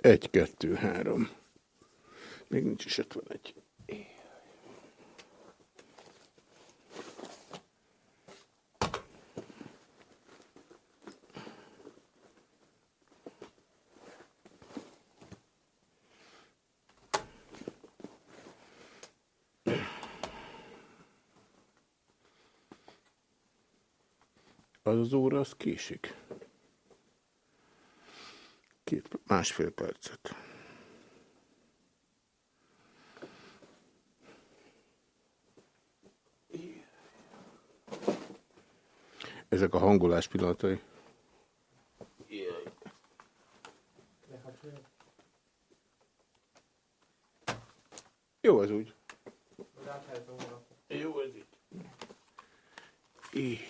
Egy, kettő, három. Még nincs is 51. Az az óra, az késik. Két, másfél percet. Ezek a hangolás pillanatai. Jó ez úgy. Jó ez így.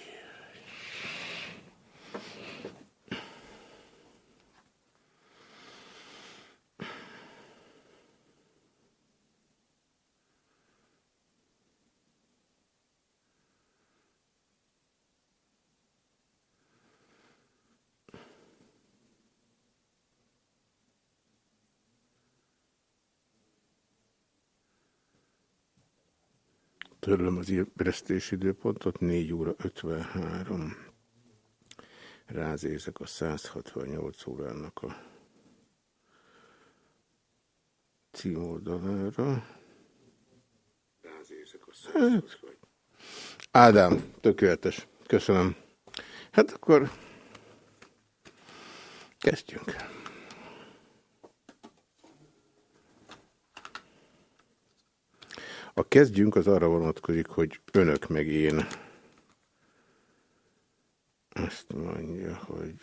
Törlöm az ébresztési időpontot, 4 óra 53. Rázézek a 168 órának a címoldalára. Rázézek a 168. Hát, Ádám, tökéletes. Köszönöm. Hát akkor kezdjünk. A kezdjünk az arra vonatkozik, hogy önök meg én. Azt mondja, hogy...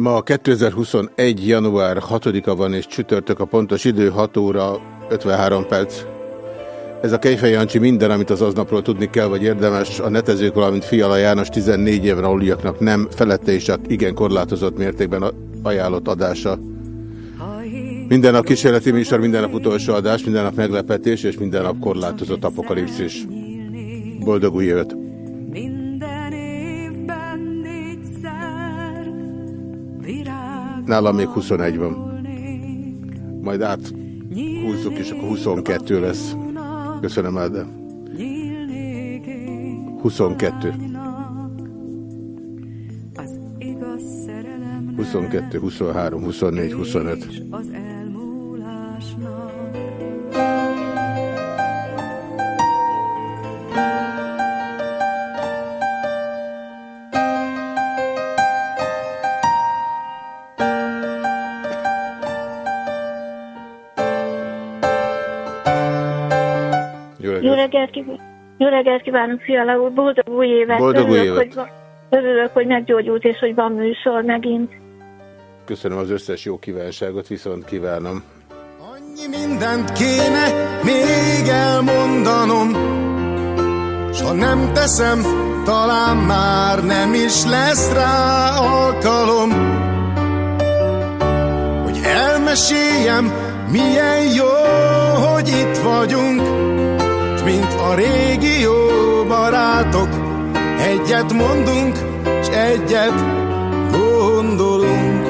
Ma 2021. január 6-a van, és csütörtök a pontos idő 6 óra 53 perc. Ez a Kejfej Jancsi minden, amit az aznapról tudni kell, vagy érdemes. A netezők, valamint Fiala János 14 éven aluliaknak nem, felette is csak igen korlátozott mértékben ajánlott adása. Minden nap kísérleti műsor, minden nap utolsó adás, minden nap meglepetés, és minden nap korlátozott apokalipszis. Boldog új évet! Nálam még 21 van. Majd át húzzuk, és akkor 22 lesz. Köszönöm, Ádám. 22. 22, 23, 24, 25. reggelt kívánok! Jó reggelt kívánok, Fiala úr! Boldog új évet! Boldog új évet! Hogy, örülök, hogy meggyógyult, és hogy van műsor megint. Köszönöm az összes jó kívánságot, viszont kívánom. Annyi mindent kéne még elmondanom, s ha nem teszem, talán már nem is lesz rá alkalom, hogy elmeséljem, milyen jó, hogy itt vagyunk, mint a régi jó barátok. Egyet mondunk, s egyet gondolunk.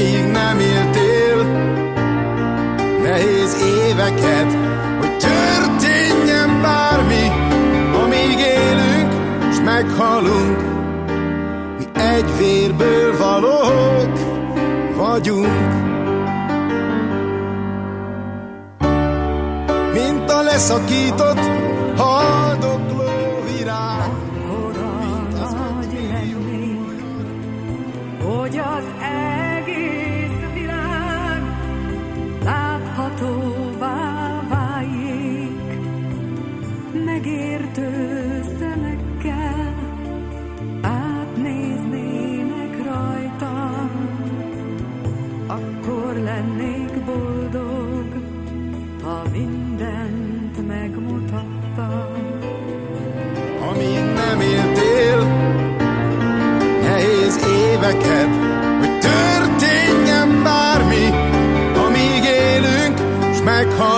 amíg nem éltél nehéz éveket, hogy történjen bármi, amíg élünk, s meghalunk, mi egy vérből valók vagyunk. Mint a leszakított haldokló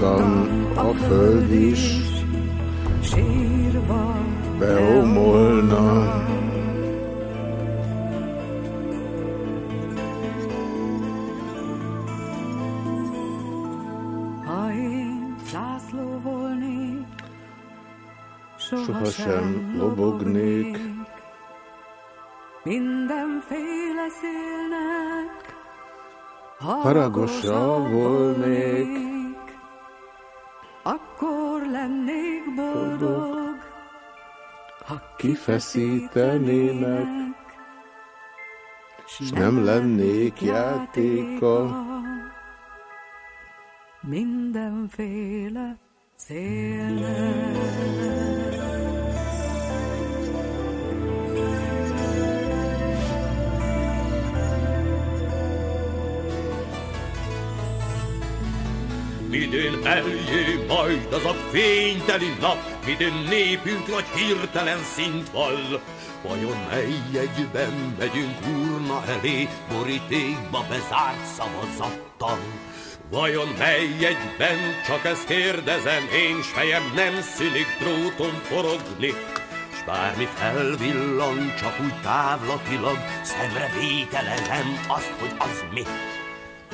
Alattam a föld is beomolna. Ha én zászló volnék, sohasem, Sohasem lobognék. Mindenféle szélnek Haragosa volnék. Lennék boldog, ha Kifeszítenének, s nem lennék játéka. mindenféle szélnek. Midőn eljő majd az a fényteli nap, midőn népünk nagy hirtelen szint vall. Vajon mely egyben megyünk urna elé, borítékba bezárt szavazattal? Vajon mely egyben, csak ezt kérdezem én, s fejem nem szűnik dróton forogni, s bármi felvillan, csak úgy távlatilag, szemre vételezem azt, hogy az mi.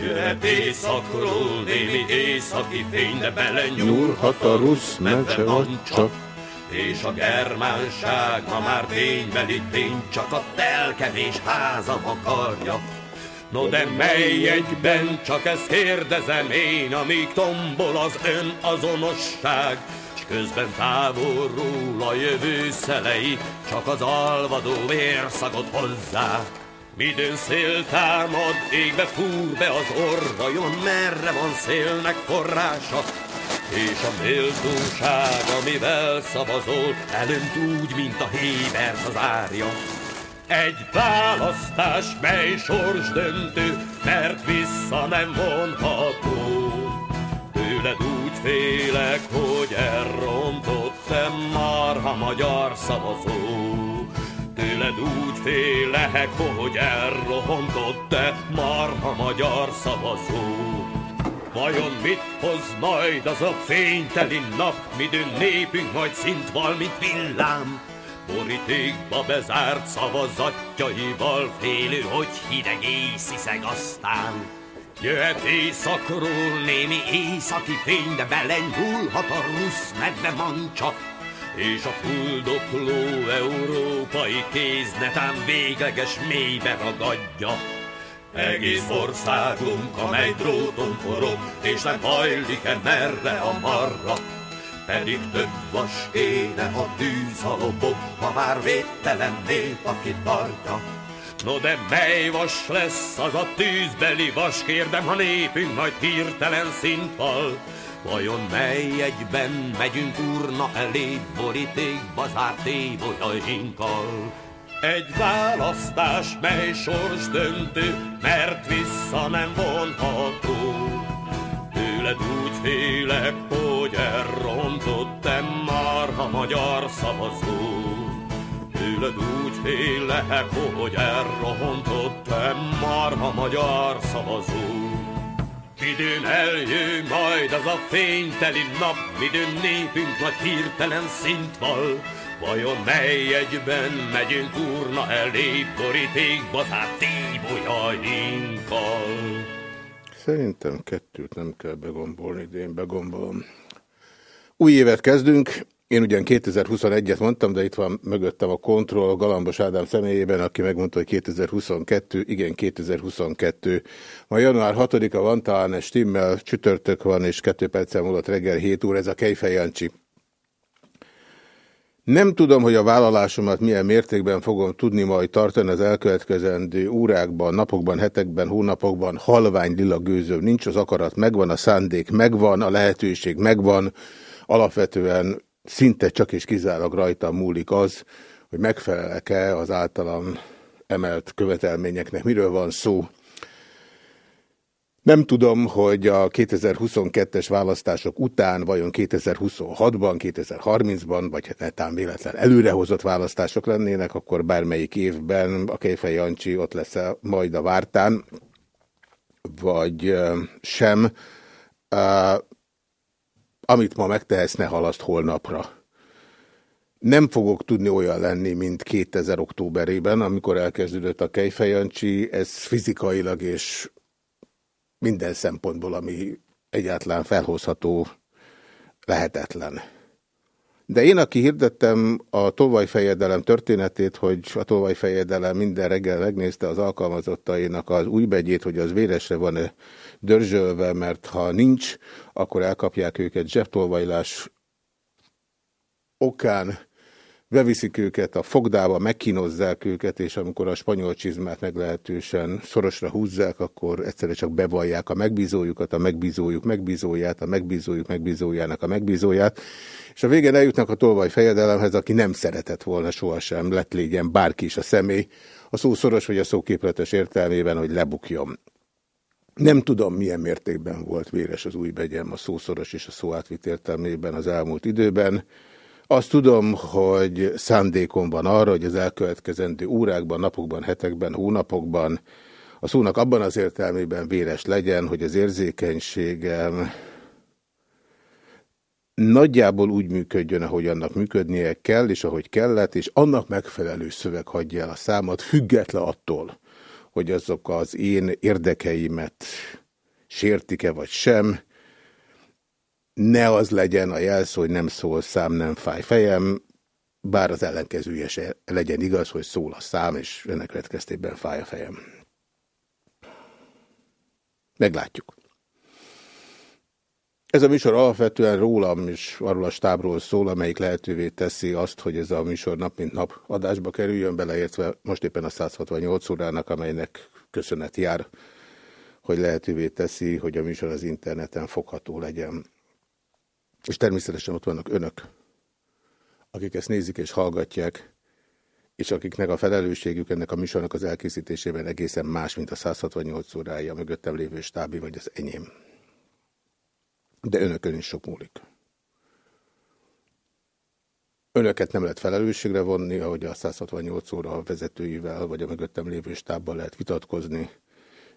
Jöhet éjszakról némi északi fény, de belenyúlhat Nyúlhat a rusz mecse vagy csak. És a germánság ma már ténybeli tény, csak a telkevés házam akarja. No de mely egyben, csak ezt kérdezem én, amíg tombol az ön azonosság, s közben távolról a jövő szelei, csak az alvadó vérszagot hozzák. Midőn szél támad, égbe fúr be az orrajon, merre van szélnek forrása, és a méltóság, amivel szavazol, elönt úgy, mint a hévert az árja. Egy választás, mely sors döntő, mert vissza nem vonható. Tőled úgy félek, hogy elrontottam marha magyar szavazó. Tőled úgy félek, hogy elrohontott te marha magyar szavazó. Vajon mit hoz majd az a fényteli nap, midőn népünk majd szint val, mint villám? Borítékba bezárt szavazatjaival félő, hogy hideg észiszeg aztán. Jöhet éjszakról némi északi fény, de belenyúlhat a rusz medve mancsa, és a fuldokló európai kéz netán végleges mélybe ragadja. Egész országunk, amely dróton forog, és nem hajlik-e merre a marra. Pedig több vas kéne a tűz a lobog, ha már védtelen nép, aki tartja. No de mely vas lesz az a tűzbeli vas, kérdem, ha népünk majd hirtelen szintval. Vajon mely egyben megyünk úrna elé, borítékba zárt évolyainkkal? Egy választás, mely sors döntő, mert vissza nem vonható. Tőled úgy félek, hogy elrontottam már a magyar szavazó. Tőled úgy félek, hogy elrontottam már a magyar szavazó. Midőn eljön majd az a fényteli nap, midőn népünk nagy hirtelen szintval, Vajon mely egyben megyünk úrna elé, borítékba zárt tíbolyainkkal? Szerintem kettőt nem kell begombolni, de én begombolom. Új évet kezdünk, én ugyan 2021-et mondtam, de itt van mögöttem a kontroll Galambos Ádám személyében, aki megmondta, hogy 2022, igen, 2022. Ma január 6-a van, talán stimmel, csütörtök van, és kettő perccel múlott reggel 7 óra, ez a Kejfej Jancsi. Nem tudom, hogy a vállalásomat milyen mértékben fogom tudni majd tartani az elkövetkezendő órákban, napokban, hetekben, hónapokban. Halvány lila gőzöm nincs, az akarat megvan, a szándék megvan, a lehetőség megvan. Alapvetően szinte csak és kizárólag rajta múlik az, hogy megfelelek-e az általam emelt követelményeknek. Miről van szó? Nem tudom, hogy a 2022-es választások után, vajon 2026-ban, 2030-ban, vagy hát netán véletlen előrehozott választások lennének, akkor bármelyik évben a Kejfej Jancsi ott lesz -e majd a vártán, vagy sem. Amit ma megtehetsz, ne halaszt holnapra. Nem fogok tudni olyan lenni, mint 2000 októberében, amikor elkezdődött a Kejfej Jancsi, ez fizikailag és minden szempontból, ami egyáltalán felhozható, lehetetlen. De én, aki hirdettem a tolvajfejedelem történetét, hogy a tolvajfejedelem minden reggel megnézte az alkalmazottainak az új begyét, hogy az véresre van-e dörzsölve, mert ha nincs, akkor elkapják őket zsebtolvajlás okán, beviszik őket a fogdába, megkínozzák őket, és amikor a spanyol csizmát meglehetősen szorosra húzzák, akkor egyszerre csak bevallják a megbízójukat, a megbízójuk megbízóját, a megbízójuk megbízójának a megbízóját, és a végén eljutnak a tolvaj fejedelemhez, aki nem szeretett volna sohasem, lett légyen bárki is a személy, a szó szoros vagy a szóképletes értelmében, hogy lebukjon. Nem tudom, milyen mértékben volt véres az új begyem a szószoros és a szó átvitt értelmében az elmúlt időben, azt tudom, hogy szándékom van arra, hogy az elkövetkezendő órákban, napokban, hetekben, hónapokban a szónak abban az értelmében véres legyen, hogy az érzékenységem nagyjából úgy működjön, ahogy annak működnie kell, és ahogy kellett, és annak megfelelő szöveg hagyja el a számat, független attól, hogy azok az én érdekeimet sértik-e vagy sem, ne az legyen a jelszó, hogy nem szól szám, nem fáj fejem, bár az ellenkezője se legyen igaz, hogy szól a szám, és ennek következtében fáj a fejem. Meglátjuk. Ez a műsor alapvetően rólam és arról a stábról szól, amelyik lehetővé teszi azt, hogy ez a műsor nap mint nap adásba kerüljön, beleértve most éppen a 168 órának, amelynek köszönet jár, hogy lehetővé teszi, hogy a műsor az interneten fogható legyen. És természetesen ott vannak önök, akik ezt nézik és hallgatják, és akiknek a felelősségük ennek a műsornak az elkészítésében egészen más, mint a 168 órája mögöttem lévő stábi, vagy az enyém. De önökön is sok múlik. Önöket nem lehet felelősségre vonni, ahogy a 168 óra vezetőivel, vagy a mögöttem lévő stábbal lehet vitatkozni.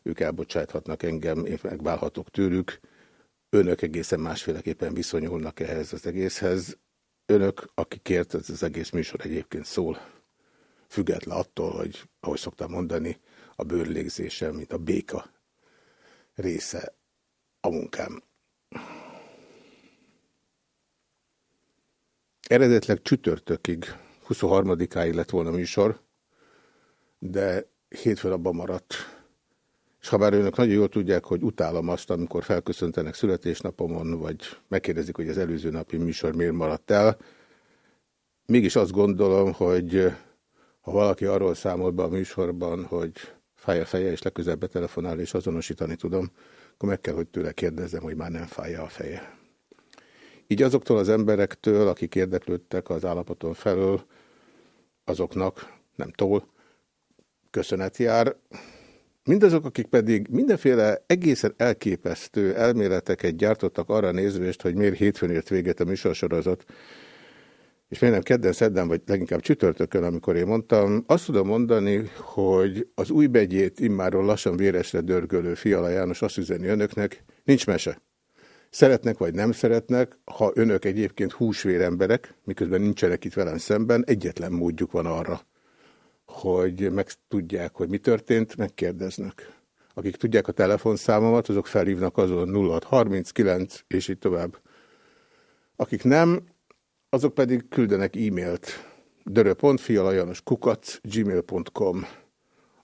Ők elbocsáthatnak engem, én megválhatok tőlük önök egészen másféleképpen viszonyulnak ehhez az egészhez. Önök, akikért ez az egész műsor egyébként szól, független attól, hogy, ahogy szoktam mondani, a bőrlégzésem, mint a béka része a munkám. Eredetleg csütörtökig, 23-áig lett volna műsor, de hétfőn abban maradt. És ha bár önök nagyon jól tudják, hogy utálom azt, amikor felköszöntenek születésnapomon, vagy megkérdezik, hogy az előző napi műsor miért maradt el, mégis azt gondolom, hogy ha valaki arról számol be a műsorban, hogy fáj a feje, és legközelebb betelefonál, és azonosítani tudom, akkor meg kell, hogy tőle kérdezzem, hogy már nem fájja a feje. Így azoktól az emberektől, akik érdeklődtek az állapoton felől, azoknak, nem tól, köszönet jár. Mindazok, akik pedig mindenféle egészen elképesztő elméleteket gyártottak arra nézvést, hogy miért hétfőn ért véget a műsorsorozat, és miért nem kedden, szedden, vagy leginkább csütörtökön, amikor én mondtam, azt tudom mondani, hogy az új begyét immáron lassan véresre dörgölő Fiala János azt üzeni önöknek, nincs mese. Szeretnek vagy nem szeretnek, ha önök egyébként húsvér emberek, miközben nincsenek itt velem szemben, egyetlen módjuk van arra, hogy megtudják, hogy mi történt, megkérdeznek. Akik tudják a telefonszámomat, azok felhívnak azon 0639, és így tovább. Akik nem, azok pedig küldenek e-mailt kukac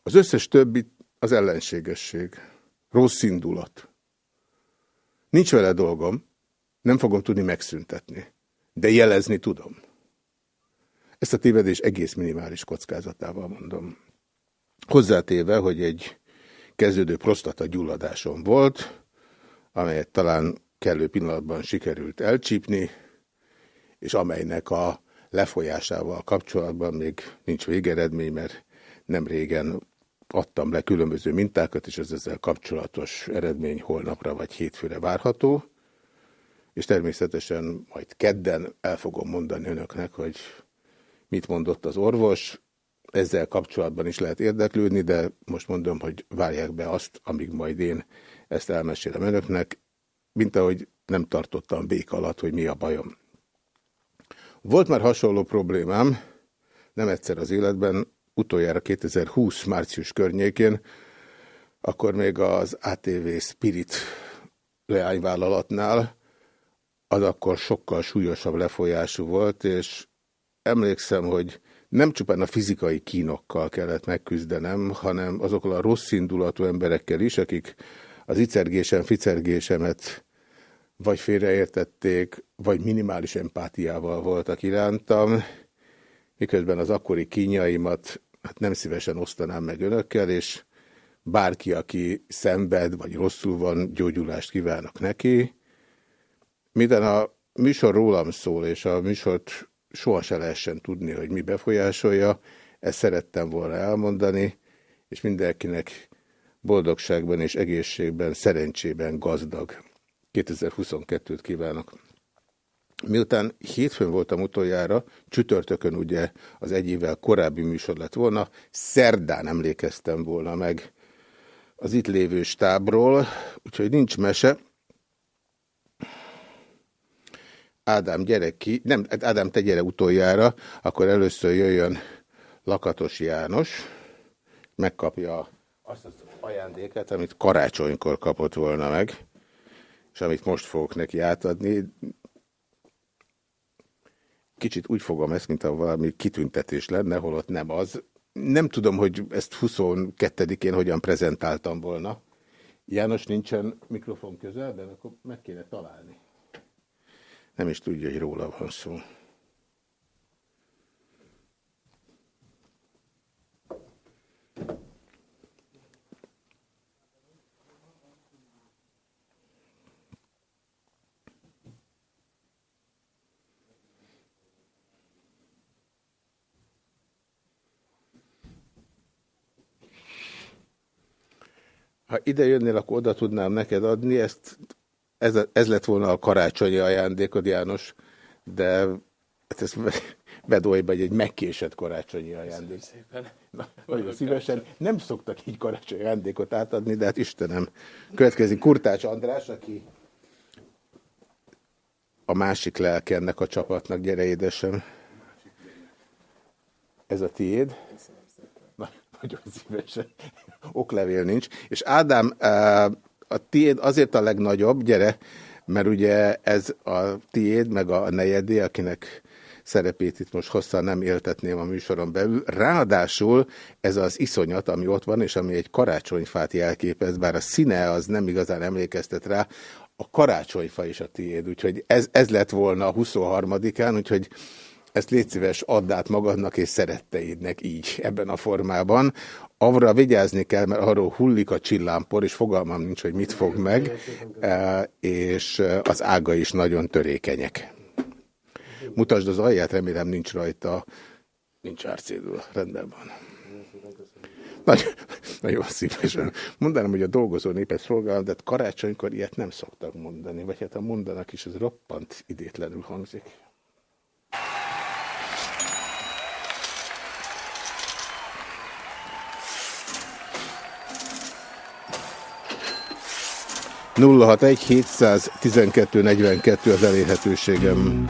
Az összes többi az ellenségesség, rossz indulat. Nincs vele dolgom, nem fogom tudni megszüntetni, de jelezni tudom. Ezt a tévedés egész minimális kockázatával mondom. Hozzátéve, hogy egy kezdődő prostata gyulladásom volt, amelyet talán kellő pillanatban sikerült elcsípni, és amelynek a lefolyásával kapcsolatban még nincs végeredmény, mert nem régen adtam le különböző mintákat, és az ezzel kapcsolatos eredmény holnapra vagy hétfőre várható, és természetesen majd kedden el fogom mondani önöknek, hogy mit mondott az orvos, ezzel kapcsolatban is lehet érdeklődni, de most mondom, hogy várják be azt, amíg majd én ezt elmesélem önöknek, mint ahogy nem tartottam bék alatt, hogy mi a bajom. Volt már hasonló problémám, nem egyszer az életben, utoljára 2020 március környékén, akkor még az ATV Spirit leányvállalatnál, az akkor sokkal súlyosabb lefolyású volt, és emlékszem, hogy nem csupán a fizikai kínokkal kellett megküzdenem, hanem azokkal a rossz indulatú emberekkel is, akik az icergésem, ficergésemet vagy félreértették, vagy minimális empátiával voltak irántam, miközben az akkori kínjaimat hát nem szívesen osztanám meg önökkel, és bárki, aki szenved, vagy rosszul van, gyógyulást kívánok neki. Minden a műsor rólam szól, és a műsort soha se lehessen tudni, hogy mi befolyásolja, ezt szerettem volna elmondani, és mindenkinek boldogságban és egészségben, szerencsében gazdag 2022-t kívánok. Miután hétfőn voltam utoljára, csütörtökön ugye az egy évvel korábbi műsor lett volna, szerdán emlékeztem volna meg az itt lévő stábról, úgyhogy nincs mese. Ádám, gyere ki, nem, Ádám, te gyere utoljára, akkor először jöjjön Lakatos János, megkapja azt az ajándéket, amit karácsonykor kapott volna meg, és amit most fogok neki átadni, kicsit úgy fogom ezt, mint ha valami kitüntetés lenne, holott nem az. Nem tudom, hogy ezt 22-én hogyan prezentáltam volna. János nincsen mikrofon közelben, akkor meg kéne találni. Nem is tudja, hogy róla van szó. Ha ide jönnél, akkor oda tudnám neked adni, ezt, ez, ez lett volna a karácsonyi ajándékod, János, de hát ez bedolj egy megkésett karácsonyi ajándék. Szépen. Na, nagyon szívesen. Nem szoktak így karácsonyi ajándékot átadni, de hát Istenem. Következik Kurtács András, aki a másik lelke ennek a csapatnak. Gyere, édesem. Ez a tiéd. Na, nagyon szívesen oklevél nincs. És Ádám, a tiéd azért a legnagyobb, gyere, mert ugye ez a tiéd, meg a negyedé, akinek szerepét itt most hosszan nem éltetném a műsoron belül. Ráadásul ez az iszonyat, ami ott van, és ami egy karácsonyfát jelképez, bár a színe az nem igazán emlékeztet rá, a karácsonyfa is a tiéd, úgyhogy ez, ez lett volna a 23-án, úgyhogy ezt légy szíves, add át magadnak és szeretteidnek így, ebben a formában. Arra vigyázni kell, mert arról hullik a csillámpor, és fogalmam nincs, hogy mit fog meg, e, és az ága is nagyon törékenyek. Mutasd az alját, remélem nincs rajta, nincs árcédul, rendben van. Nagyon, nagyon szívesen. Mondanám, hogy a dolgozó népet szolgálom, de karácsonykor ilyet nem szoktak mondani, vagy hát a mondanak is, ez roppant idétlenül hangzik. 061 712 42 az elérhetőségem.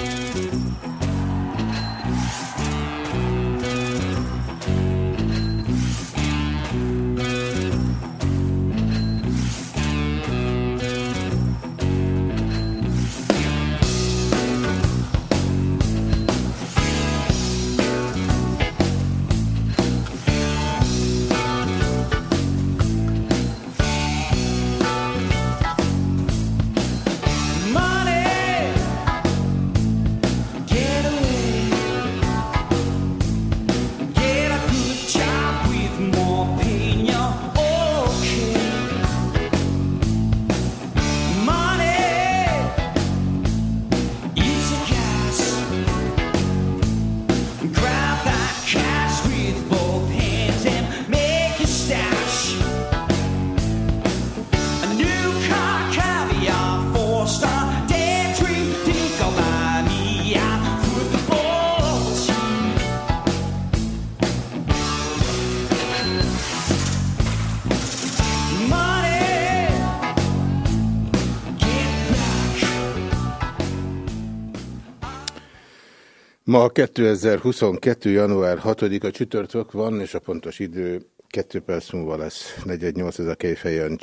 2022. január 6-a csütörtök van, és a pontos idő 2 perc múlva lesz. 418 ez a Kejfej.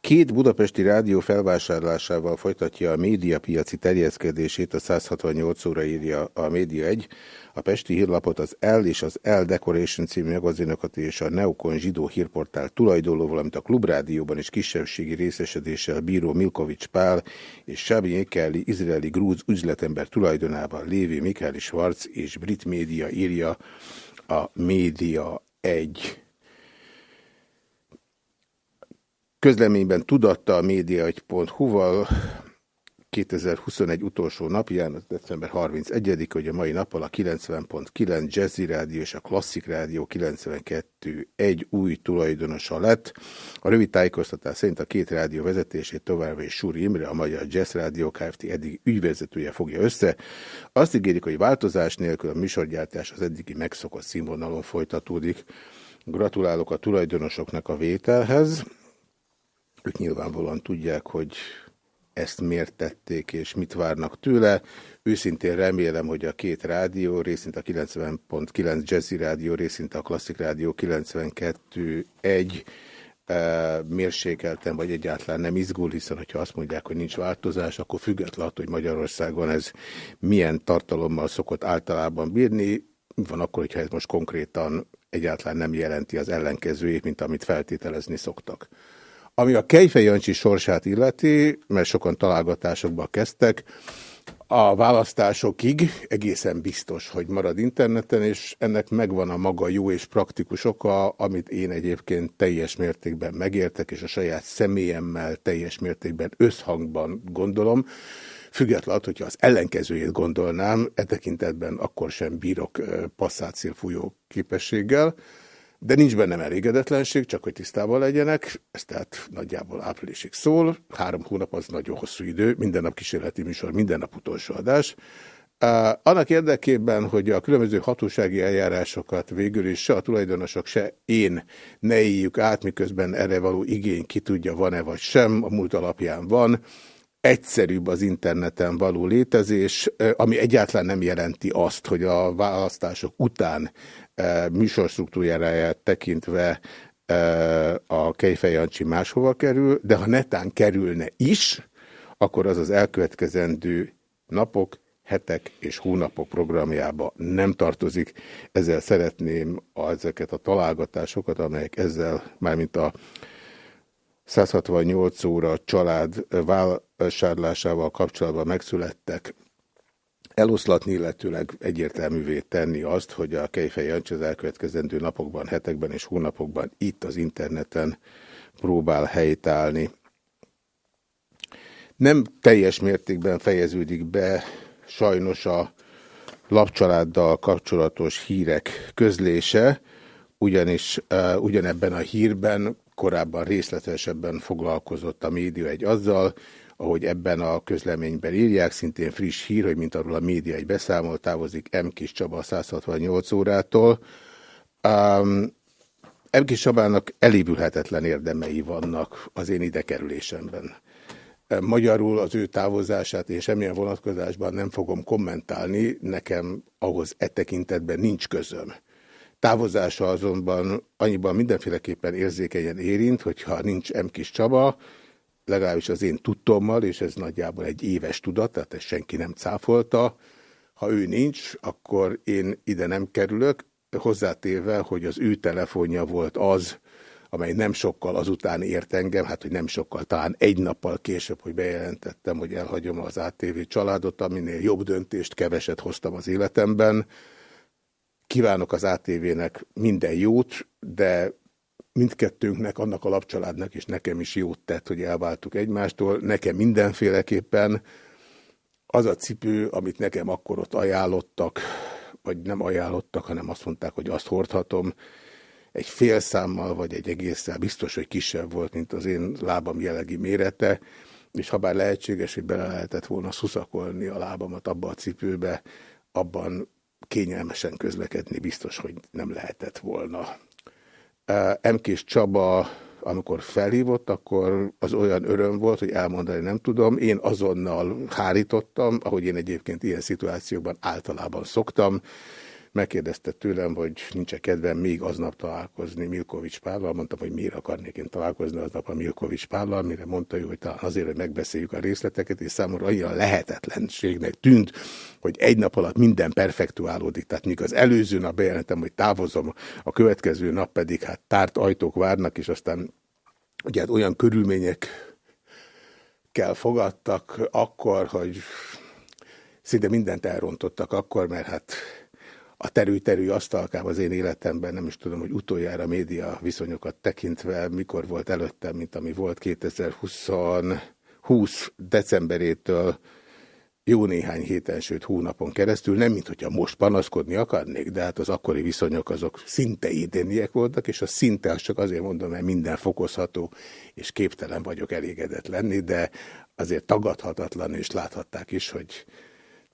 Két budapesti rádió felvásárlásával folytatja a médiapiaci terjeszkedését, a 168 óra írja a Média 1. A Pesti hírlapot az L és az L Decoration című magazinokat és a Neokon zsidó hírportál tulajdonló, valamint a Klubrádióban is kisebbségi részesedéssel bíró Milkovics Pál és Sábi Mikeli izraeli grúz üzletember tulajdonában lévő Mikáli Schwarz és Brit Média írja a Média 1. Közleményben tudatta a média1.hu-val 2021 utolsó napján, az december 31 hogy a mai nappal a 90.9 Jazzy Rádió és a Klasszik Rádió 92 egy új tulajdonosa lett. A rövid tájékoztatás szerint a két rádió vezetését továbbra is Súri Imre, a Magyar Jazz Rádió Kft. eddig ügyvezetője fogja össze. Azt ígérik, hogy változás nélkül a műsorgyártás az eddigi megszokott színvonalon folytatódik. Gratulálok a tulajdonosoknak a vételhez. Ők nyilvánvalóan tudják, hogy ezt miért tették és mit várnak tőle. Őszintén remélem, hogy a két rádió, részint a 90.9 Jazzy Rádió, részint a Klasszik Rádió 92.1 e, mérsékelten, vagy egyáltalán nem izgul, hiszen hogyha azt mondják, hogy nincs változás, akkor függetlenül, hogy Magyarországon ez milyen tartalommal szokott általában bírni, van akkor, hogyha ez most konkrétan egyáltalán nem jelenti az ellenkezőjét, mint amit feltételezni szoktak. Ami a Kejfej Jancsi sorsát illeti, mert sokan találgatásokba kezdtek, a választásokig egészen biztos, hogy marad interneten, és ennek megvan a maga jó és praktikus oka, amit én egyébként teljes mértékben megértek, és a saját személyemmel teljes mértékben összhangban gondolom. Függetlenül, hogyha az ellenkezőjét gondolnám, e tekintetben akkor sem bírok passzácélfújó képességgel. De nincs bennem elégedetlenség, csak hogy tisztában legyenek, ez tehát nagyjából áprilisig szól, három hónap az nagyon hosszú idő, minden nap kísérleti műsor, minden nap utolsó adás. Annak érdekében, hogy a különböző hatósági eljárásokat végül is se a tulajdonosok, se én ne éljük át, miközben erre való igény ki tudja, van-e vagy sem, a múlt alapján van, egyszerűbb az interneten való létezés, ami egyáltalán nem jelenti azt, hogy a választások után műsorstruktúráját tekintve e, a Kejfej Jancsi máshova kerül, de ha netán kerülne is, akkor az az elkövetkezendő napok, hetek és hónapok programjába nem tartozik. Ezzel szeretném ezeket a találgatásokat, amelyek ezzel, mármint a 168 óra család vásárlásával kapcsolatban megszülettek, eloszlatni, illetőleg egyértelművé tenni azt, hogy a Kejfej Jancsi az elkövetkezendő napokban, hetekben és hónapokban itt az interneten próbál helytállni. Nem teljes mértékben fejeződik be sajnos a lapcsaláddal kapcsolatos hírek közlése, ugyanis uh, ugyanebben a hírben korábban részletesebben foglalkozott a média egy azzal, ahogy ebben a közleményben írják, szintén friss hír, hogy mint arról a média egy beszámol, távozik M. Kis Csaba 168 órától. Um, M. Kis Csabának elévülhetetlen érdemei vannak az én ide kerülésemben. Magyarul az ő távozását én semmilyen vonatkozásban nem fogom kommentálni, nekem ahhoz e tekintetben nincs közöm. Távozása azonban annyiban mindenféleképpen érzékenyen érint, hogyha nincs M. Kis Csaba, legalábbis az én tudtommal, és ez nagyjából egy éves tudat, tehát ezt senki nem cáfolta, ha ő nincs, akkor én ide nem kerülök, hozzátéve, hogy az ő telefonja volt az, amely nem sokkal azután ért engem, hát hogy nem sokkal, talán egy nappal később, hogy bejelentettem, hogy elhagyom az ATV családot, aminél jobb döntést keveset hoztam az életemben. Kívánok az ATV-nek minden jót, de mindkettőnknek, annak a lapcsaládnak és nekem is jót tett, hogy elváltuk egymástól. Nekem mindenféleképpen az a cipő, amit nekem akkor ott ajánlottak, vagy nem ajánlottak, hanem azt mondták, hogy azt hordhatom, egy fél számmal, vagy egy egésszel biztos, hogy kisebb volt, mint az én lábam jelegi mérete, és ha bár lehetséges, hogy bele lehetett volna szuszakolni a lábamat abba a cipőbe, abban kényelmesen közlekedni biztos, hogy nem lehetett volna. Emkés Csaba, amikor felhívott, akkor az olyan öröm volt, hogy elmondani nem tudom. Én azonnal hárítottam, ahogy én egyébként ilyen szituációkban általában szoktam, megkérdezte tőlem, hogy nincs-e kedvem még aznap találkozni Milkovics Pállal. Mondtam, hogy miért akarnék én találkozni aznap a Milkovics Pállal, mire mondta ő, hogy talán azért, hogy megbeszéljük a részleteket, és számomra annyira lehetetlenségnek tűnt, hogy egy nap alatt minden perfektuálódik. Tehát míg az előző nap bejelentem, hogy távozom, a következő nap pedig hát tárt ajtók várnak, és aztán ugye hát olyan körülmények kell fogadtak akkor, hogy szinte mindent elrontottak akkor, mert hát a terű-terű asztalkám az én életemben, nem is tudom, hogy utoljára média viszonyokat tekintve, mikor volt előttem, mint ami volt 2020 20 decemberétől jó néhány héten, sőt hónapon keresztül, nem mint hogyha most panaszkodni akarnék, de hát az akkori viszonyok azok szinte idéniek voltak, és a szinte azt csak azért mondom, mert minden fokozható, és képtelen vagyok elégedett lenni, de azért tagadhatatlan, és láthatták is, hogy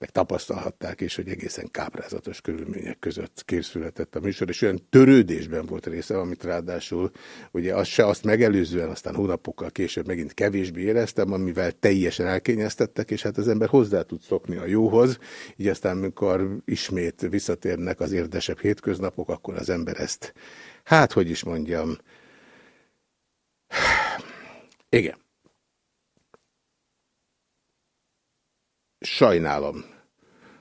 meg tapasztalhatták is, hogy egészen káprázatos körülmények között készületett a műsor, és olyan törődésben volt része, amit ráadásul ugye azt se azt megelőzően, aztán hónapokkal később megint kevésbé éreztem, amivel teljesen elkényeztettek, és hát az ember hozzá tud szokni a jóhoz, így aztán, amikor ismét visszatérnek az érdesebb hétköznapok, akkor az ember ezt, hát hogy is mondjam, igen. Sajnálom,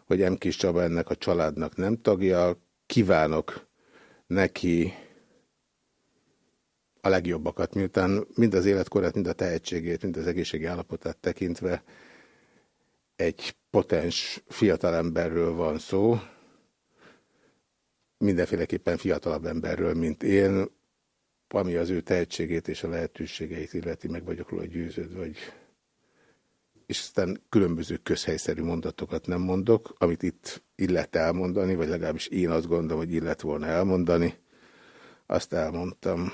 hogy M. Kis Csaba ennek a családnak nem tagja. Kívánok neki a legjobbakat, miután mind az életkorát, mind a tehetségét, mind az egészségi állapotát tekintve egy potens fiatalemberről van szó, mindenféleképpen fiatalabb emberről, mint én, ami az ő tehetségét és a lehetőségeit illeti, meg vagyok róla győződve, hogy és aztán különböző közhelyszerű mondatokat nem mondok, amit itt illet elmondani, vagy legalábbis én azt gondolom, hogy illet volna elmondani, azt elmondtam.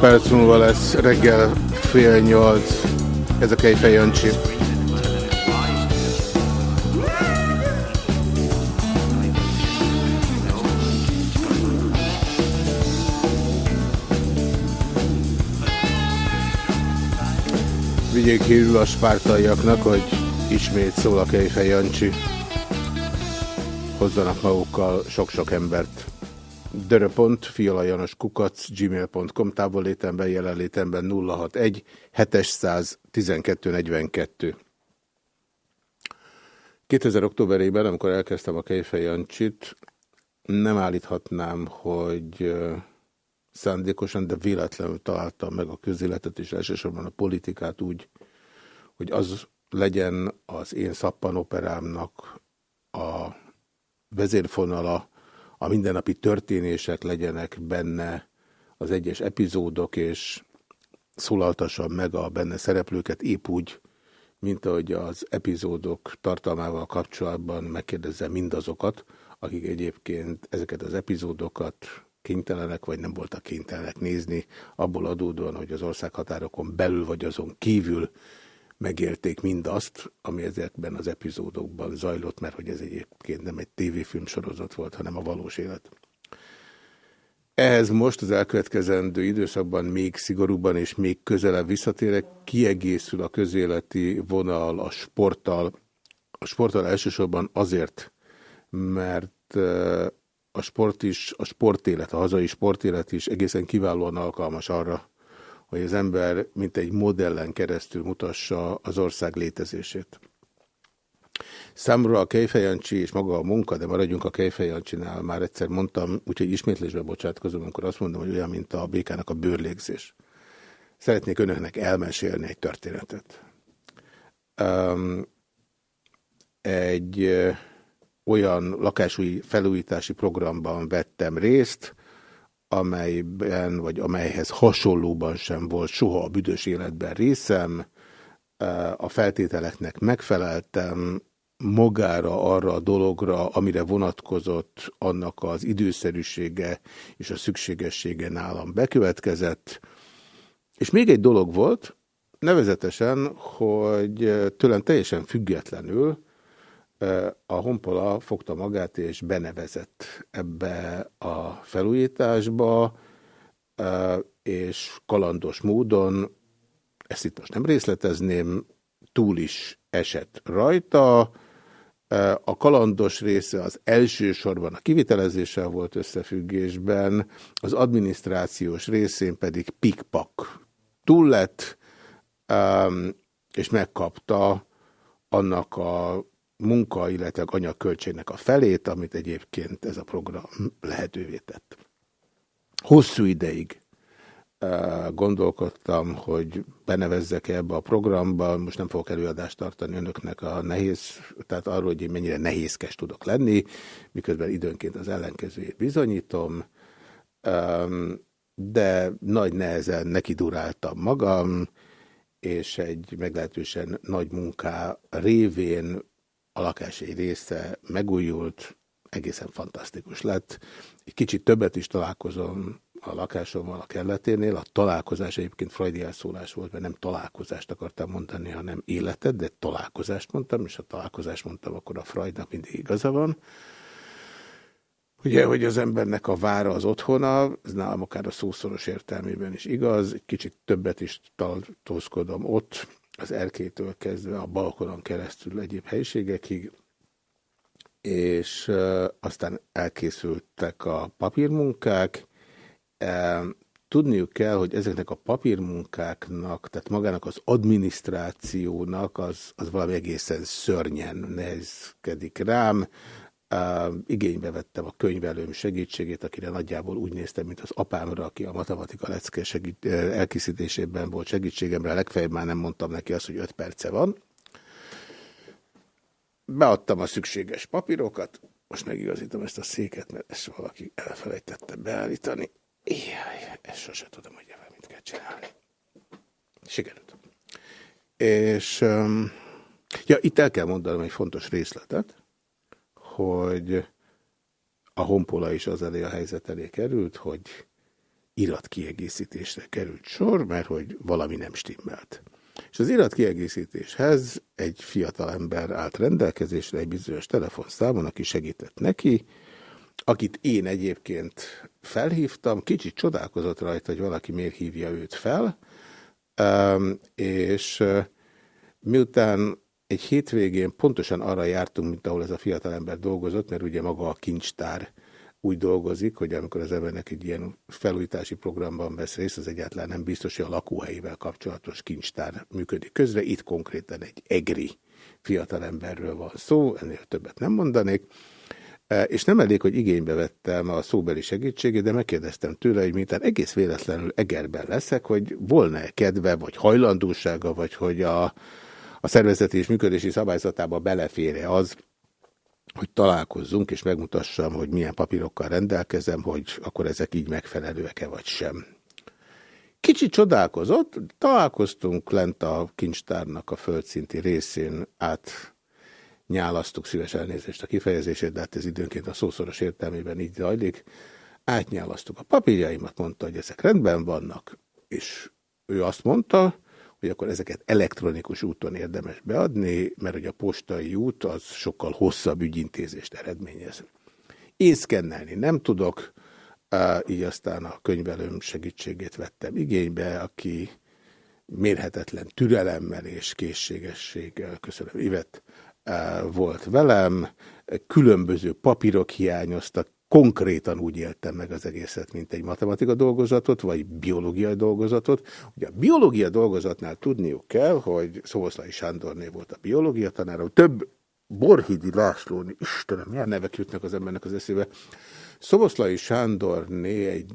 Perc múlva lesz reggel fél nyolc. Ez a Kejfej Jancsi. Vigyék hírül a spártaiaknak, hogy ismét szól a Kejfej Jancsi. Hozzanak magukkal sok-sok embert. Gmail.com távollétemben, jelenlétemben 061 712 42. 2000 októberében, amikor elkezdtem a Kejfej Jancsit, nem állíthatnám, hogy szándékosan, de véletlenül találtam meg a közéletet, és elsősorban a politikát úgy, hogy az legyen az én szappanoperámnak a vezérfonala, a mindennapi történések legyenek benne az egyes epizódok, és szólaltassam meg a benne szereplőket épp úgy, mint ahogy az epizódok tartalmával kapcsolatban megkérdezem mindazokat, akik egyébként ezeket az epizódokat kénytelenek, vagy nem voltak kénytelenek nézni, abból adódóan, hogy az országhatárokon belül vagy azon kívül megélték mindazt, ami ezekben az epizódokban zajlott, mert hogy ez egyébként nem egy tévéfilm sorozat volt, hanem a valós élet. Ehhez most az elkövetkezendő időszakban még szigorúban és még közelebb visszatérek, kiegészül a közéleti vonal a sporttal. A sporttal elsősorban azért, mert a sport is, a sportélet, a hazai sportélet is egészen kiválóan alkalmas arra, hogy az ember mint egy modellen keresztül mutassa az ország létezését. Számomra a Kejfejancsi és maga a munka, de maradjunk a Kejfejancsinál, már egyszer mondtam, úgyhogy ismétlésbe bocsátkozom, amikor azt mondom, hogy olyan, mint a békának a bőrlégzés. Szeretnék önöknek elmesélni egy történetet. Um, egy olyan lakásúi felújítási programban vettem részt, amelyben, vagy amelyhez hasonlóban sem volt soha a büdös életben részem, a feltételeknek megfeleltem, magára arra a dologra, amire vonatkozott, annak az időszerűsége és a szükségessége nálam bekövetkezett. És még egy dolog volt, nevezetesen, hogy tőlem teljesen függetlenül a Honpola fogta magát és benevezett ebbe a felújításba, és kalandos módon, ezt itt most nem részletezném, túl is esett rajta. A kalandos része az elsősorban a kivitelezéssel volt összefüggésben, az adminisztrációs részén pedig pikpak túl lett, és megkapta annak a munka, illetve anyagköltségnek a felét, amit egyébként ez a program lehetővé tett. Hosszú ideig gondolkodtam, hogy benevezzek -e ebbe a programba, most nem fogok előadást tartani önöknek a nehéz, tehát arról, hogy én mennyire nehézkes tudok lenni, miközben időnként az ellenkezőjét bizonyítom, de nagy nehezen neki duráltam magam, és egy meglehetősen nagy munká révén a lakás egy része megújult, egészen fantasztikus lett. Egy kicsit többet is találkozom a lakásommal a kelleténél. A találkozás egyébként freudi elszólás volt, mert nem találkozást akartam mondani, hanem életet, de találkozást mondtam, és ha találkozást mondtam, akkor a Freudnak mindig igaza van. Ugye, hogy az embernek a vára az otthona, ez nálam akár a szószoros értelmében is igaz, egy kicsit többet is tartózkodom ott, az erkétől kezdve a balkonon keresztül egyéb helyiségekig, és aztán elkészültek a papírmunkák. Tudniuk kell, hogy ezeknek a papírmunkáknak, tehát magának az adminisztrációnak az, az valami egészen szörnyen nehezkedik rám. Igénybe vettem a könyvelőm segítségét, akire nagyjából úgy néztem, mint az apámra, aki a matematika lecke segít, elkészítésében volt segítségemre. Legfeljebb már nem mondtam neki azt, hogy öt perce van. Beadtam a szükséges papírokat. Most megigazítom ezt a széket, mert ezt valaki elfelejtette beállítani. Jaj, ezt sose tudom, hogy ebben mit kell csinálni. Sikerült. És ja, itt el kell mondanom egy fontos részletet hogy a honpola is az elé a helyzet elé került, hogy iratkiegészítésre került sor, mert hogy valami nem stimmelt. És az iratkiegészítéshez egy fiatal ember állt rendelkezésre egy bizonyos telefonszámon, aki segített neki, akit én egyébként felhívtam, kicsit csodálkozott rajta, hogy valaki miért hívja őt fel, és miután egy hétvégén pontosan arra jártunk, mint ahol ez a fiatal ember dolgozott, mert ugye maga a kincstár úgy dolgozik, hogy amikor az embernek egy ilyen felújítási programban vesz részt, az egyáltalán nem biztos, hogy a lakóhelyével kapcsolatos kincstár működik közre. Itt konkrétan egy egri fiatalemberről van szó, ennél többet nem mondanék. E, és nem elég, hogy igénybe vettem a szóbeli segítségét, de megkérdeztem tőle, hogy mintán egész véletlenül egerben leszek, hogy volna-e kedve, vagy hajlandósága, vagy hogy a, a szervezeti és működési szabályzatába belefére az, hogy találkozzunk, és megmutassam, hogy milyen papírokkal rendelkezem, hogy akkor ezek így megfelelőek-e vagy sem. Kicsit csodálkozott, találkoztunk lent a kincstárnak a földszinti részén, át nyálasztuk szíves elnézést a kifejezését, de hát ez időnként a szószoros értelmében így zajlik. Átnyálasztuk a papírjaimat, mondta, hogy ezek rendben vannak, és ő azt mondta, hogy akkor ezeket elektronikus úton érdemes beadni, mert hogy a postai út az sokkal hosszabb ügyintézést eredményez. Én szkennelni nem tudok, így aztán a könyvelőm segítségét vettem igénybe, aki mérhetetlen türelemmel és készségességgel, köszönöm Ivet, volt velem, különböző papírok hiányoztak, konkrétan úgy éltem meg az egészet, mint egy matematika dolgozatot, vagy biológiai dolgozatot. Ugye a biológia dolgozatnál tudniuk kell, hogy Szoboszlai Sándorné volt a biológia tanára, több Borhidi László, Istenem, milyen nevek jutnak az embernek az eszébe. Szoboszlai Sándorné egy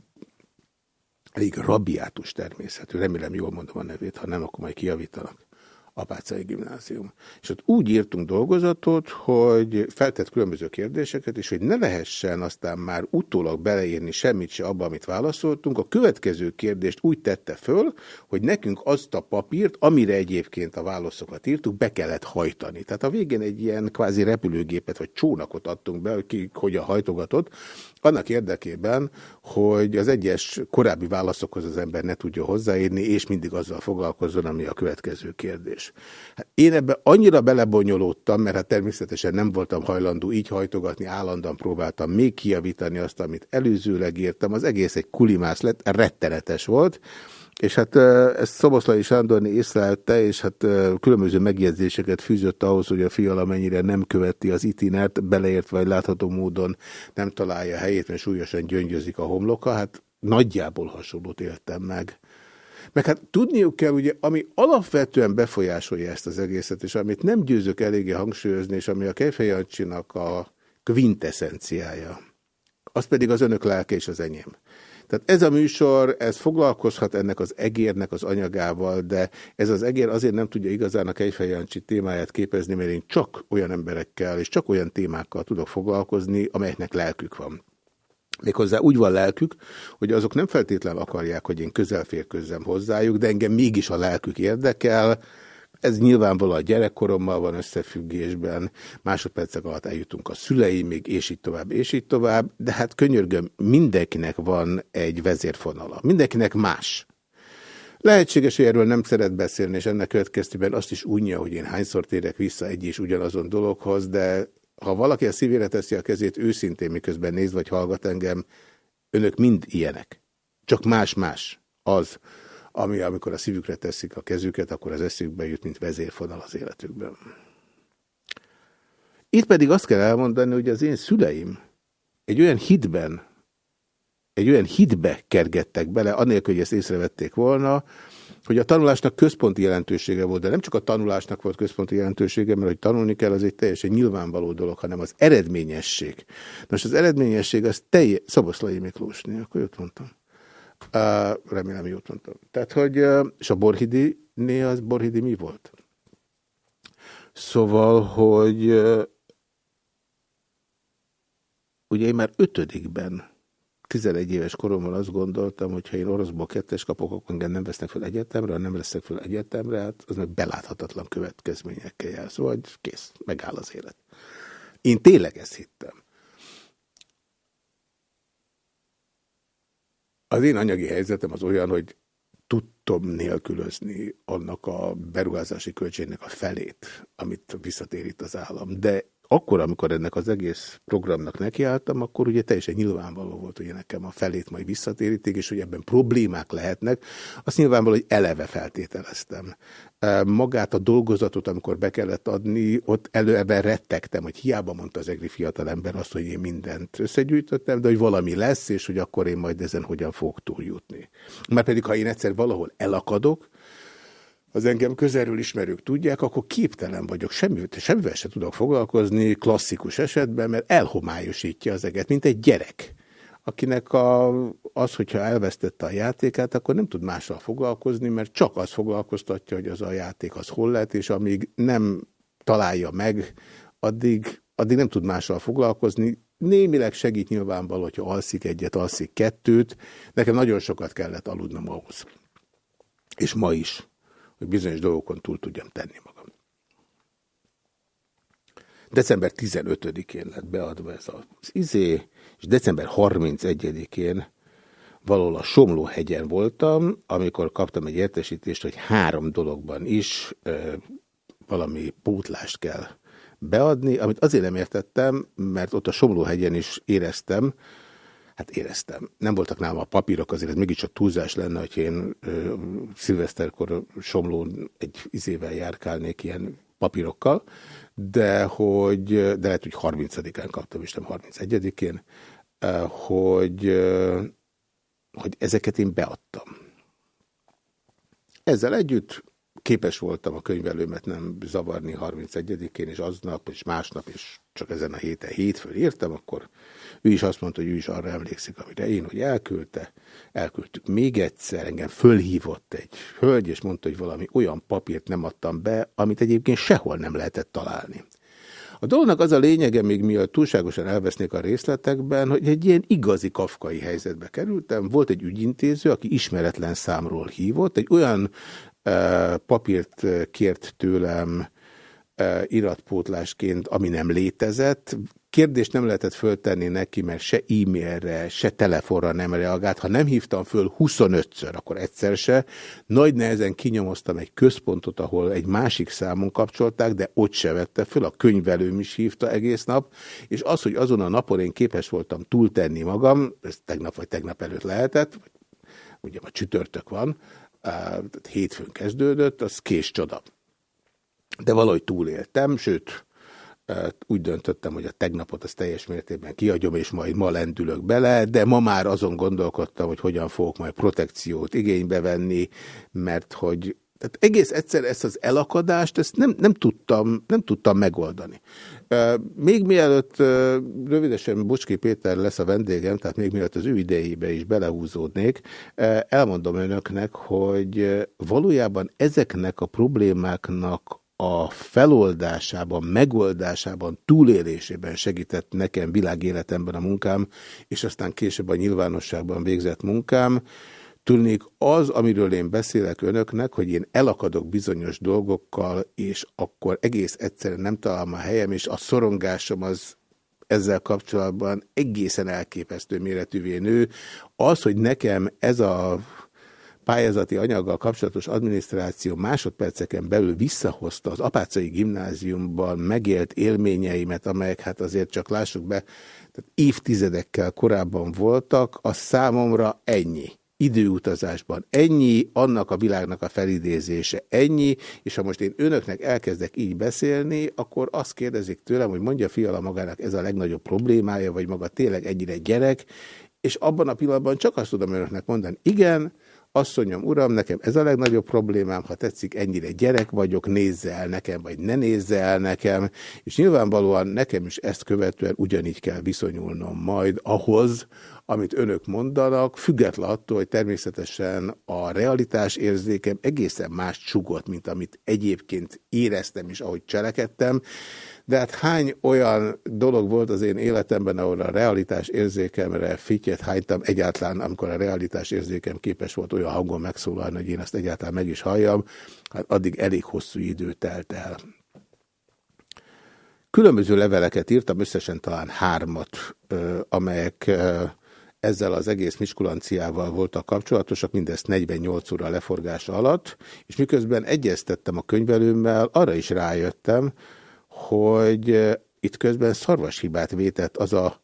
elég rabiátus természetű, remélem jól mondom a nevét, ha nem, akkor majd kijavítanak. Apácai Gimnázium. És ott úgy írtunk dolgozatot, hogy feltett különböző kérdéseket, és hogy ne lehessen aztán már utólag beleírni semmit se abba, amit válaszoltunk, a következő kérdést úgy tette föl, hogy nekünk azt a papírt, amire egyébként a válaszokat írtuk, be kellett hajtani. Tehát a végén egy ilyen kvázi repülőgépet vagy csónakot adtunk be, hogy ki hogyan hajtogatott, annak érdekében, hogy az egyes korábbi válaszokhoz az ember ne tudja hozzáírni, és mindig azzal foglalkozzon, ami a következő kérdés. Hát én ebbe annyira belebonyolódtam, mert hát természetesen nem voltam hajlandó így hajtogatni, állandóan próbáltam még kiavítani azt, amit előzőleg írtam. Az egész egy kulimász lett, rettenetes volt, és hát ezt Szoboszlai Sándorni észlelte, és hát különböző megjegyzéseket fűzött ahhoz, hogy a fiala mennyire nem követi az itinert, beleért vagy látható módon nem találja helyét, mert súlyosan gyöngyözik a homloka. Hát nagyjából hasonlót éltem meg. Meg hát tudniuk kell, ugye, ami alapvetően befolyásolja ezt az egészet, és amit nem győzök eléggé hangsúlyozni, és ami a Kejfejancsinak a quintessenciája, az pedig az önök lelke és az enyém. Tehát ez a műsor, ez foglalkozhat ennek az egérnek az anyagával, de ez az egér azért nem tudja igazán a Kejfejancsi témáját képezni, mert én csak olyan emberekkel és csak olyan témákkal tudok foglalkozni, amelyeknek lelkük van. Méghozzá úgy van lelkük, hogy azok nem feltétlenül akarják, hogy én közelférközzem hozzájuk, de engem mégis a lelkük érdekel, ez nyilvánvalóan a gyerekkorommal van összefüggésben, másodpercek alatt eljutunk a még és így tovább, és így tovább, de hát könyörgöm, mindenkinek van egy vezérfonala, mindenkinek más. Lehetséges, hogy erről nem szeret beszélni, és ennek következtében azt is unja, hogy én hányszor térek vissza egy és ugyanazon dologhoz, de ha valaki a szívére teszi a kezét őszintén, miközben néz vagy hallgat engem, önök mind ilyenek. Csak más-más az, ami amikor a szívükre teszik a kezüket, akkor az eszükbe jut, mint vezérfonal az életükben. Itt pedig azt kell elmondani, hogy az én szüleim egy olyan hitben, egy olyan hitbe kergettek bele, anélkül, hogy ezt észrevették volna, hogy a tanulásnak központi jelentősége volt, de nem csak a tanulásnak volt központi jelentősége, mert hogy tanulni kell, az egy teljesen nyilvánvaló dolog, hanem az eredményesség. Most az eredményesség az teljes, Szaboszlai Miklósné, akkor jött mondtam. Uh, remélem jót mondtam. Tehát, hogy, uh, és a Borhidi, né az Borhidi mi volt? Szóval, hogy uh, ugye én már ötödikben 11 éves koromban azt gondoltam, hogy ha én oroszból kettes kapok, akkor engem nem vesznek fel egyetemre, ha nem vesznek fel egyetemre, hát az meg beláthatatlan következményekkel jár. Szóval kész, megáll az élet. Én tényleg ezt hittem. Az én anyagi helyzetem az olyan, hogy tudtam nélkülözni annak a beruházási költségnek a felét, amit visszatérít az állam. De akkor, amikor ennek az egész programnak nekiálltam, akkor ugye teljesen nyilvánvaló volt, hogy nekem a felét majd visszatérítik, és hogy ebben problémák lehetnek. Azt nyilvánvaló, hogy eleve feltételeztem. Magát a dolgozatot, amikor be kellett adni, ott előebe rettegtem, hogy hiába mondta az egri fiatalember azt, hogy én mindent összegyűjtöttem, de hogy valami lesz, és hogy akkor én majd ezen hogyan fogok túljutni. Mert pedig, ha én egyszer valahol elakadok, az engem közelről ismerők tudják, akkor képtelen vagyok, semmi, semmivel se tudok foglalkozni klasszikus esetben, mert elhomályosítja az eget, mint egy gyerek, akinek a, az, hogyha elvesztette a játékát, akkor nem tud mással foglalkozni, mert csak az foglalkoztatja, hogy az a játék az hol lett, és amíg nem találja meg, addig, addig nem tud mással foglalkozni. Némileg segít nyilvánvaló, hogyha alszik egyet, alszik kettőt. Nekem nagyon sokat kellett aludnom ahhoz. És ma is hogy bizonyos dolgokon túl tudjam tenni magam. December 15-én lett beadva ez az izé, és december 31-én valahol a Somló-hegyen voltam, amikor kaptam egy értesítést, hogy három dologban is ö, valami pótlást kell beadni, amit azért nem értettem, mert ott a Somló-hegyen is éreztem, Hát éreztem. Nem voltak nálam a papírok, azért ez mégiscsak túlzás lenne, hogy én ö, szilveszterkor Somlón egy izével járkálnék ilyen papírokkal, de hogy, de lehet, hogy 30-án kaptam, és nem 31-én, hogy, hogy ezeket én beadtam. Ezzel együtt képes voltam a könyvelőmet nem zavarni 31-én, és aznap, és másnap, és csak ezen a héten hétfőn írtam, akkor ő is azt mondta, hogy ő is arra emlékszik, amire én, hogy elküldte. Elküldtük még egyszer, engem fölhívott egy hölgy, és mondta, hogy valami olyan papírt nem adtam be, amit egyébként sehol nem lehetett találni. A dolognak az a lényege, még mielőtt túlságosan elvesznék a részletekben, hogy egy ilyen igazi kafkai helyzetbe kerültem. Volt egy ügyintéző, aki ismeretlen számról hívott, egy olyan papírt kért tőlem iratpótlásként, ami nem létezett, Kérdést nem lehetett föltenni neki, mert se e-mailre, se telefonra nem reagált. Ha nem hívtam föl 25-ször, akkor egyszer se. Nagy nehezen kinyomoztam egy központot, ahol egy másik számon kapcsolták, de ott se vette föl. A könyvelőm is hívta egész nap. És az, hogy azon a napon én képes voltam túltenni magam, ez tegnap vagy tegnap előtt lehetett, ugye a csütörtök van, hétfőn kezdődött, az kés csoda. De valahogy túléltem, sőt, úgy döntöttem, hogy a tegnapot az teljes mértékben kiadjom, és majd ma lendülök bele, de ma már azon gondolkodtam, hogy hogyan fogok majd protekciót igénybe venni, mert hogy tehát egész egyszer ezt az elakadást, ezt nem, nem, tudtam, nem tudtam megoldani. Még mielőtt rövidesen Bocski Péter lesz a vendégem, tehát még mielőtt az ő idejébe is belehúzódnék, elmondom önöknek, hogy valójában ezeknek a problémáknak a feloldásában, megoldásában, túlélésében segített nekem világéletemben a munkám, és aztán később a nyilvánosságban végzett munkám. Tudnék az, amiről én beszélek önöknek, hogy én elakadok bizonyos dolgokkal, és akkor egész egyszerűen nem találom a helyem, és a szorongásom az ezzel kapcsolatban egészen elképesztő méretűvé nő. Az, hogy nekem ez a pályázati anyaggal kapcsolatos adminisztráció másodperceken belül visszahozta az Apácai Gimnáziumban megélt élményeimet, amelyek hát azért csak lássuk be, tehát évtizedekkel korábban voltak, az számomra ennyi időutazásban. Ennyi, annak a világnak a felidézése. Ennyi, és ha most én önöknek elkezdek így beszélni, akkor azt kérdezik tőlem, hogy mondja fiala magának ez a legnagyobb problémája, vagy maga tényleg ennyire gyerek, és abban a pillanatban csak azt tudom önöknek mondani, igen, Asszonyom, uram, nekem ez a legnagyobb problémám, ha tetszik, ennyire gyerek vagyok, nézze el nekem, vagy ne nézze el nekem, és nyilvánvalóan nekem is ezt követően ugyanígy kell viszonyulnom majd ahhoz, amit önök mondanak, független attól, hogy természetesen a realitás érzékem egészen más csugott, mint amit egyébként éreztem és ahogy cselekedtem, de hát hány olyan dolog volt az én életemben, ahol a realitás érzékemre fityet hánytam egyáltalán, amikor a realitás érzékem képes volt olyan hangon megszólalni, hogy én ezt egyáltalán meg is halljam, hát addig elég hosszú idő telt el. Különböző leveleket írtam, összesen talán hármat, amelyek ezzel az egész Miskulanciával voltak kapcsolatosak, mindezt 48 óra leforgása alatt, és miközben egyeztettem a könyvelőmmel, arra is rájöttem, hogy itt közben szarvashibát vétett az a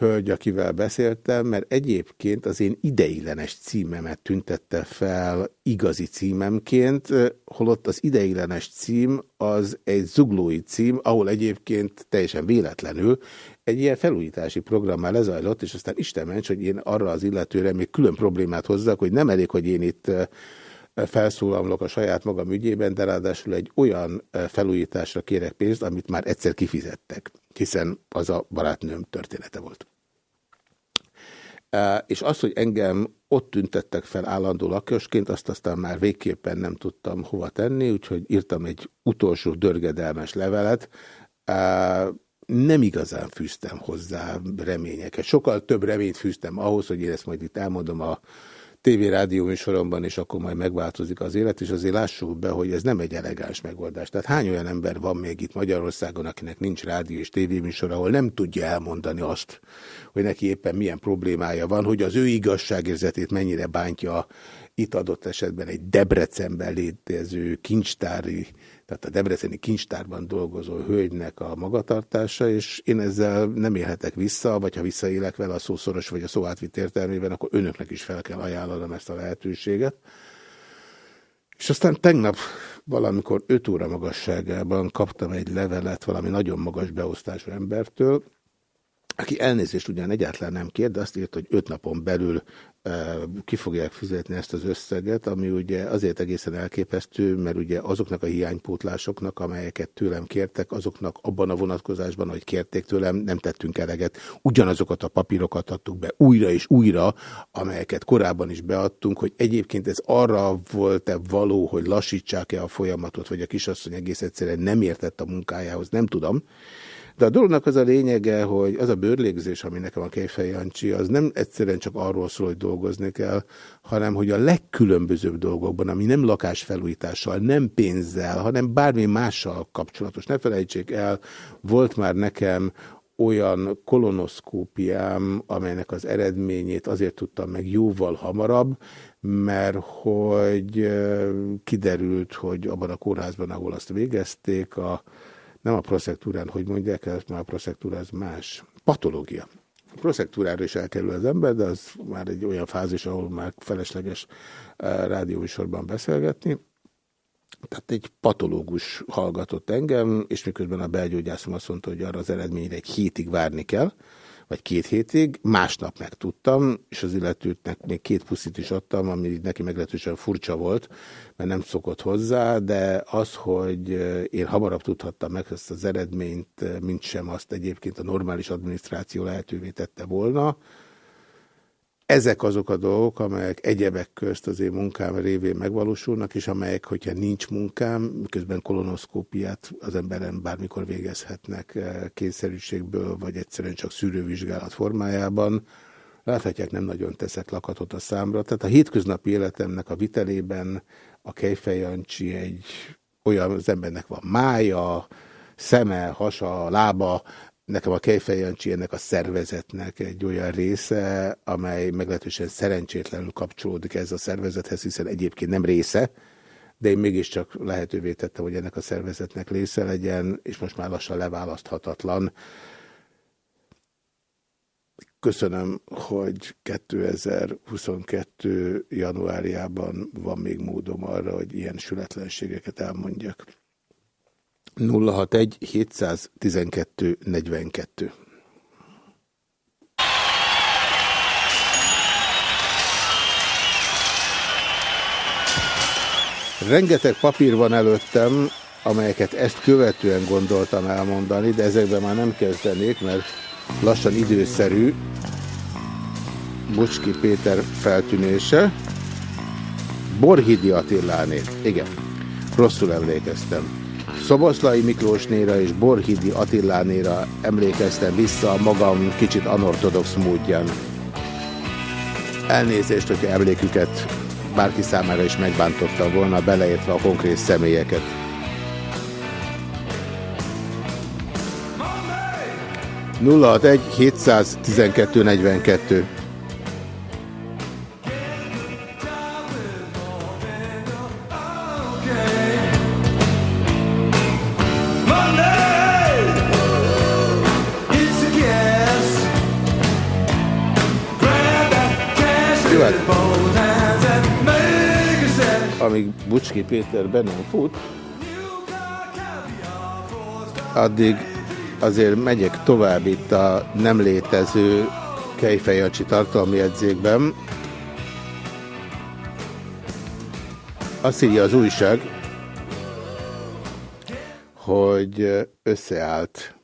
hölgy, akivel beszéltem, mert egyébként az én ideiglenes címemet tüntette fel igazi címemként, holott az ideiglenes cím az egy zuglói cím, ahol egyébként teljesen véletlenül egy ilyen felújítási programmal lezajlott, és aztán Isten ments, hogy én arra az illetőre még külön problémát hozzak, hogy nem elég, hogy én itt felszólalok a saját magam ügyében, de ráadásul egy olyan felújításra kérek pénzt, amit már egyszer kifizettek, hiszen az a barátnőm története volt. És az, hogy engem ott tüntettek fel állandó lakosként, azt aztán már végképpen nem tudtam hova tenni, úgyhogy írtam egy utolsó dörgedelmes levelet, nem igazán fűztem hozzá reményeket. Sokkal több reményt fűztem ahhoz, hogy én ezt majd itt elmondom a tévé-rádió műsoromban, és akkor majd megváltozik az élet, és azért lássuk be, hogy ez nem egy elegáns megoldás. Tehát hány olyan ember van még itt Magyarországon, akinek nincs rádió és tévéműsor, ahol nem tudja elmondani azt, hogy neki éppen milyen problémája van, hogy az ő igazságérzetét mennyire bántja itt adott esetben egy Debrecenben létező kincstári tehát a Debreceni kincstárban dolgozó hölgynek a magatartása, és én ezzel nem élhetek vissza, vagy ha visszaélek vele a szószoros vagy a szó átvitt értelmében, akkor önöknek is fel kell ajánlanom ezt a lehetőséget. És aztán tegnap valamikor 5 óra magasságában kaptam egy levelet valami nagyon magas beosztású embertől, aki elnézést ugyan egyáltalán nem kér, de azt írt, hogy öt napon belül ki fogják fizetni ezt az összeget, ami ugye azért egészen elképesztő, mert ugye azoknak a hiánypótlásoknak, amelyeket tőlem kértek, azoknak abban a vonatkozásban, hogy kérték tőlem, nem tettünk eleget. Ugyanazokat a papírokat adtuk be újra és újra, amelyeket korábban is beadtunk, hogy egyébként ez arra volt-e való, hogy lassítsák-e a folyamatot, vagy a kisasszony egész egyszerűen nem értett a munkájához, nem tudom. De a dolognak az a lényege, hogy az a bőrlégzés, ami nekem a Kejfej Jancsi, az nem egyszerűen csak arról szól, hogy dolgozni kell, hanem hogy a legkülönbözőbb dolgokban, ami nem lakásfelújítással, nem pénzzel, hanem bármi mással kapcsolatos. Ne felejtsék el, volt már nekem olyan kolonoszkópiám, amelynek az eredményét azért tudtam meg jóval hamarabb, mert hogy kiderült, hogy abban a kórházban, ahol azt végezték, a nem a proszektúrán, hogy mondják el, mert a proszektúra az más. Patológia. A proszektúrára is elkerül az ember, de az már egy olyan fázis, ahol már felesleges eh, rádióvisorban beszélgetni. Tehát egy patológus hallgatott engem, és miközben a belgyógyászom azt mondta, hogy arra az eredményre egy hétig várni kell, vagy két hétig, másnap megtudtam, és az illetőtnek még két puszit is adtam, ami neki meglehetősen furcsa volt, mert nem szokott hozzá, de az, hogy én hamarabb tudhattam meg ezt az eredményt, mint sem azt egyébként a normális adminisztráció lehetővé tette volna, ezek azok a dolgok, amelyek egyebek közt az én munkám révén megvalósulnak, és amelyek, hogyha nincs munkám, miközben kolonoszkópiát az emberen bármikor végezhetnek eh, kényszerűségből, vagy egyszerűen csak szűrővizsgálat formájában, láthatják, nem nagyon teszek lakatot a számra. Tehát a hétköznapi életemnek a vitelében a Kejfejancsi egy olyan, az embernek van mája, szeme, hasa, lába, nekem a Kejfejancsi ennek a szervezetnek egy olyan része, amely meglehetősen szerencsétlenül kapcsolódik ez a szervezethez, hiszen egyébként nem része, de én mégiscsak lehetővé tettem, hogy ennek a szervezetnek része legyen, és most már lassan leválaszthatatlan. Köszönöm, hogy 2022. januárjában van még módom arra, hogy ilyen sületlenségeket elmondjak. 061 712 42. Rengeteg papír van előttem, amelyeket ezt követően gondoltam elmondani, de ezekben már nem kezdenék, mert lassan időszerű Bucski Péter feltűnése. Borhidi Attiláné. Igen, rosszul emlékeztem. Szoboszlai Miklósnéra és Borhidi Attilánéra emlékeztem vissza a magam kicsit anortodox módján. Elnézést, hogyha emléküket bárki számára is megbántotta volna, beleértve a konkrét személyeket. 061 712 42 amíg Bucski Péter be nem fut, addig azért megyek tovább itt a nem létező Kejfejancsi tartalmi edzékben. Azt írja az újság, hogy összeállt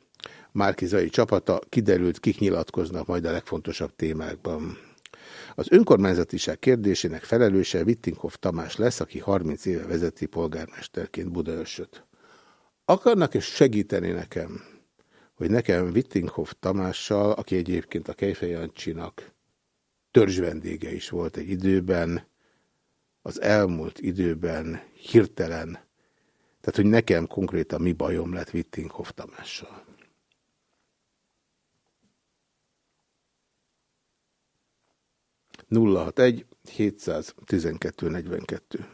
Márkizai csapata, kiderült, kik nyilatkoznak majd a legfontosabb témákban. Az önkormányzatiság kérdésének felelőse Wittinghoff Tamás lesz, aki 30 éve vezeti polgármesterként Budaörsöt. Akarnak és segíteni nekem, hogy nekem Wittinghoff Tamással, aki egyébként a Kejfej Jancsinak törzsvendége is volt egy időben, az elmúlt időben hirtelen, tehát hogy nekem konkrétan mi bajom lett Wittinghoff Tamással. 061 712 42.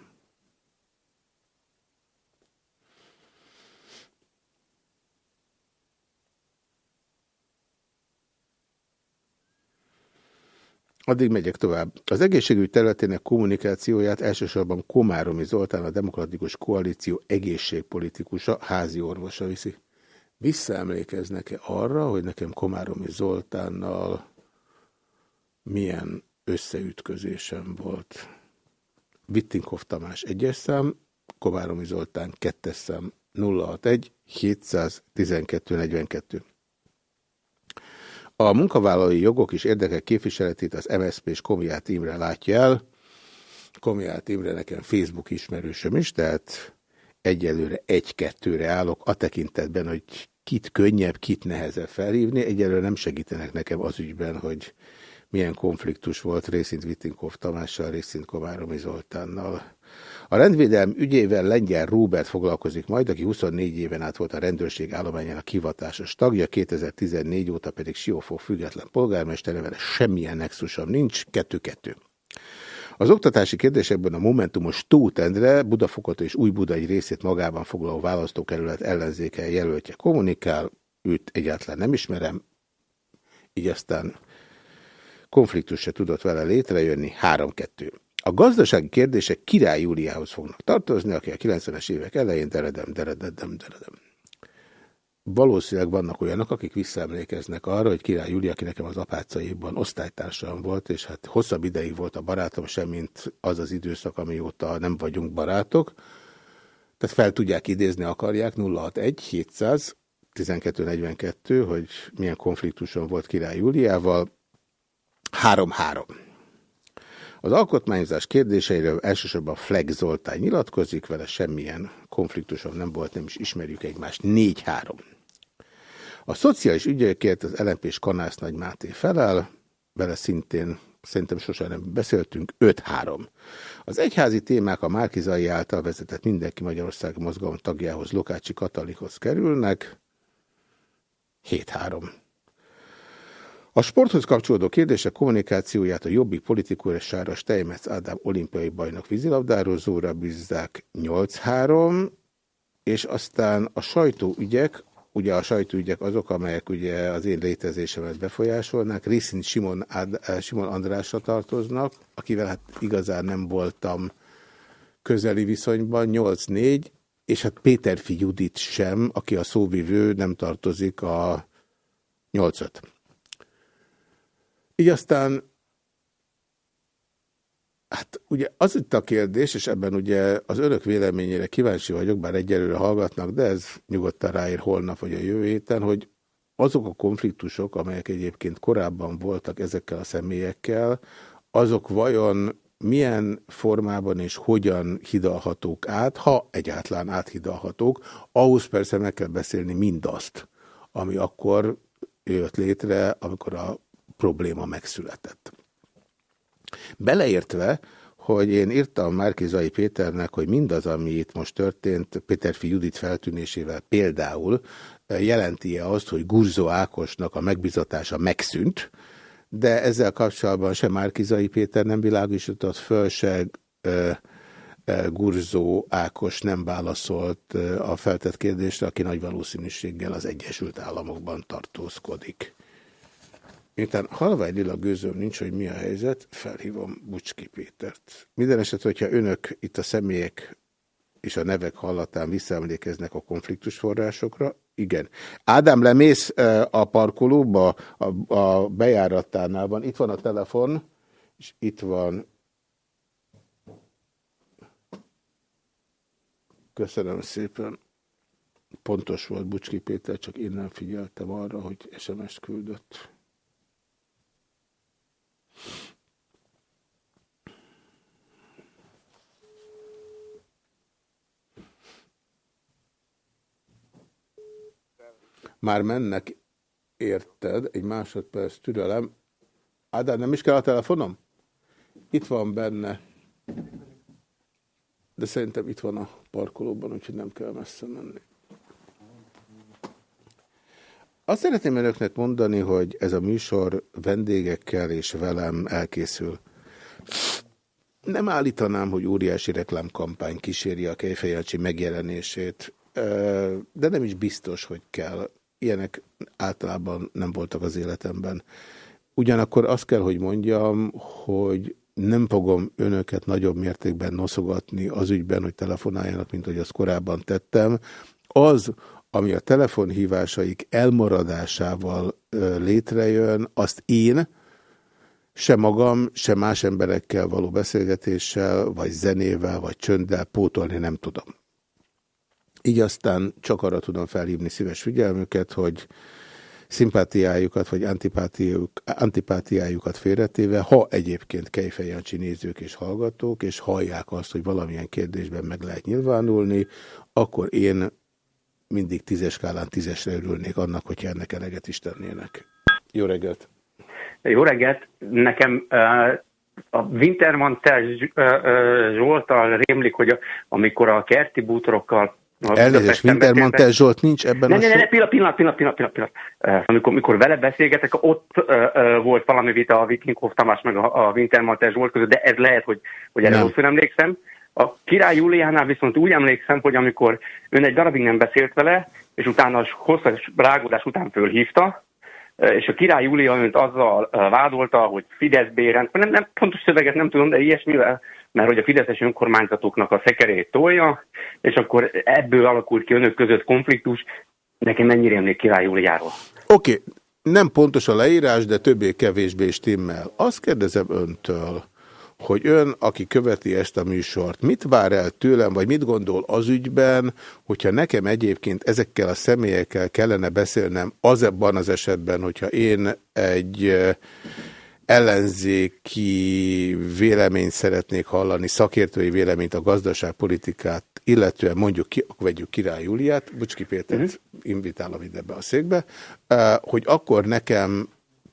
Addig megyek tovább. Az egészségügy területének kommunikációját elsősorban Komáromi Zoltán, a Demokratikus Koalíció egészségpolitikusa, házi orvosa viszi. Visszaemlékeznek-e arra, hogy nekem Komáromi Zoltánnal milyen összeütközésem volt. Vittinkov Tamás egyes szám, Kováromi Zoltán kettes szám 061 712 42. A munkavállalói jogok és érdekek képviseletét az MSZP és Komiát Imre látja el. Komiát Imre nekem Facebook ismerősöm is, tehát egyelőre egy-kettőre állok a tekintetben, hogy kit könnyebb, kit nehezebb felhívni. Egyelőre nem segítenek nekem az ügyben, hogy milyen konfliktus volt részint Vittinkov Tamással, részint Komáromi Zoltánnal. A rendvédelm ügyével Lengyel Róbert foglalkozik majd, aki 24 éven át volt a rendőrség állományának hivatásos tagja, 2014 óta pedig Siófok független polgármestere, vele semmilyen nexusom nincs, kettő-kettő. Az oktatási kérdésekben a Momentumos Tóth Endre, Budafokot és Új Buda egy részét magában foglaló választókerület ellenzéke jelöltje kommunikál, őt egyáltalán nem ismerem, így aztán konfliktus se tudott vele létrejönni, 3-2. A gazdasági kérdések Király Júliához fognak tartozni, aki a 90-es évek elején deredem, deredem, deredem. Valószínűleg vannak olyanok, akik visszaemlékeznek arra, hogy Király Júlia, aki nekem az apácaiban osztálytársam volt, és hát hosszabb ideig volt a barátom, semmint az az időszak, amióta nem vagyunk barátok. Tehát fel tudják idézni, akarják 061 700 1242, hogy milyen konfliktuson volt Király Júliával. 3-3. Az alkotmányozás kérdéseiről elsősorban Fleck Zoltán nyilatkozik, vele semmilyen konfliktusom nem volt, nem is ismerjük egymást. 4-3. A szociális ügyekért az LNP és Kanász Nagy Máté felel, vele szintén szerintem sosem nem beszéltünk, 5-3. Az egyházi témák a Márkizai által vezetett mindenki Magyarország mozgalom tagjához, Lokácsi Katalikhoz kerülnek, 7-3. A sporthoz kapcsolódó kérdések kommunikációját a jobbik politikusára Steinmetz Ádám olimpiai bajnok vízilabdározóra bízzák 8-3, és aztán a sajtóügyek, ugye a sajtóügyek azok, amelyek ugye az én létezésemet befolyásolnák, részint Simon, Ád, eh, Simon Andrásra tartoznak, akivel hát igazán nem voltam közeli viszonyban, 8-4, és hát Péterfi Judit sem, aki a szóvivő, nem tartozik a 8-5. Így aztán, hát ugye az itt a kérdés, és ebben ugye az önök véleményére kíváncsi vagyok, bár egyelőre hallgatnak, de ez nyugodtan ráír holnap vagy a jövő héten, hogy azok a konfliktusok, amelyek egyébként korábban voltak ezekkel a személyekkel, azok vajon milyen formában és hogyan hidalhatók át, ha egyáltalán áthidalhatók, ahhoz persze meg kell beszélni mindazt, ami akkor jött létre, amikor a probléma megszületett. Beleértve, hogy én írtam Márkizai Péternek, hogy mindaz, ami itt most történt, Péterfi Judit feltűnésével például, jelenti-e azt, hogy Gurzó Ákosnak a megbizatása megszűnt, de ezzel kapcsolatban sem Márkizai Péter nem világosított föl, se Gurzó Ákos nem válaszolt a feltett kérdésre, aki nagy valószínűséggel az Egyesült Államokban tartózkodik. Miután halvány lila gőzöm nincs, hogy mi a helyzet, felhívom Bucski Pétert. Minden eset, hogyha önök itt a személyek és a nevek hallatán visszaemlékeznek a konfliktus forrásokra, igen. Ádám, lemész a parkolóba, a, a bejáratánál van. Itt van a telefon, és itt van Köszönöm szépen. Pontos volt Bucski Péter, csak én nem figyeltem arra, hogy SMS-t küldött. Már mennek, érted, egy másodperc türelem. Ádám, nem is kell a telefonom? Itt van benne de szerintem itt van a parkolóban, úgyhogy nem kell messze menni. Azt szeretném önöknek mondani, hogy ez a műsor vendégekkel és velem elkészül. Nem állítanám, hogy óriási reklámkampány kíséri a Kejfejancsi megjelenését, de nem is biztos, hogy kell. Ilyenek általában nem voltak az életemben. Ugyanakkor azt kell, hogy mondjam, hogy nem fogom önöket nagyobb mértékben noszogatni az ügyben, hogy telefonáljanak, mint hogy azt korábban tettem. Az, ami a telefonhívásaik elmaradásával létrejön, azt én, se magam, se más emberekkel való beszélgetéssel, vagy zenével, vagy csönddel pótolni nem tudom. Így aztán csak arra tudom felhívni szíves figyelmüket, hogy szimpátiájukat vagy antipátiájuk, antipátiájukat félretéve, ha egyébként Kejfejancsi nézők és hallgatók, és hallják azt, hogy valamilyen kérdésben meg lehet nyilvánulni, akkor én mindig tízes skálán tízesre örülnék annak, hogyha ennek eleget is tennének. Jó reggelt! Jó reggelt! Nekem uh, a Wintermantel Zsoltal rémlik, hogy amikor a kerti bútorokkal Elnézést, Wintermantel Zsolt nincs ebben ne, a... Ne, ne, ne, pillanat, pillanat, pillanat, pillanat, pillanat, pillanat. Uh, amikor, amikor vele beszélgetek, ott uh, uh, volt valami vita a Vikinghoff Tamás meg a, a Wintermantel Zsolt között, de ez lehet, hogy, hogy erre rosszul emlékszem. A király Júliánál viszont úgy emlékszem, hogy amikor ön egy darabig nem beszélt vele, és utána a hosszas rágódás után fölhívta, és a király Júlia önt azzal vádolta, hogy Fidesz bérend, nem, nem pontos szöveget nem tudom, de ilyesmivel, mert hogy a Fideszes önkormányzatoknak a szekerét tolja, és akkor ebből alakult ki önök között konfliktus. Nekem mennyire emlék király Júliáról? Oké, okay. nem pontos a leírás, de többé-kevésbé stimmel. Azt kérdezem öntől, hogy ön, aki követi ezt a műsort, mit vár el tőlem, vagy mit gondol az ügyben, hogyha nekem egyébként ezekkel a személyekkel kellene beszélnem az ebben az esetben, hogyha én egy ellenzéki véleményt szeretnék hallani, szakértői véleményt a gazdaságpolitikát, illetően mondjuk ki, vegyük Király Júliát, Bucski Pétert uh mhm. -huh. invitálom ide be a székbe, hogy akkor nekem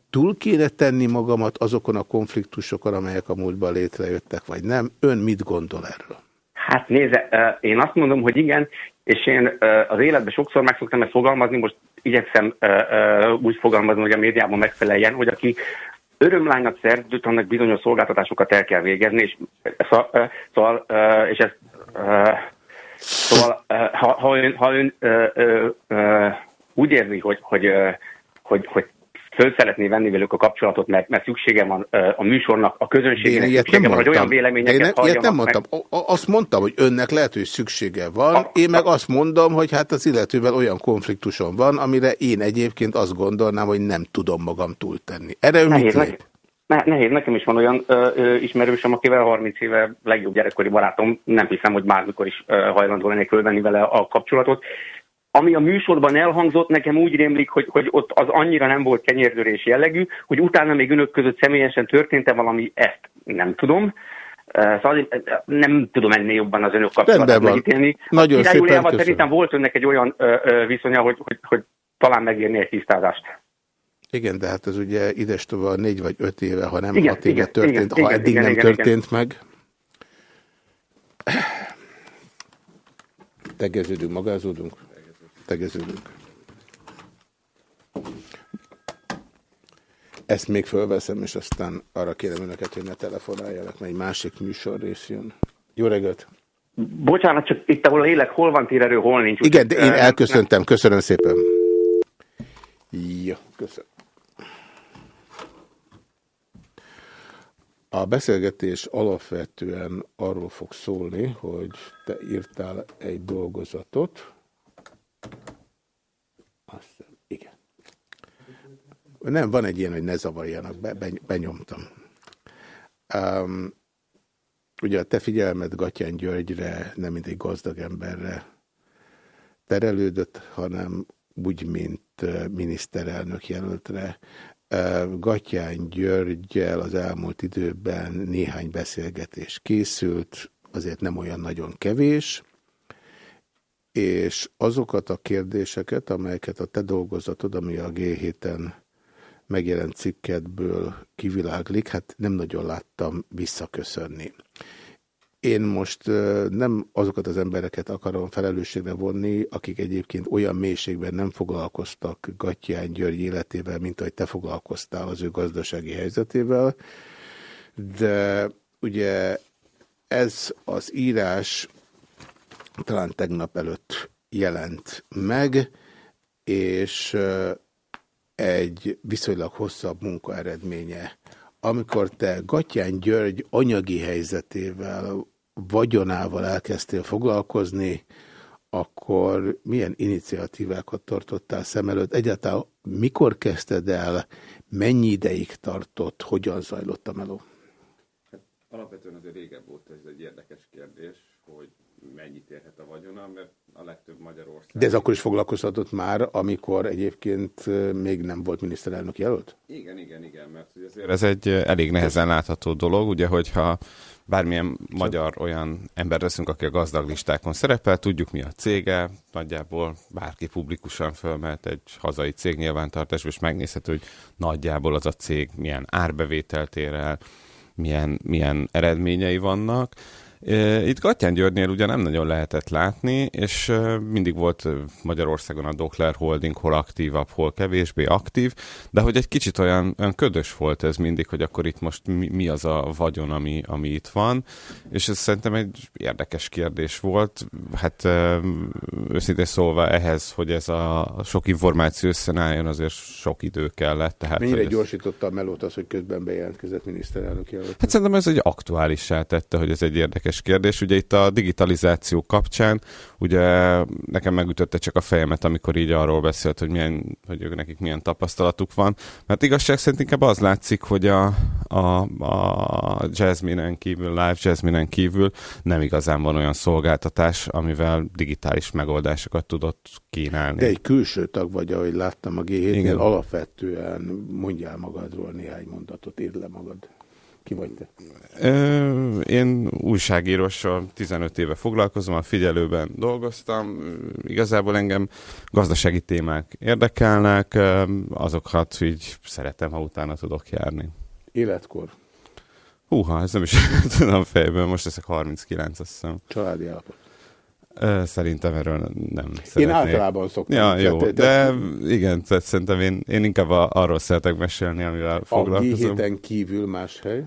túl kéne tenni magamat azokon a konfliktusokon, amelyek a múltban létrejöttek, vagy nem? Ön mit gondol erről? Hát nézze, én azt mondom, hogy igen, és én az életben sokszor meg szoktam ezt fogalmazni, most igyekszem úgy fogalmazni, hogy a médiában megfeleljen, hogy aki örömlánynak szerződött, annak bizonyos szolgáltatásokat el kell végezni, és szóval, és ez Szóval, ha, ha ön, ha ön úgy érzi, hogy, hogy, hogy, hogy föl szeretné venni velük a kapcsolatot, mert, mert szüksége van a műsornak, a közönségnek szüksége van, hogy olyan véleményeket én ilyet nem mondtam. Meg. Azt mondtam, hogy önnek lehet, hogy szüksége van, a, én meg azt mondom, hogy hát az illetővel olyan konfliktuson van, amire én egyébként azt gondolnám, hogy nem tudom magam túltenni. Erre nehéz, mit ne, nehéz, nekem is van olyan ö, ö, ismerősöm, akivel 30 éve legjobb gyerekkori barátom, nem hiszem, hogy bármikor is ö, hajlandó lennék fölvenni vele a kapcsolatot ami a műsorban elhangzott, nekem úgy rémlik, hogy, hogy ott az annyira nem volt kenyérdörés jellegű, hogy utána még önök között személyesen történt-e valami, ezt nem tudom. Szóval nem tudom ennél jobban az önök kapcsolatát megítélni. Nagyon szépen köszönöm. szerintem volt önnek egy olyan ö, ö, viszonya, hogy, hogy, hogy talán megérni egy tisztázást. Igen, de hát ez ugye ides tovább négy vagy öt éve, ha nem igen, hat éve igen, történt, igen, ha eddig igen, nem igen, történt igen. meg. Tegeződünk, magázódunk? Tegeződünk. Ezt még fölveszem, és aztán arra kérem önöket, hogy ne telefonáljanak, mert egy másik műsor rész jön. Jó reggelt! Bocsánat, csak itt, ahol élek, hol van térerő, hol nincs. Igen, de én elköszöntem. Köszönöm szépen. Jó, köszönöm. A beszélgetés alapvetően arról fog szólni, hogy te írtál egy dolgozatot. Azt igen. Nem, van egy ilyen, hogy ne zavarjanak, be, benyomtam. Um, ugye a te figyelmed Gatyán Györgyre, nem mint egy gazdag emberre terelődött, hanem úgy, mint miniszterelnök jelöltre. Gatyán Györgyel az elmúlt időben néhány beszélgetés készült, azért nem olyan nagyon kevés, és azokat a kérdéseket, amelyeket a te dolgozatod, ami a G7-en megjelent cikkedből kiviláglik, hát nem nagyon láttam visszaköszönni. Én most nem azokat az embereket akarom felelősségre vonni, akik egyébként olyan mélységben nem foglalkoztak Gattyán György életével, mint ahogy te foglalkoztál az ő gazdasági helyzetével, de ugye ez az írás talán tegnap előtt jelent meg, és egy viszonylag hosszabb munka eredménye. Amikor te Gatyán György anyagi helyzetével, vagyonával elkezdtél foglalkozni, akkor milyen iniciatívákat tartottál szem előtt? Egyáltalán mikor kezdted el, mennyi ideig tartott, hogyan zajlott a meló? Hát, alapvetően azért régebb óta ez egy érdekes kérdés, mennyit érhet a vagyona, mert a legtöbb Magyarország... De ez akkor is foglalkoztatott már, amikor egyébként még nem volt miniszterelnök jelölt? Igen, igen, igen, mert azért ez egy elég nehezen látható dolog, ugye, hogyha bármilyen magyar olyan ember leszünk, aki a gazdag listákon szerepel, tudjuk mi a cége, nagyjából bárki publikusan fölmehet egy hazai cég nyilvántartásba, és megnézhető, hogy nagyjából az a cég milyen árbevételt ér el, milyen, milyen eredményei vannak, itt Gattyán Györgynél ugye nem nagyon lehetett látni, és mindig volt Magyarországon a Dokler Holding hol aktívabb, hol kevésbé aktív, de hogy egy kicsit olyan, olyan ködös volt ez mindig, hogy akkor itt most mi, mi az a vagyon, ami, ami itt van, és ez szerintem egy érdekes kérdés volt. Hát őszintén szólva ehhez, hogy ez a sok információ összenálljon, azért sok idő kellett. Tehát, Mennyire gyorsította a melót az, hogy közben bejelentkezett miniszterelnök jelölt? Hát szerintem ez egy aktuálissá tette, hogy ez egy érdekes érdekes kérdés. Ugye itt a digitalizáció kapcsán, ugye nekem megütötte csak a fejemet, amikor így arról beszélt, hogy, milyen, hogy ők nekik milyen tapasztalatuk van. Mert igazság szerint inkább az látszik, hogy a, a, a Jasmine-en kívül, live Jasmine-en kívül nem igazán van olyan szolgáltatás, amivel digitális megoldásokat tudott kínálni. De egy külső tag vagy, ahogy láttam a G7-nél, alapvetően mondjál magadról néhány mondatot, írd le magad. Ki vagy te? Én újságíróssal 15 éve foglalkozom, a figyelőben dolgoztam. Igazából engem gazdasági témák érdekelnek, azokat így szeretem, ha utána tudok járni. Életkor? Húha, ez nem is tudom fejből, most ezek 39, azt hiszem. Családi állapot? Szerintem erről nem szeretnék. Én általában szoktam. Ja, jó, de, de igen, tehát szerintem én, én inkább arról szeretek mesélni, amivel foglalkozom. A kívül más hely?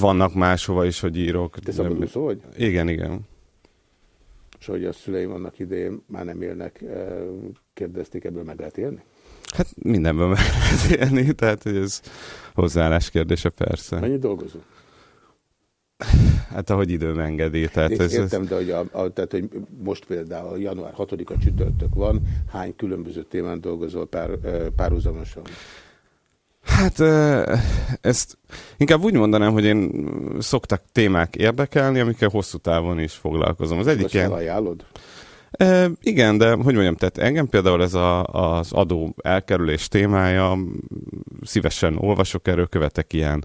Vannak máshova is, hogy írok. Te szabadúszó vagy? Igen, igen. És hogy a szüleim vannak idején már nem élnek, kérdezték, ebből meg lehet élni? Hát mindenben meg lehet élni, tehát hogy ez hozzáállás kérdése persze. Mennyi dolgozó? Hát ahogy időm engedi. Tehát ez, értem, ez... de hogy, a, a, tehát, hogy most például január 6-a csütörtök van, hány különböző témán dolgozol pár, párhuzamosan? Hát ezt inkább úgy mondanám, hogy én szoktak témák érdekelni, amikkel hosszú távon is foglalkozom. Az egyik ilyen... ajánlod? E, igen, de hogy mondjam, tehát engem például ez a, az adó elkerülés témája, szívesen olvasok erről, követek ilyen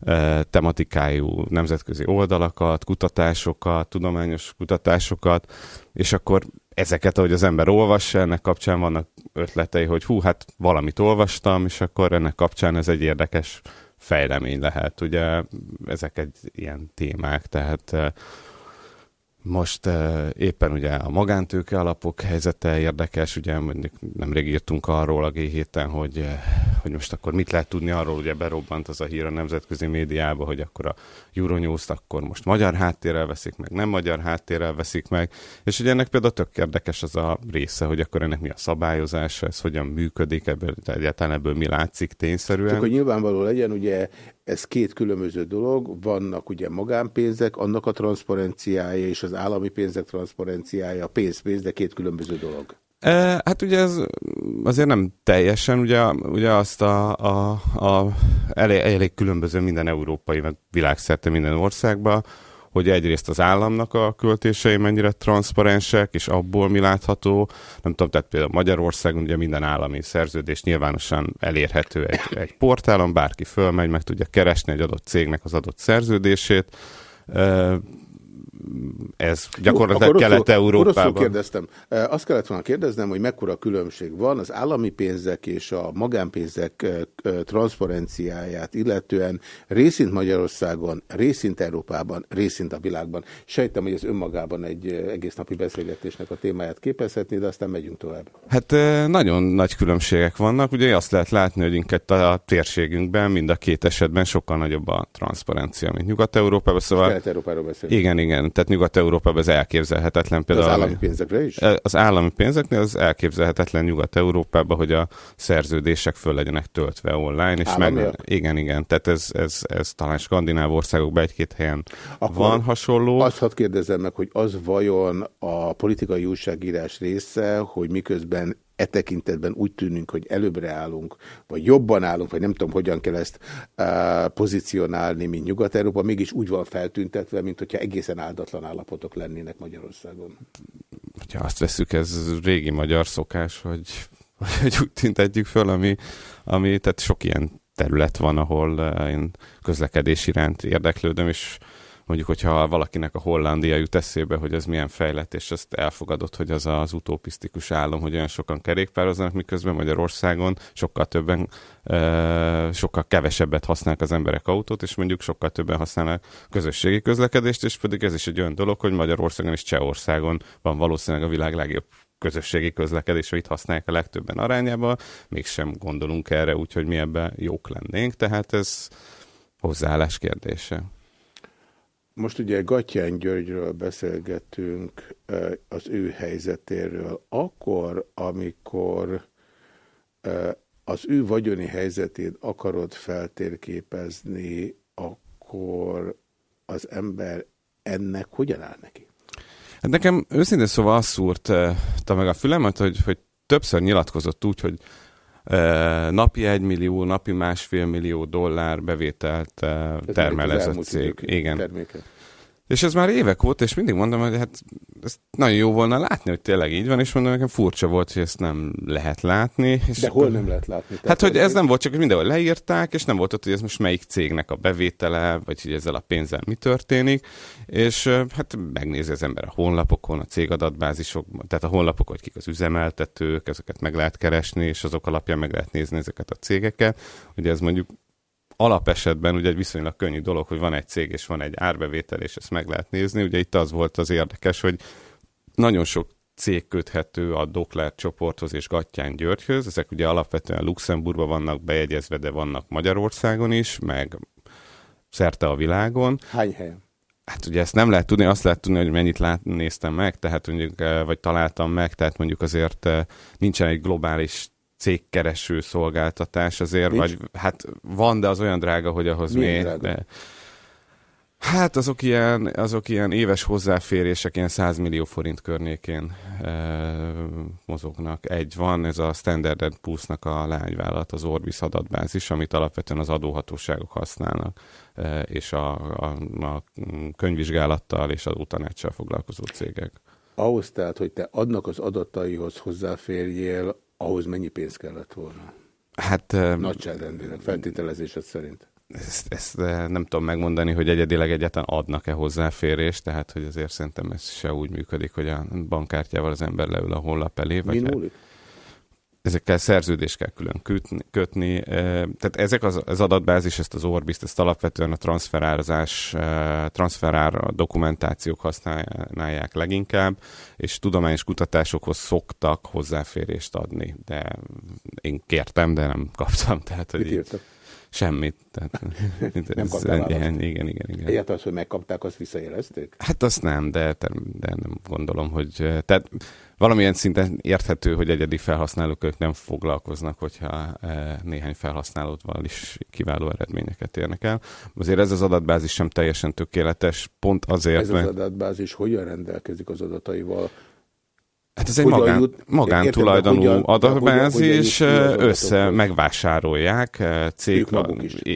e, tematikájú nemzetközi oldalakat, kutatásokat, tudományos kutatásokat, és akkor ezeket, ahogy az ember olvassa, ennek kapcsán vannak ötletei, hogy hú, hát valamit olvastam, és akkor ennek kapcsán ez egy érdekes fejlemény lehet. Ugye ezek egy ilyen témák, tehát Most uh, éppen ugye a magántőke alapok helyzete érdekes, ugye mondjuk nemrég írtunk arról a g héten, hogy, uh, hogy most akkor mit lehet tudni arról, ugye berobbant az a hír a nemzetközi médiába, hogy akkor a Euronews-t akkor most magyar háttérrel veszik meg, nem magyar háttérrel veszik meg, és ugye ennek például tök érdekes az a része, hogy akkor ennek mi a szabályozása, ez hogyan működik, ebből, egyáltalán ebből mi látszik tényszerűen. Csak hogy nyilvánvaló legyen, ugye ez két különböző dolog, vannak ugye magánpénzek, annak a transzparenciája és az állami pénzek transzparenciája, pénz-pénz, de két különböző dolog. E, hát ugye ez azért nem teljesen, ugye, ugye azt a, a, a elég, elég különböző minden európai, meg világszerte minden országban, hogy egyrészt az államnak a költései mennyire transzparensek, és abból mi látható. Nem tudom, tehát például Magyarországon ugye minden állami szerződés nyilvánosan elérhető egy, egy portálon, bárki fölmegy, meg tudja keresni egy adott cégnek az adott szerződését ez gyakorlatilag Kelet-Európában. Rosszul kérdeztem. Azt kellett volna kérdeznem, hogy mekkora különbség van az állami pénzek és a magánpénzek transzparenciáját, illetően részint Magyarországon, részint Európában, részint a világban. Sejtem, hogy ez önmagában egy egész napi beszélgetésnek a témáját képezhetné, de aztán megyünk tovább. Hát nagyon nagy különbségek vannak. Ugye azt lehet látni, hogy inkább a térségünkben mind a két esetben sokkal nagyobb a transzparencia, mint Nyugat-Európában. Szóval... Kelet-Európáról beszélünk. Igen, igen tehát Nyugat-Európában ez elképzelhetetlen. Például, az állami pénzekre is? Az állami pénzeknél az elképzelhetetlen Nyugat-Európában, hogy a szerződések föl legyenek töltve online. És meg, igen, igen, tehát ez, ez, ez talán skandináv országokban egy-két helyen Akkor van hasonló. Azt hadd kérdezem meg, hogy az vajon a politikai újságírás része, hogy miközben e tekintetben úgy tűnünk, hogy előbbre állunk, vagy jobban állunk, vagy nem tudom, hogyan kell ezt uh, pozícionálni, mint Nyugat-Európa, mégis úgy van feltüntetve, mint hogyha egészen áldatlan állapotok lennének Magyarországon. Ha azt veszük, ez régi magyar szokás, hogy, hogy úgy tüntetjük föl, ami, ami, tehát sok ilyen terület van, ahol én közlekedés iránt érdeklődöm, és mondjuk, hogyha valakinek a Hollandia jut eszébe, hogy ez milyen fejlett, és ezt elfogadott, hogy az az utopisztikus álom, hogy olyan sokan kerékpároznak, miközben Magyarországon sokkal többen, sokkal kevesebbet használnak az emberek autót, és mondjuk sokkal többen használnak közösségi közlekedést, és pedig ez is egy olyan dolog, hogy Magyarországon és Csehországon van valószínűleg a világ legjobb közösségi közlekedés, hogy itt használják a legtöbben arányában, mégsem gondolunk erre, úgyhogy mi ebben jók lennénk, tehát ez hozzáállás kérdése. Most ugye Gatyán Györgyről beszélgetünk az ő helyzetéről. Akkor, amikor az ő vagyoni helyzetét akarod feltérképezni, akkor az ember ennek hogyan áll neki? Hát nekem őszintén szóval azt szúrta meg a fülemet, hogy, hogy többször nyilatkozott úgy, hogy napi egy millió, napi másfél millió dollár bevételt termel ez a cég. Igen. Terméket. És ez már évek óta, és mindig mondom, hogy hát ez nagyon jó volna látni, hogy tényleg így van, és mondom, nekem furcsa volt, hogy ezt nem lehet látni. És De hol nem lehet látni? Hát, hogy ez nem volt, csak mindenhol leírták, és nem volt ott, hogy ez most melyik cégnek a bevétele, vagy hogy ezzel a pénzzel mi történik, és hát megnézi az ember a honlapokon, a cégadatbázisokban, tehát a honlapok, hogy kik az üzemeltetők, ezeket meg lehet keresni, és azok alapján meg lehet nézni ezeket a cégeket. Ugye ez mondjuk alapesetben ugye egy viszonylag könnyű dolog, hogy van egy cég és van egy árbevétel, és ezt meg lehet nézni. Ugye itt az volt az érdekes, hogy nagyon sok cég köthető a Dokler csoporthoz és Gattyán Györgyhöz. Ezek ugye alapvetően Luxemburgban vannak bejegyezve, de vannak Magyarországon is, meg szerte a világon. Hány helyen? Hát ugye ezt nem lehet tudni, azt lehet tudni, hogy mennyit lát, néztem meg, tehát mondjuk, eh, vagy találtam meg, tehát mondjuk azért eh, nincsen egy globális cégkereső szolgáltatás azért, Nincs? vagy hát van, de az olyan drága, hogy ahhoz még... De, Hát azok ilyen, azok ilyen éves hozzáférések, ilyen 100 millió forint környékén e, mozognak. Egy van, ez a Standard Poor's-nak a lányvállalat, az Orbis adatbázis, amit alapvetően az adóhatóságok használnak, e, és a, a, a könyvvizsgálattal és adótanácssal foglalkozó cégek. Ahhoz tehát, hogy te adnak az adataihoz hozzáférjél, ahhoz mennyi pénz kellett volna? Hát... Nagyságrendileg, feltételezésed szerint. Ezt, ezt nem tudom megmondani, hogy egyedileg egyáltalán adnak-e hozzáférést, tehát hogy azért szerintem ez se úgy működik, hogy a bankkártyával az ember leül a honlap elé. Vagy Mi múlik? Ezekkel szerződést kell külön kötni. Tehát ezek az, az adatbázis, ezt az orbis ezt alapvetően a transferárazás, transferár dokumentációk használják leginkább, és tudományos kutatásokhoz szoktak hozzáférést adni, de én kértem, de nem kaptam. Tehát, hogy Mit írtak? Semmit. Tehát, nem kaptál igen, igen, igen, igen. Egyáltalán az, hogy megkapták, azt visszajelezték? Hát azt nem, de, de nem gondolom, hogy... Tehát valamilyen szinten érthető, hogy egyedi felhasználók ők nem foglalkoznak, hogyha e, néhány felhasználóval is kiváló eredményeket érnek el. Azért ez az adatbázis sem teljesen tökéletes, pont azért, Ez az adatbázis hogyan rendelkezik az adataival? Hát ez egy magán, jut, magántulajdonú adatbázis, össze megvásárolják, cég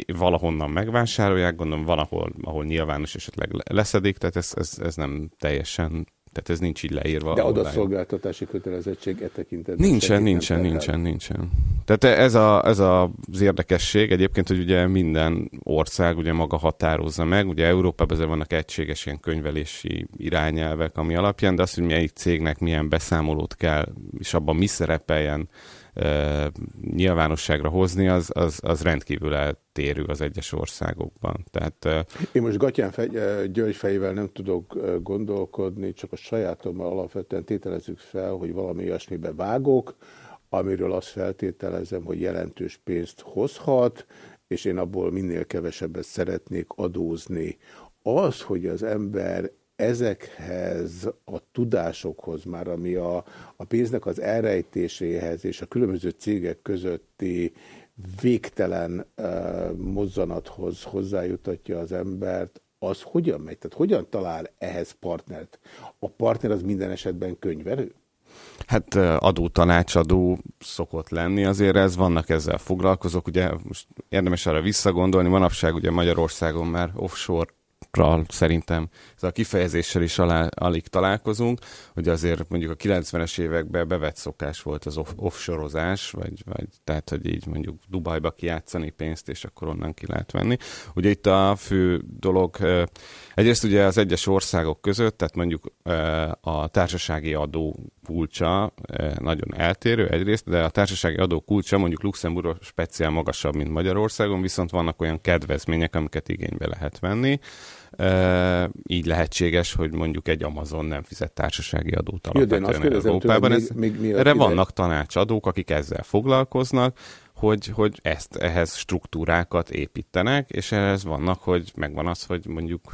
valahonnan megvásárolják, gondolom valahol, ahol nyilvános esetleg leszedik, tehát ez, ez, ez nem teljesen tehát ez nincs így leírva. De adatszolgáltatási kötelezettség e tekintetben? Nincsen, nincsen, nincsen, nincsen. Tehát ez, a, ez a, az érdekesség egyébként, hogy ugye minden ország ugye maga határozza meg, ugye Európában azért vannak egységes ilyen könyvelési irányelvek, ami alapján, de az, hogy melyik cégnek milyen beszámolót kell, és abban mi szerepeljen, nyilvánosságra hozni, az, az, az rendkívül eltérő az egyes országokban. Tehát, Én most Gatyán fej, György fejével nem tudok gondolkodni, csak a sajátommal alapvetően tételezzük fel, hogy valami ilyesmibe vágok, amiről azt feltételezem, hogy jelentős pénzt hozhat, és én abból minél kevesebbet szeretnék adózni. Az, hogy az ember ezekhez a tudásokhoz már, ami a, a pénznek az elrejtéséhez és a különböző cégek közötti végtelen uh, mozzanathoz hozzájutatja az embert, az hogyan megy? Tehát hogyan talál ehhez partnert? A partner az minden esetben könyvelő? Hát adó tanácsadó szokott lenni, azért ez vannak ezzel foglalkozók, ugye most érdemes arra visszagondolni, manapság ugye Magyarországon már offshore szerintem ez a kifejezéssel is alá, alig találkozunk, hogy azért mondjuk a 90-es években bevett szokás volt az off- offshore-ozás, vagy, vagy tehát, hogy így mondjuk Dubajba kijátszani pénzt, és akkor onnan ki lehet venni. Ugye itt a fő dolog, egyrészt ugye az egyes országok között, tehát mondjuk a társasági adó kulcsa nagyon eltérő egyrészt, de a társasági adó kulcsa mondjuk Luxemburg speciál magasabb, mint Magyarországon, viszont vannak olyan kedvezmények, amiket igénybe lehet venni így lehetséges, hogy mondjuk egy Amazon nem fizet társasági adót alapvetően Európában. Tőle, még, még erre vannak tanácsadók, akik ezzel foglalkoznak, hogy, hogy ezt, ehhez struktúrákat építenek, és ehhez vannak, hogy megvan az, hogy mondjuk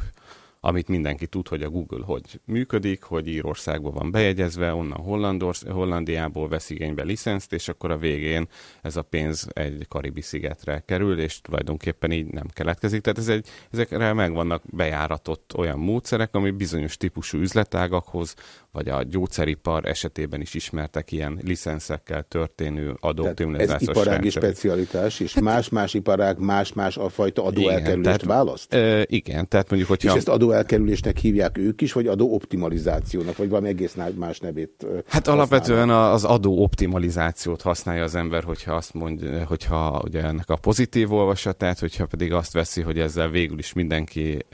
amit mindenki tud, hogy a Google hogy működik, hogy Írországban van bejegyezve, onnan Hollandorsz, Hollandiából vesz igénybe licenszt, és akkor a végén ez a pénz egy karibi szigetre kerül, és tulajdonképpen így nem keletkezik. Tehát ez egy, ezekre megvannak bejáratott olyan módszerek, ami bizonyos típusú üzletágakhoz, vagy a gyógyszeripar esetében is ismertek ilyen licenszekkel történő adóoptimalizációs Ez iparági specialitás, és hát- más-más iparág más-más a fajta adóelkerülést választ? E, igen, tehát mondjuk, hogyha... És ezt adóelkerülésnek hívják ők is, vagy adóoptimalizációnak, vagy valami egész más nevét Hát alapvetően az adóoptimalizációt használja az ember, hogyha azt mondja, hogyha ugye ennek a pozitív olvasatát, hogyha pedig azt veszi, hogy ezzel végül is mindenki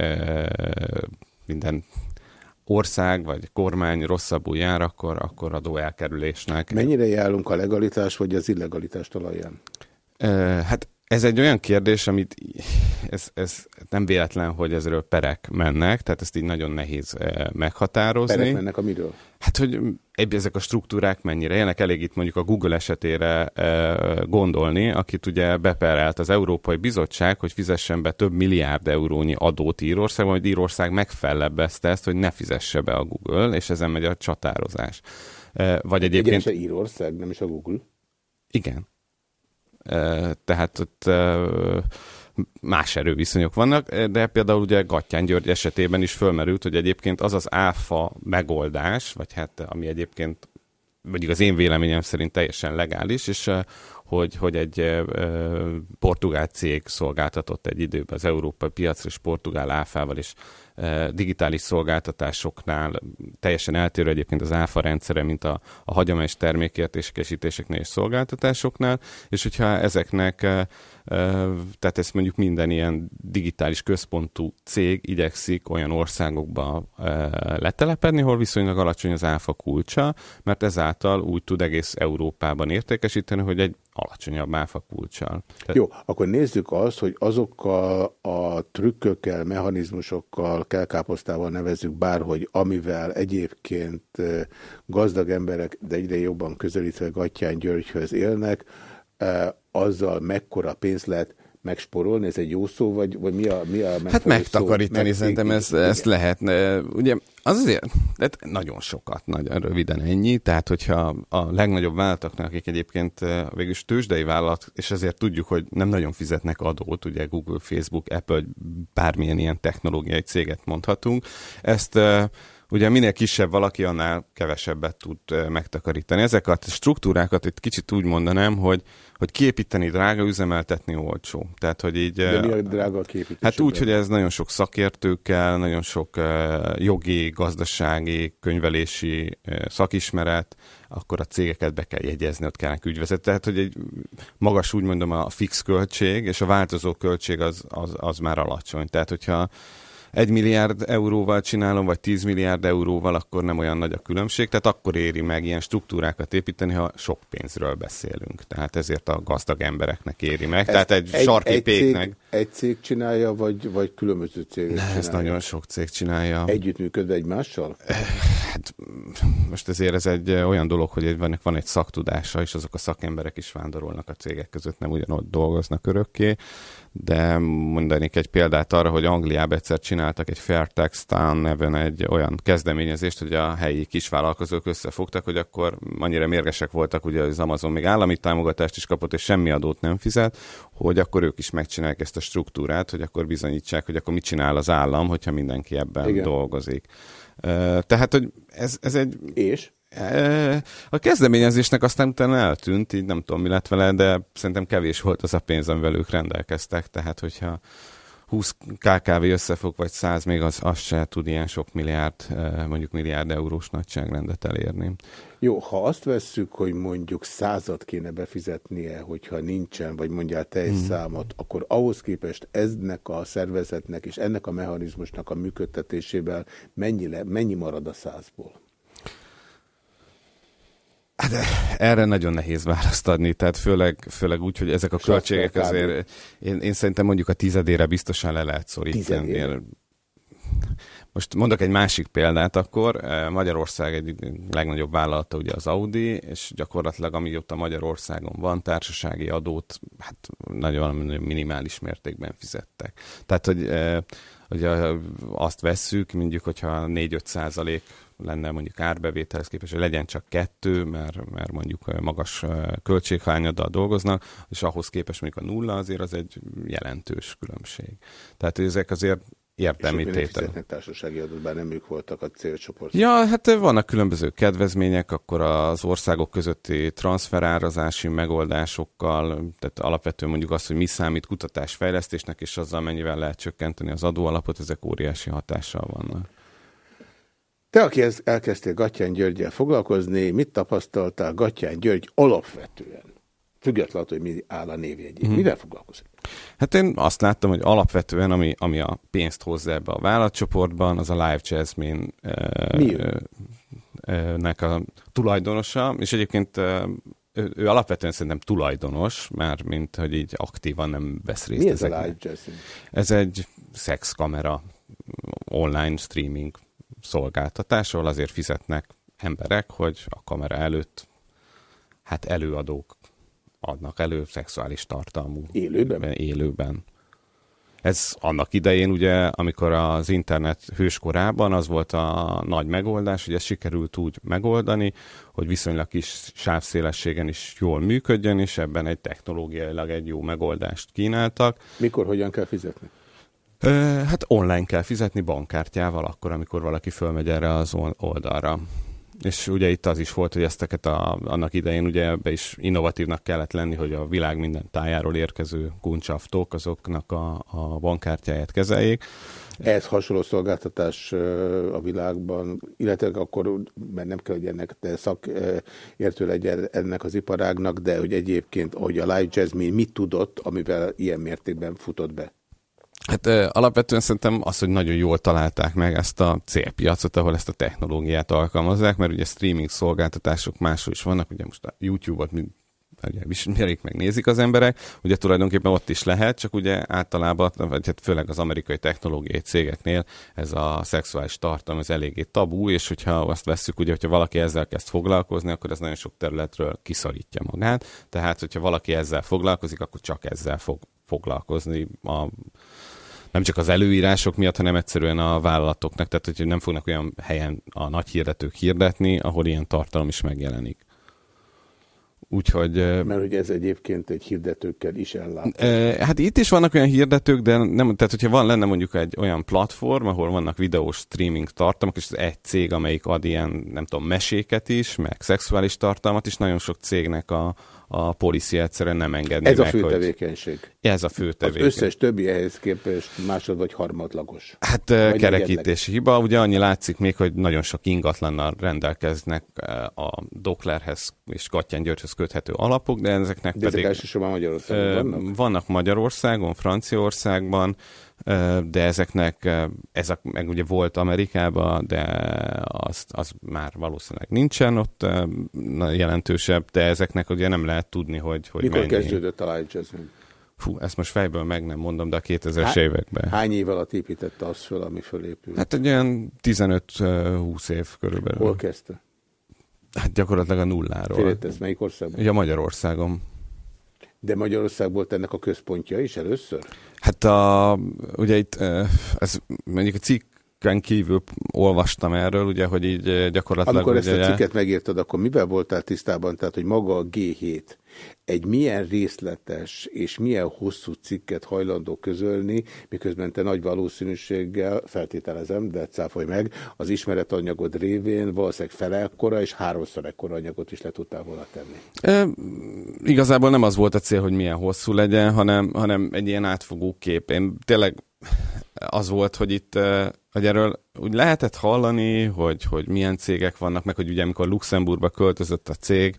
minden ország vagy kormány rosszabbul jár, akkor, akkor adó elkerülésnek. Mennyire járunk a legalitás vagy az illegalitás talaján? Hát ez egy olyan kérdés, amit ez, ez nem véletlen, hogy ezről perek mennek, tehát ezt így nagyon nehéz meghatározni. Perek mennek a miről? Hát, hogy ezek a struktúrák mennyire élnek, elég itt mondjuk a Google esetére e, gondolni, akit ugye beperelt az Európai Bizottság, hogy fizessen be több milliárd eurónyi adót Írországban, hogy Írország megfellebbezte ezt, hogy ne fizesse be a Google, és ezen megy a csatározás. E, vagy egyébként... Igen, Írország, nem is a Google. Igen. Tehát ott más erőviszonyok vannak, de például ugye Gattyán György esetében is fölmerült, hogy egyébként az az áfa megoldás, vagy hát ami egyébként mondjuk az én véleményem szerint teljesen legális, és hogy, hogy egy portugál cég szolgáltatott egy időben az európai piacra, és portugál áfával, és digitális szolgáltatásoknál teljesen eltérő egyébként az áfa rendszere, mint a, a hagyományos termékértékesítéseknél és szolgáltatásoknál, és hogyha ezeknek tehát ezt mondjuk minden ilyen digitális központú cég igyekszik olyan országokba letelepedni, hol viszonylag alacsony az áfa kulcsa, mert ezáltal úgy tud egész Európában értékesíteni, hogy egy alacsonyabb áfa kulcsal. Jó, akkor nézzük azt, hogy azokkal a trükkökkel, mechanizmusokkal, kelkáposztával nevezzük bárhogy, amivel egyébként gazdag emberek, de egyre jobban közelítve Gattyán Györgyhöz élnek, azzal mekkora pénz lehet megsporolni, ez egy jó szó, vagy, vagy mi a, mi a Hát megtakarítani, szó? szerintem ez, ezt lehetne. Ugye az azért, de nagyon sokat, nagyon röviden ennyi, tehát hogyha a legnagyobb vállalatoknak, akik egyébként végülis tőzsdei vállalat, és ezért tudjuk, hogy nem nagyon fizetnek adót, ugye Google, Facebook, Apple, bármilyen ilyen technológiai céget mondhatunk, ezt ugye minél kisebb valaki, annál kevesebbet tud megtakarítani. Ezeket a struktúrákat itt kicsit úgy mondanám, hogy, hogy képíteni drága, üzemeltetni olcsó. Tehát, hogy így... De mi a drága a képítés? Hát úgy, hogy ez nagyon sok szakértőkkel, nagyon sok jogi, gazdasági, könyvelési szakismeret, akkor a cégeket be kell jegyezni, ott kellene ügyvezetni. Tehát, hogy egy magas, úgy mondom, a fix költség, és a változó költség az, az, az már alacsony. Tehát, hogyha egy milliárd euróval csinálom, vagy 10 milliárd euróval, akkor nem olyan nagy a különbség, tehát akkor éri meg ilyen struktúrákat építeni, ha sok pénzről beszélünk. Tehát ezért a gazdag embereknek éri meg. Ez tehát egy, egy sarki egy péknek. Cég, egy cég csinálja, vagy, vagy különböző cégek ne, Ez nagyon sok cég csinálja. Együttműködve egymással? Hát most ezért ez egy olyan dolog, hogy van, van egy szaktudása, és azok a szakemberek is vándorolnak a cégek között, nem ugyanott dolgoznak örökké de mondanék egy példát arra, hogy Angliában egyszer csináltak egy Fair Tax Town neven egy olyan kezdeményezést, hogy a helyi kisvállalkozók összefogtak, hogy akkor annyira mérgesek voltak, ugye az Amazon még állami támogatást is kapott, és semmi adót nem fizet, hogy akkor ők is megcsinálják ezt a struktúrát, hogy akkor bizonyítsák, hogy akkor mit csinál az állam, hogyha mindenki ebben Igen. dolgozik. Tehát, hogy ez, ez egy... És? A kezdeményezésnek aztán utána eltűnt, így nem tudom, mi lett vele, de szerintem kevés volt az a pénz, amivel ők rendelkeztek, tehát hogyha 20 KKV összefog, vagy 100 még az, az se tud ilyen sok milliárd, mondjuk milliárd eurós nagyságrendet elérni. Jó, ha azt vesszük, hogy mondjuk százat kéne befizetnie, hogyha nincsen, vagy mondjál te egy hmm. számot, akkor ahhoz képest eznek a szervezetnek és ennek a mechanizmusnak a működtetésével mennyi, le, mennyi marad a százból? Hát erre nagyon nehéz választ adni, tehát főleg, főleg úgy, hogy ezek a költségek azért, én, én szerintem mondjuk a tizedére biztosan le lehet szorítani. Most mondok egy másik példát akkor. Magyarország egy legnagyobb vállalata ugye az Audi, és gyakorlatilag amióta Magyarországon van, társasági adót hát nagyon minimális mértékben fizettek. Tehát, hogy, hogy azt vesszük, mondjuk, hogyha 4-5 százalék lenne mondjuk árbevételhez képest, hogy legyen csak kettő, mert, mert mondjuk magas költséghányaddal dolgoznak, és ahhoz képest mondjuk a nulla azért az egy jelentős különbség. Tehát ezek azért érdemi tételek. társasági adót, bár nem ők voltak a célcsoport. Ja, hát vannak különböző kedvezmények, akkor az országok közötti transferárazási megoldásokkal, tehát alapvetően mondjuk azt, hogy mi számít kutatásfejlesztésnek, és azzal mennyivel lehet csökkenteni az adóalapot, ezek óriási hatással vannak. Te, aki elkezdtél Gattyán Györgyel foglalkozni, mit tapasztaltál Gattyán György alapvetően? Függetlenül, hogy mi áll a névjegyén. Hmm. Mivel foglalkozik? Hát én azt láttam, hogy alapvetően, ami, ami a pénzt hozza ebbe a vállalatcsoportban, az a Live Jasmine e, nek a tulajdonosa, és egyébként ő, ő alapvetően szerintem tulajdonos, már mint hogy így aktívan nem vesz részt. Mi ez a Live Jasmine? Ez egy szexkamera online streaming szolgáltatás, ahol azért fizetnek emberek, hogy a kamera előtt hát előadók adnak elő szexuális tartalmú. Élőben? Élőben. Ez annak idején ugye, amikor az internet hőskorában az volt a nagy megoldás, hogy ezt sikerült úgy megoldani, hogy viszonylag kis sávszélességen is jól működjön, és ebben egy technológiailag egy jó megoldást kínáltak. Mikor, hogyan kell fizetni? Hát online kell fizetni bankkártyával akkor, amikor valaki fölmegy erre az oldalra. és ugye itt az is volt, hogy ezteket a, annak idején ugye be is innovatívnak kellett lenni, hogy a világ minden tájáról érkező kuncsaftok azoknak a, a bankkártyáját kezeljék. Ehhez hasonló szolgáltatás a világban, illetve akkor, mert nem kell, hogy ennek te szakértő legyen ennek az iparágnak, de hogy egyébként, hogy a Live Jasmine mit tudott, amivel ilyen mértékben futott be? Hát alapvetően szerintem az, hogy nagyon jól találták meg ezt a célpiacot, ahol ezt a technológiát alkalmazzák, mert ugye streaming szolgáltatások máshol is vannak, ugye most a YouTube-ot ugye ismerik, meg nézik az emberek, ugye tulajdonképpen ott is lehet, csak ugye általában, vagy hát főleg az amerikai technológiai cégeknél ez a szexuális tartalom, ez eléggé tabú, és hogyha azt vesszük, ugye, hogyha valaki ezzel kezd foglalkozni, akkor ez nagyon sok területről kiszorítja magát, tehát hogyha valaki ezzel foglalkozik, akkor csak ezzel fog foglalkozni a nem csak az előírások miatt, hanem egyszerűen a vállalatoknak, tehát hogy nem fognak olyan helyen a nagy hirdetők hirdetni, ahol ilyen tartalom is megjelenik. Úgyhogy... Mert hogy ez egyébként egy hirdetőkkel is ellát. Hát itt is vannak olyan hirdetők, de nem, tehát hogyha van lenne mondjuk egy olyan platform, ahol vannak videós streaming tartalmak, és ez egy cég, amelyik ad ilyen, nem tudom, meséket is, meg szexuális tartalmat is, nagyon sok cégnek a, a policy egyszerűen nem engedni Ez meg, a fő hogy... tevékenység. Ez a fő tevékenység. Az összes többi ehhez képest másod vagy harmadlagos. Hát vagy kerekítési hiba. Ugye annyi látszik még, hogy nagyon sok ingatlannal rendelkeznek a Doklerhez és Katján Györgyhöz köthető alapok, de ezeknek de pedig... ezek elsősorban Magyarországon vannak? Vannak Magyarországon, Franciaországban, de ezeknek, ez a, meg ugye volt Amerikában, de az, az már valószínűleg nincsen ott jelentősebb, de ezeknek ugye nem lehet tudni, hogy, hogy Mikor mennyi. kezdődött a Live Jasmine? Fú, ezt most fejből meg nem mondom, de a 2000-es években. Hány év alatt építette azt föl, ami fölépült? Hát egy olyan 15-20 év körülbelül. Hol kezdte? Hát gyakorlatilag a nulláról. Félretesz, melyik országban? Ja, Magyarországon. De Magyarország volt ennek a központja is először? Hát a, ugye itt, ez mondjuk a cikken kívül olvastam erről, ugye, hogy így gyakorlatilag... Amikor ugye, ezt a cikket megírtad, akkor mivel voltál tisztában? Tehát, hogy maga a G7 egy milyen részletes és milyen hosszú cikket hajlandó közölni, miközben te nagy valószínűséggel, feltételezem, de cáfolj meg, az ismeretanyagod révén valószínűleg fele ekkora és háromszor ekkora anyagot is le tudtál volna tenni. E, igazából nem az volt a cél, hogy milyen hosszú legyen, hanem, hanem egy ilyen átfogó kép. Én tényleg az volt, hogy itt hogy erről úgy lehetett hallani, hogy, hogy milyen cégek vannak, meg hogy ugye amikor Luxemburgba költözött a cég,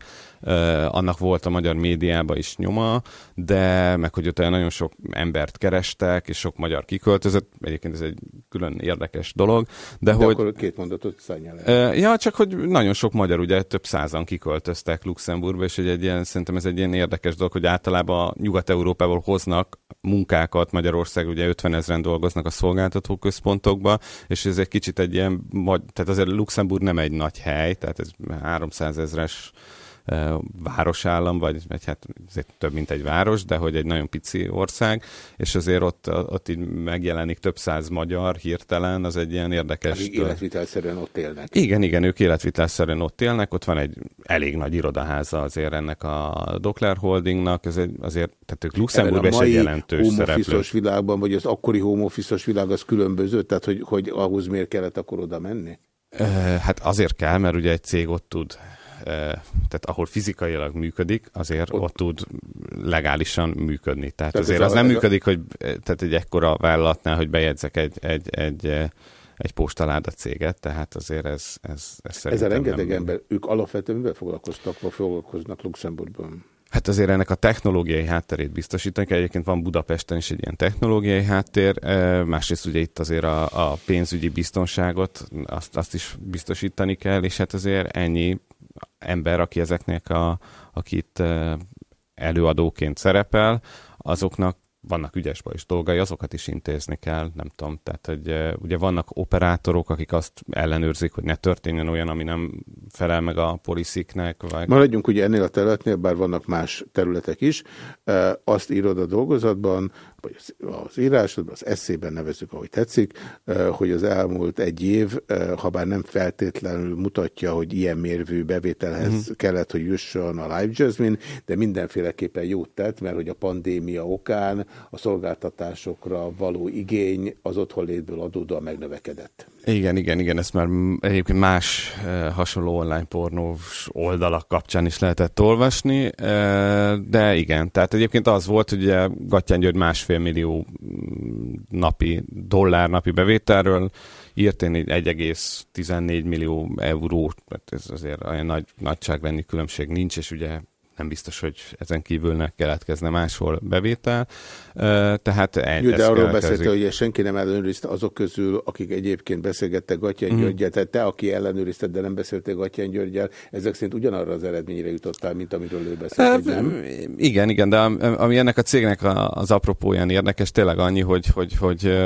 annak volt a magyar médiában is nyoma, de meg hogy ott olyan nagyon sok embert kerestek, és sok magyar kiköltözött, egyébként ez egy külön érdekes dolog. De, de hogy, akkor két mondatot szálljál eh, Ja, csak hogy nagyon sok magyar, ugye több százan kiköltöztek Luxemburgba, és hogy egy ilyen, szerintem ez egy ilyen érdekes dolog, hogy általában Nyugat-Európából hoznak munkákat, Magyarország ugye 50 ezeren dolgoznak a szolgáltató központokba, és ez egy kicsit egy ilyen, tehát azért Luxemburg nem egy nagy hely, tehát ez 300 ezres városállam, vagy, vagy hát azért több, mint egy város, de hogy egy nagyon pici ország, és azért ott, ott így megjelenik több száz magyar hirtelen, az egy ilyen érdekes... Akik életvitelszerűen ott élnek. Igen, igen, ők életvitelszerűen ott élnek, ott van egy elég nagy irodaháza azért ennek a Dokler Holdingnak, ez egy, azért, tehát ők Luxemburgban is egy jelentős szereplő. világban, vagy az akkori home világ az különböző, tehát hogy, hogy ahhoz miért kellett akkor oda menni? Hát azért kell, mert ugye egy cég ott tud tehát ahol fizikailag működik, azért ott, ott tud legálisan működni. Tehát, tehát azért az nem működik, hogy tehát egy ekkora vállalatnál, hogy bejegyzek egy, egy, egy, egy postaláda céget, tehát azért ez, ez, ez Ez a rengeteg ember, ők alapvetően mivel foglalkoztak, vagy foglalkoznak Luxemburgban? Hát azért ennek a technológiai hátterét biztosítani Egyébként van Budapesten is egy ilyen technológiai háttér, másrészt ugye itt azért a, a pénzügyi biztonságot, azt, azt is biztosítani kell, és hát azért ennyi ember, aki ezeknek a, akit előadóként szerepel, azoknak vannak ügyes is dolgai, azokat is intézni kell, nem tudom. Tehát, hogy ugye vannak operátorok, akik azt ellenőrzik, hogy ne történjen olyan, ami nem felel meg a polisziknek. Vagy... Maradjunk ugye ennél a területnél, bár vannak más területek is. Azt írod a dolgozatban, vagy az írásodban, az eszében nevezük, ahogy tetszik, hogy az elmúlt egy év, ha bár nem feltétlenül mutatja, hogy ilyen mérvű bevételhez mm. kellett, hogy jusson a Live Jasmine, de mindenféleképpen jót tett, mert hogy a pandémia okán a szolgáltatásokra való igény az otthonlétből adódóan megnövekedett. Igen, igen, igen, ezt már egyébként más hasonló online pornós oldalak kapcsán is lehetett olvasni, de igen, tehát egyébként az volt, hogy Gattyán György másfél millió napi, dollár napi bevételről. Írt én 1,14 millió euró, mert ez azért olyan nagy nagyságrendi különbség nincs, és ugye nem biztos, hogy ezen kívül ne keletkezne máshol bevétel. Tehát egy, Jó, de arról beszélt, hogy senki nem ellenőrizte azok közül, akik egyébként beszélgettek Gatyán mm. Györgyel, tehát te, aki ellenőrizte, de nem beszéltél Gatyán Györgyel, ezek szerint ugyanarra az eredményre jutottál, mint amiről ő beszélt, e, nem? Igen, igen, de ami ennek a cégnek az apropóján érdekes, tényleg annyi, hogy, hogy, hogy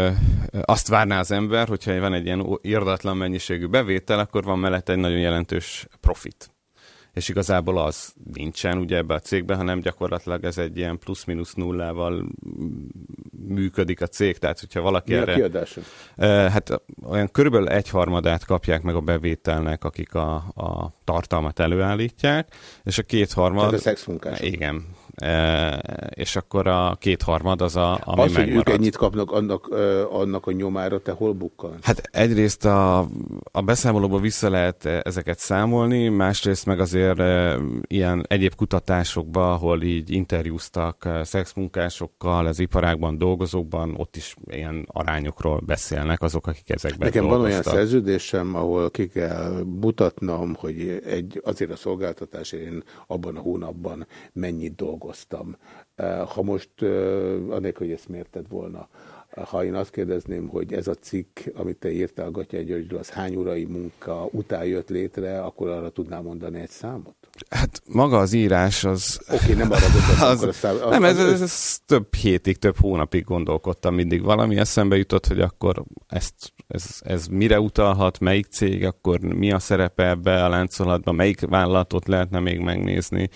azt várná az ember, hogyha van egy ilyen irdatlan mennyiségű bevétel, akkor van mellett egy nagyon jelentős profit és igazából az nincsen ugye ebbe a cégben, hanem gyakorlatilag ez egy ilyen plusz-minusz nullával működik a cég, tehát hogyha valaki Mi erre... a kiadása? Hát olyan körülbelül egyharmadát kapják meg a bevételnek, akik a, a tartalmat előállítják, és a kétharmad... Tehát a szexmunkások. Igen, és akkor a kétharmad az, a, ami Az, megmarad. hogy ők ennyit kapnak annak, annak a nyomára, te hol bukkal? Hát egyrészt a, a beszámolóból vissza lehet ezeket számolni, másrészt meg azért ilyen egyéb kutatásokban, ahol így interjúztak szexmunkásokkal, az iparágban dolgozókban, ott is ilyen arányokról beszélnek azok, akik ezekben Nekem dolgoztak. van olyan szerződésem, ahol ki kell mutatnom, hogy egy, azért a szolgáltatásért én abban a hónapban mennyit dolgozom dolgoztam. Ha most, anélkül, hogy ezt mérted volna, ha én azt kérdezném, hogy ez a cikk, amit te írtál Gatyá Györgyről, az hány órai munka után jött létre, akkor arra tudnám mondani egy számot? Hát maga az írás az... Oké, okay, nem arra az, az, szám, az, Nem, ez, ez, ez több hétig, több hónapig gondolkodtam mindig. Valami eszembe jutott, hogy akkor ezt, ez, ez mire utalhat, melyik cég, akkor mi a szerepe ebbe a láncolatban, melyik vállalatot lehetne még megnézni.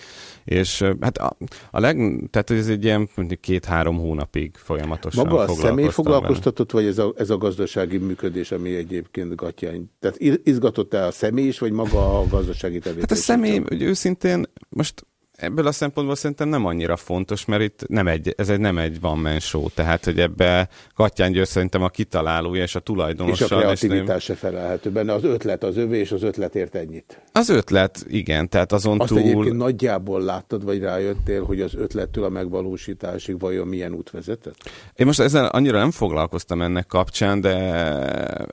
És hát a, a leg... Tehát ez egy ilyen két-három hónapig folyamatosan Maga a személy foglalkoztatott, vagy ez a, ez a gazdasági működés, ami egyébként gatyány? Tehát izgatott-e a személy is, vagy maga a gazdasági tevékenység? Hát a személy, őszintén most ebből a szempontból szerintem nem annyira fontos, mert itt nem egy, ez egy nem egy one man show, tehát hogy ebbe Katyán György szerintem a kitalálója és a tulajdonosa. És a kreativitás se felelhető benne, az ötlet az övé, és az ötlet ért ennyit. Az ötlet, igen, tehát azon Azt túl... egyébként nagyjából láttad, vagy rájöttél, hogy az ötlettől a megvalósításig vajon milyen út vezetett? Én most ezzel annyira nem foglalkoztam ennek kapcsán, de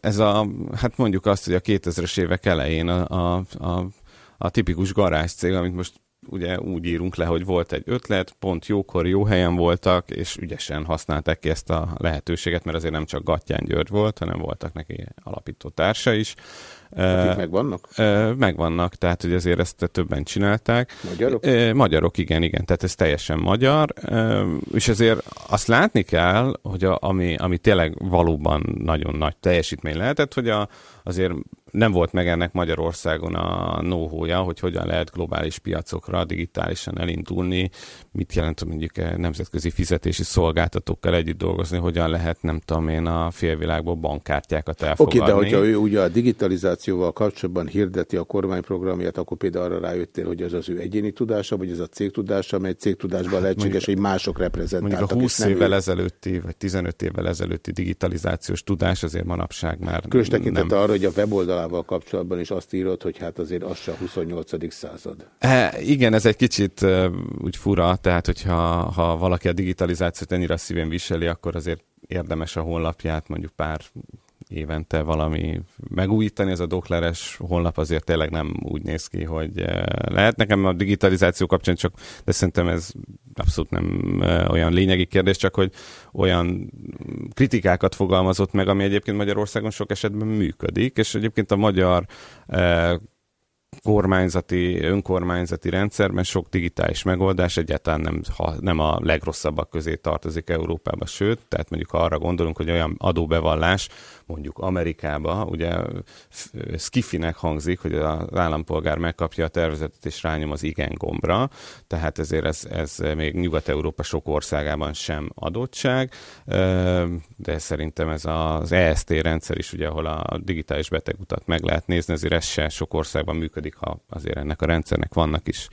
ez a, hát mondjuk azt, hogy a 2000-es évek elején a, a, a a tipikus garázs cég, amit most ugye úgy írunk le, hogy volt egy ötlet, pont jókor, jó helyen voltak, és ügyesen használták ki ezt a lehetőséget, mert azért nem csak Gattyán György volt, hanem voltak neki alapító társa is. Akik megvannak? Megvannak, tehát hogy azért ezt többen csinálták. Magyarok? Magyarok, igen, igen, tehát ez teljesen magyar, és azért azt látni kell, hogy a, ami, ami tényleg valóban nagyon nagy teljesítmény lehetett, hogy a, azért nem volt meg ennek Magyarországon a know hogy hogyan lehet globális piacokra digitálisan elindulni, mit jelent mondjuk nemzetközi fizetési szolgáltatókkal együtt dolgozni, hogyan lehet, nem tudom én, a félvilágból bankkártyákat elfogadni. Oké, okay, de hogyha ő ugye a digitalizációval kapcsolatban hirdeti a kormányprogramját, akkor például arra rájöttél, hogy az az ő egyéni tudása, vagy ez a cég tudása, amely cég tudásban lehetséges, hogy mások reprezentáltak. Mondjuk a 20 évvel ő... ezelőtti, vagy 15 évvel ezelőtti digitalizációs tudás azért manapság már Különös tekintettel arra, hogy a weboldalával kapcsolatban is azt írod, hogy hát azért az se a 28. század. E, igen, ez egy kicsit uh, úgy fura, tehát hogyha ha valaki a digitalizációt ennyire szívén viseli, akkor azért érdemes a honlapját mondjuk pár évente valami megújítani. Ez a dokleres honlap azért tényleg nem úgy néz ki, hogy lehet. Nekem a digitalizáció kapcsán csak, de szerintem ez abszolút nem olyan lényegi kérdés, csak hogy olyan kritikákat fogalmazott meg, ami egyébként Magyarországon sok esetben működik, és egyébként a magyar kormányzati, önkormányzati rendszerben sok digitális megoldás egyáltalán nem, ha, nem a legrosszabbak közé tartozik Európába, sőt, tehát mondjuk ha arra gondolunk, hogy olyan adóbevallás, mondjuk Amerikába, ugye skifinek hangzik, hogy az állampolgár megkapja a tervezetet és rányom az igen gombra, tehát ezért ez, ez még Nyugat-Európa sok országában sem adottság, de szerintem ez az EST rendszer is, ugye, ahol a digitális betegutat meg lehet nézni, azért ez se sok országban működik, ha azért ennek a rendszernek vannak is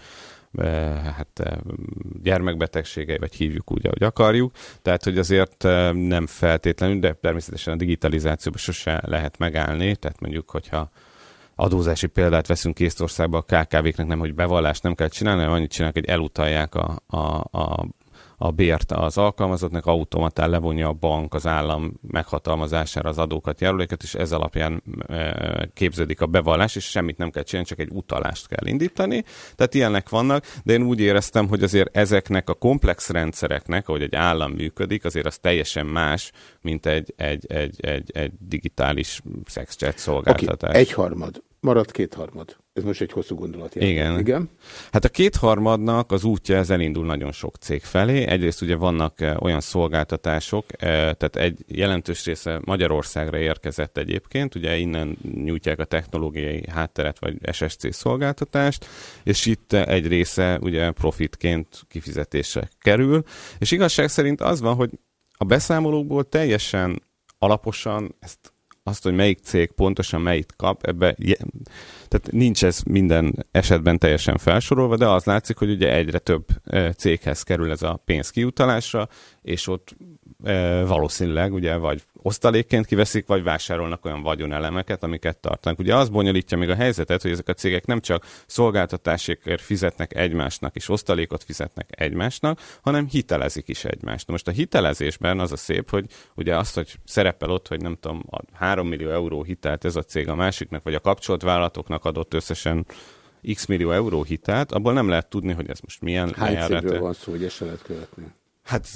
hát gyermekbetegségei, vagy hívjuk úgy, ahogy akarjuk. Tehát, hogy azért nem feltétlenül, de természetesen a digitalizációban sose lehet megállni. Tehát mondjuk, hogyha adózási példát veszünk Észtországban, a KKV-knek nem, hogy bevallást nem kell csinálni, hanem annyit csinálnak, hogy elutalják a, a, a a bért az alkalmazottnak, automatán levonja a bank az állam meghatalmazására az adókat, járuléket, és ez alapján képződik a bevallás, és semmit nem kell csinálni, csak egy utalást kell indítani. Tehát ilyenek vannak, de én úgy éreztem, hogy azért ezeknek a komplex rendszereknek, ahogy egy állam működik, azért az teljesen más, mint egy, egy, egy, egy, egy digitális szexchat szolgáltatás. Okay. Egyharmad. Maradt kétharmad. Ez most egy hosszú gondolat. Igen. Igen. Hát a kétharmadnak az útja ez elindul nagyon sok cég felé. Egyrészt ugye vannak eh, olyan szolgáltatások, eh, tehát egy jelentős része Magyarországra érkezett egyébként, ugye innen nyújtják a technológiai hátteret vagy SSC szolgáltatást, és itt egy része ugye profitként kifizetésre kerül, és igazság szerint az van, hogy a beszámolókból teljesen alaposan ezt azt, hogy melyik cég pontosan melyik kap, ebbe, tehát nincs ez minden esetben teljesen felsorolva, de az látszik, hogy ugye egyre több céghez kerül ez a pénz kiutalásra, és ott valószínűleg ugye vagy osztalékként kiveszik, vagy vásárolnak olyan vagyonelemeket, amiket tartanak. Ugye az bonyolítja még a helyzetet, hogy ezek a cégek nem csak szolgáltatásokért fizetnek egymásnak, és osztalékot fizetnek egymásnak, hanem hitelezik is egymást. most a hitelezésben az a szép, hogy ugye azt, hogy szerepel ott, hogy nem tudom, 3 millió euró hitelt ez a cég a másiknak, vagy a kapcsolt vállalatoknak adott összesen x millió euró hitelt, abból nem lehet tudni, hogy ez most milyen Hány cégről van szó, hogy ezt se lehet követni? Hát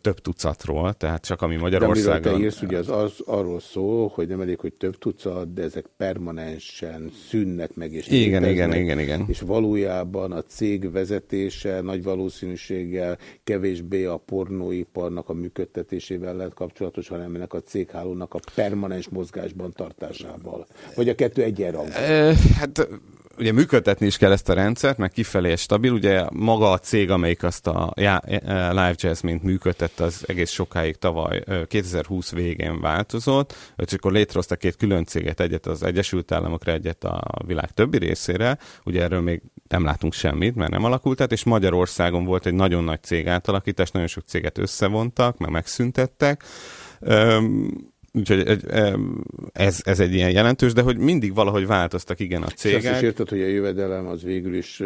több tucatról, tehát csak ami Magyarországon... De te írsz, ugye az, az arról szól, hogy nem elég, hogy több tucat, de ezek permanensen szűnnek meg, és igen, igen, igen, igen. És valójában a cég vezetése nagy valószínűséggel kevésbé a pornóiparnak a működtetésével lehet kapcsolatos, hanem ennek a céghálónak a permanens mozgásban tartásával. Vagy a kettő egyenrangú? Hát ugye működtetni is kell ezt a rendszert, meg kifelé stabil. Ugye maga a cég, amelyik azt a Live Jazz mint működtette, az egész sokáig tavaly 2020 végén változott, és akkor létrehoztak két külön céget, egyet az Egyesült Államokra, egyet a világ többi részére. Ugye erről még nem látunk semmit, mert nem alakult át, és Magyarországon volt egy nagyon nagy cég átalakítás, nagyon sok céget összevontak, meg megszüntettek. Úgyhogy ez, ez egy ilyen jelentős, de hogy mindig valahogy változtak igen a cégek. És azt is érted, hogy a jövedelem az végül is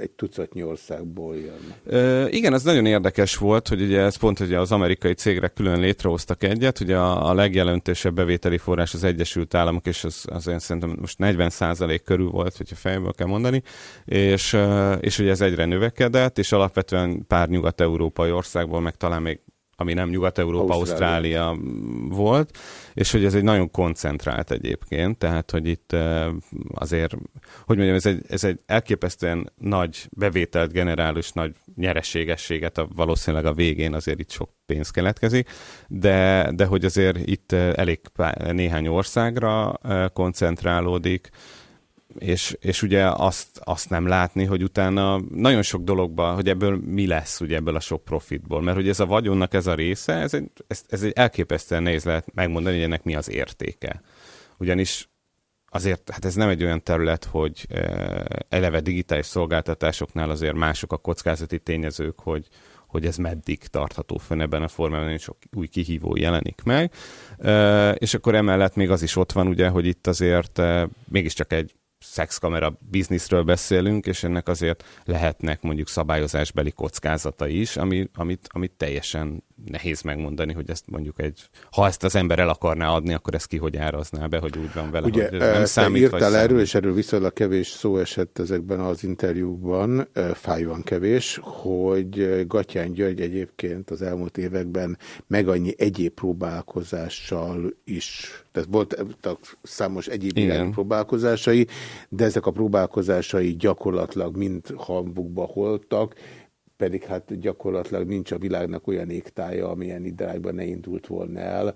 egy tucatnyi országból jön. E, igen, ez nagyon érdekes volt, hogy ugye ez pont hogy az amerikai cégre külön létrehoztak egyet, ugye a, a legjelentősebb bevételi forrás az Egyesült Államok, és az, az én szerintem most 40% körül volt, hogyha fejből kell mondani, és, és ugye ez egyre növekedett, és alapvetően pár nyugat-európai országból, meg talán még ami nem Nyugat-Európa, Ausztrália. Ausztrália volt, és hogy ez egy nagyon koncentrált egyébként, tehát hogy itt azért, hogy mondjam, ez egy, ez egy elképesztően nagy bevételt generáló és nagy nyereségességet a, valószínűleg a végén azért itt sok pénz keletkezik, de, de hogy azért itt elég néhány országra koncentrálódik, és, és ugye azt, azt nem látni, hogy utána nagyon sok dologba, hogy ebből mi lesz, ugye ebből a sok profitból, mert hogy ez a vagyonnak ez a része, ez egy, ez, ez egy elképesztően nehéz lehet megmondani, hogy ennek mi az értéke. Ugyanis azért, hát ez nem egy olyan terület, hogy eleve digitális szolgáltatásoknál azért mások a kockázati tényezők, hogy, hogy ez meddig tartható fönn ebben a formában, nagyon sok új kihívó jelenik meg. És akkor emellett még az is ott van, ugye, hogy itt azért mégiscsak egy szexkamera bizniszről beszélünk, és ennek azért lehetnek mondjuk szabályozásbeli kockázata is, ami, amit, amit teljesen nehéz megmondani, hogy ezt mondjuk egy, ha ezt az ember el akarná adni, akkor ezt ki hogy árazná be, hogy úgy van vele, Ugye, hogy nem számít, írtál vagy erről, számít. és erről viszonylag kevés szó esett ezekben az interjúkban, fájóan kevés, hogy Gatyán György egyébként az elmúlt években meg annyi egyéb próbálkozással is, tehát voltak számos egyéb próbálkozásai, de ezek a próbálkozásai gyakorlatilag mind hambukba holtak, pedig hát gyakorlatilag nincs a világnak olyan égtája, amilyen idájban ne indult volna el.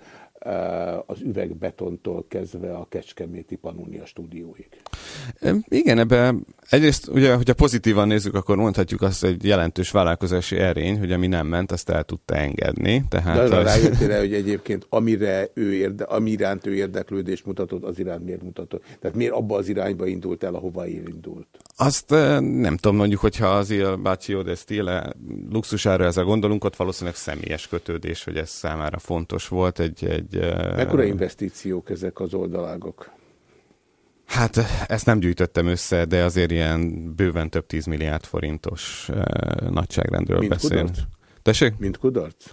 az üvegbetontól kezdve a Kecskeméti Pannonia stúdióig. Igen, ebbe egyrészt, ugye, hogyha pozitívan nézzük, akkor mondhatjuk azt, egy jelentős vállalkozási erény, hogy ami nem ment, azt el tudta engedni. Tehát De az... rájöttél hogy egyébként amire ő érde, ami iránt ő érdeklődést mutatott, az iránt miért mutatott? Tehát miért abba az irányba indult el, ahova indult? Azt nem tudom, mondjuk, hogyha az Il Baccio de Stile luxusára ezzel gondolunk, ott valószínűleg személyes kötődés, hogy ez számára fontos volt. Egy, egy, Mekkora investíciók ezek az oldalágok? Hát ezt nem gyűjtöttem össze, de azért ilyen bőven több tíz milliárd forintos nagyságrendről Mint beszél. Kudarc? Tessék? Mint kudarc?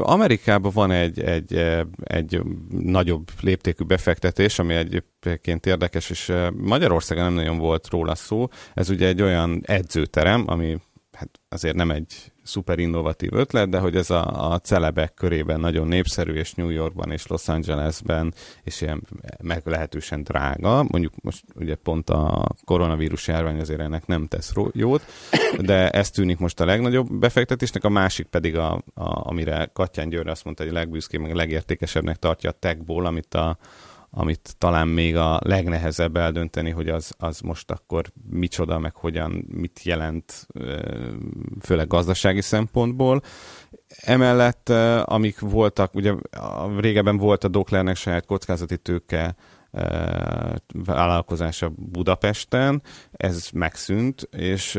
Amerikában van egy, egy, egy nagyobb léptékű befektetés, ami egyébként érdekes, és Magyarországon nem nagyon volt róla szó. Ez ugye egy olyan edzőterem, ami hát azért nem egy szuper innovatív ötlet, de hogy ez a, a celebek körében nagyon népszerű, és New Yorkban és Los Angelesben, és ilyen meglehetősen drága. Mondjuk most ugye pont a koronavírus járvány azért ennek nem tesz jót, de ez tűnik most a legnagyobb befektetésnek, a másik pedig, a, a, amire Katyán Győr azt mondta, hogy a legbüszkébb, meg a legértékesebbnek tartja a techból, amit a, amit talán még a legnehezebb eldönteni, hogy az, az most akkor micsoda, meg hogyan, mit jelent, főleg gazdasági szempontból. Emellett, amik voltak, ugye régebben volt a Doklernek saját kockázati tőke vállalkozása Budapesten, ez megszűnt, és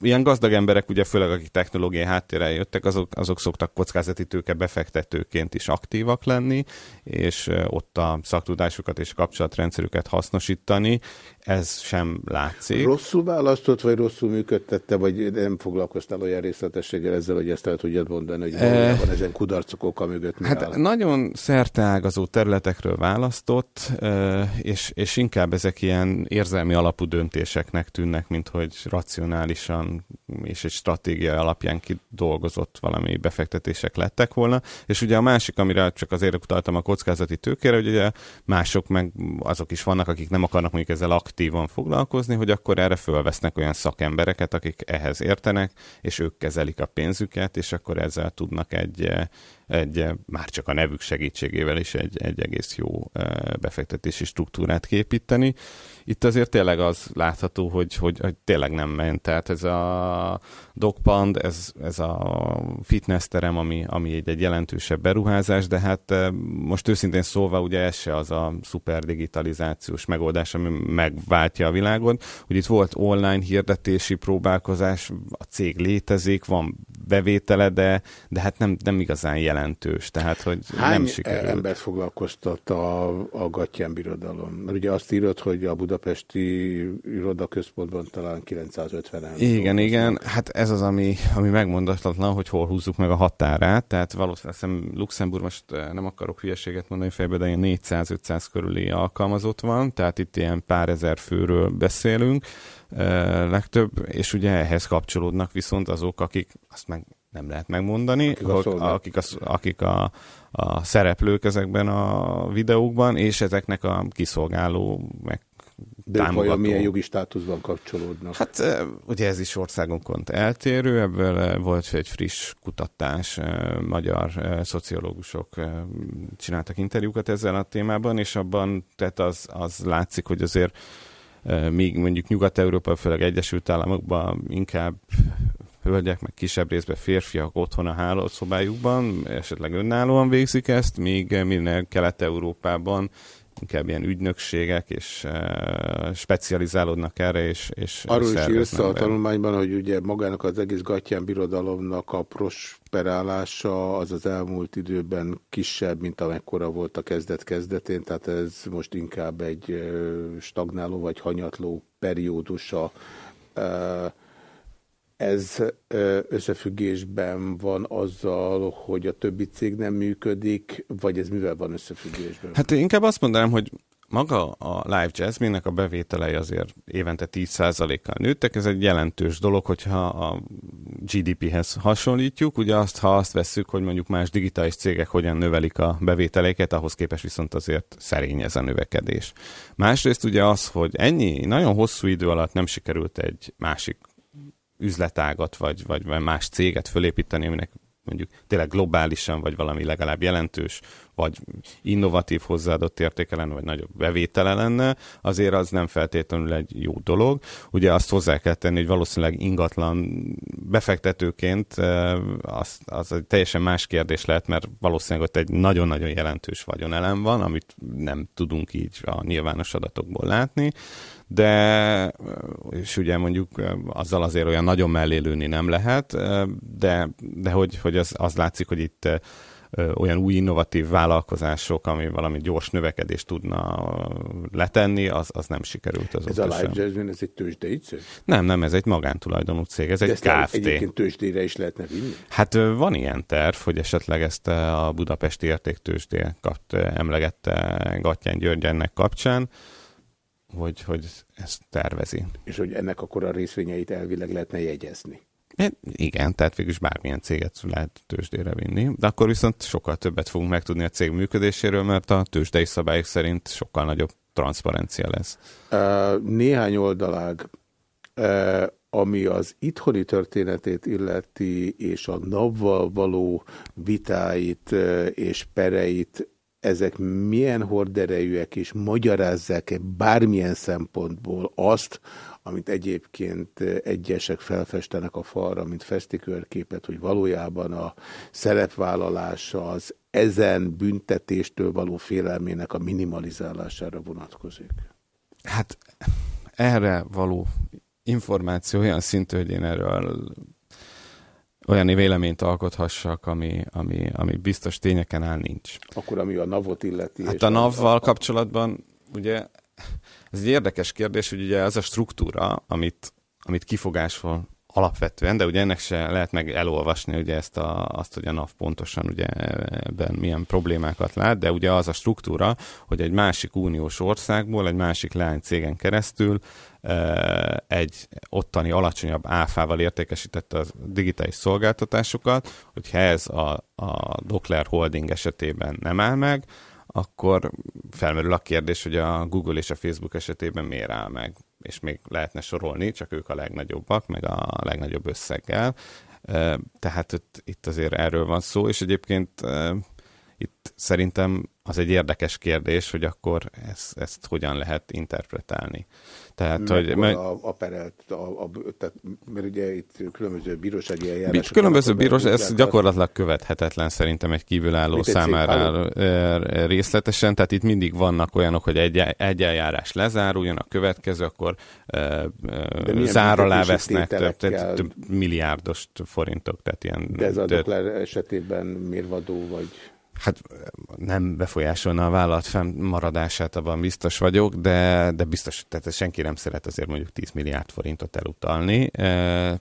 ilyen gazdag emberek, ugye főleg akik technológiai háttérrel jöttek, azok, azok szoktak kockázati tőke befektetőként is aktívak lenni, és ott a szaktudásukat és kapcsolatrendszerüket hasznosítani, ez sem látszik. Rosszul választott, vagy rosszul működtette, vagy nem foglalkoztál olyan részletességgel ezzel, hogy ezt el tudjad mondani, hogy e... ezen kudarcok oka mögött Hát áll? nagyon szerteágazó területekről választott, és, és inkább ezek ilyen érzelmi alapú döntéseknek tűnnek, mint hogy racionálisan és egy stratégia alapján kidolgozott valami befektetések lettek volna. És ugye a másik, amire csak azért utaltam a kockázati tőkére, hogy ugye mások meg azok is vannak, akik nem akarnak mondjuk ezzel aktívan foglalkozni, hogy akkor erre fölvesznek olyan szakembereket, akik ehhez értenek, és ők kezelik a pénzüket, és akkor ezzel tudnak egy egy, már csak a nevük segítségével is egy, egy egész jó befektetési struktúrát képíteni. Itt azért tényleg az látható, hogy, hogy, hogy tényleg nem ment. Tehát ez a Dogpand, ez, ez a fitness terem, ami, ami egy, egy jelentősebb beruházás, de hát most őszintén szólva ugye ez se az a szuper digitalizációs megoldás, ami megváltja a világot. Hogy itt volt online hirdetési próbálkozás, a cég létezik, van bevétele, de, de hát nem, nem igazán jelentős, tehát hogy Hány nem sikerült. embert foglalkoztat a, a Gattyán birodalom? Mert ugye azt írod, hogy a budapesti irodaközpontban talán 950 ember. Igen, igen, hát ez az, ami, ami megmondatlan, hogy hol húzzuk meg a határát, tehát valószínűleg Luxemburg most eh, nem akarok hülyeséget mondani fejbe, de ilyen 400-500 körüli alkalmazott van, tehát itt ilyen pár ezer főről beszélünk, legtöbb, és ugye ehhez kapcsolódnak viszont azok, akik azt meg nem lehet megmondani, akik, a, akik, a, akik a, a szereplők ezekben a videókban, és ezeknek a kiszolgáló, meg de vajon milyen jogi státuszban kapcsolódnak? Hát ugye ez is országonkont eltérő, ebből volt egy friss kutatás, magyar szociológusok csináltak interjúkat ezzel a témában, és abban tehát az, az látszik, hogy azért míg mondjuk Nyugat-Európa, főleg Egyesült Államokban inkább hölgyek, meg kisebb részben férfiak otthon a hálószobájukban, esetleg önállóan végzik ezt, míg minél Kelet-Európában inkább ilyen ügynökségek, és uh, specializálódnak erre, és, és Arról is írsz a tanulmányban, hogy ugye magának az egész Gattyán birodalomnak a prosperálása az az elmúlt időben kisebb, mint amekkora volt a kezdet-kezdetén, tehát ez most inkább egy stagnáló vagy hanyatló periódusa uh, ez összefüggésben van azzal, hogy a többi cég nem működik, vagy ez mivel van összefüggésben? Hát inkább azt mondanám, hogy maga a Live Jasmine-nek a bevételei azért évente 10%-kal nőttek, ez egy jelentős dolog, hogyha a GDP-hez hasonlítjuk, ugye azt, ha azt vesszük, hogy mondjuk más digitális cégek hogyan növelik a bevételeiket, ahhoz képest viszont azért szerény ez a növekedés. Másrészt ugye az, hogy ennyi, nagyon hosszú idő alatt nem sikerült egy másik üzletágat, vagy, vagy más céget fölépíteni, aminek mondjuk tényleg globálisan, vagy valami legalább jelentős vagy innovatív hozzáadott értéke lenne, vagy nagyobb bevétele lenne, azért az nem feltétlenül egy jó dolog. Ugye azt hozzá kell tenni, hogy valószínűleg ingatlan befektetőként az, az egy teljesen más kérdés lehet, mert valószínűleg ott egy nagyon-nagyon jelentős vagyonelem van, amit nem tudunk így a nyilvános adatokból látni, de, és ugye mondjuk azzal azért olyan nagyon mellélőni nem lehet, de, de hogy, hogy az, az látszik, hogy itt olyan új innovatív vállalkozások, ami valami gyors növekedést tudna letenni, az, az nem sikerült az Ez a Live Jasmine, ez egy tőzsdei cég? Nem, nem, ez egy magántulajdonú cég, ez De egy Kft. egyébként tőzsdére is lehetne vinni? Hát van ilyen terv, hogy esetleg ezt a budapesti értéktőzsdé kapt, emlegette Gattyán György ennek kapcsán, hogy, hogy ezt tervezi. És hogy ennek akkor a részvényeit elvileg lehetne jegyezni. Igen, tehát végül is bármilyen céget lehet tőzsdére vinni, de akkor viszont sokkal többet fogunk megtudni a cég működéséről, mert a tőzsdei szabályok szerint sokkal nagyobb transzparencia lesz. Néhány oldalág, ami az itthoni történetét illeti, és a napval való vitáit és pereit ezek milyen horderejűek és magyarázzák-e bármilyen szempontból azt, amit egyébként egyesek felfestenek a falra, mint festikörképet, hogy valójában a szerepvállalása az ezen büntetéstől való félelmének a minimalizálására vonatkozik? Hát erre való információ olyan szintű, hogy én erről olyan véleményt alkothassak, ami, ami, ami biztos tényeken áll nincs. Akkor ami a NAV-ot illeti. Hát a NAV-val kapcsolatban ugye ez egy érdekes kérdés, hogy ugye az a struktúra, amit, amit kifogásol alapvetően, de ugye ennek se lehet meg elolvasni ugye ezt a, azt, hogy a NAV pontosan ugye ebben milyen problémákat lát, de ugye az a struktúra, hogy egy másik uniós országból, egy másik leánycégen keresztül egy ottani alacsonyabb áfával értékesítette a digitális szolgáltatásokat, hogyha ez a, a Dockler Holding esetében nem áll meg, akkor felmerül a kérdés, hogy a Google és a Facebook esetében miért áll meg, és még lehetne sorolni, csak ők a legnagyobbak, meg a legnagyobb összeggel. Tehát itt azért erről van szó, és egyébként itt szerintem az egy érdekes kérdés, hogy akkor ezt, ezt hogyan lehet interpretálni. Tehát, hogy, mert, a, a perelt, a, a, tehát, mert ugye itt különböző bírósági eljárások. Különböző bíróság, ez gyakorlatilag követhetetlen szerintem egy kívülálló egy számára részletesen, tehát itt mindig vannak olyanok, hogy egy, egy eljárás lezáruljon, a következő, akkor zár alá vesznek több, több milliárdos forintok. Tehát ilyen, De ez a Dokler esetében mérvadó, vagy hát nem befolyásolna a vállalat fennmaradását, abban biztos vagyok, de, de biztos, tehát senki nem szeret azért mondjuk 10 milliárd forintot elutalni,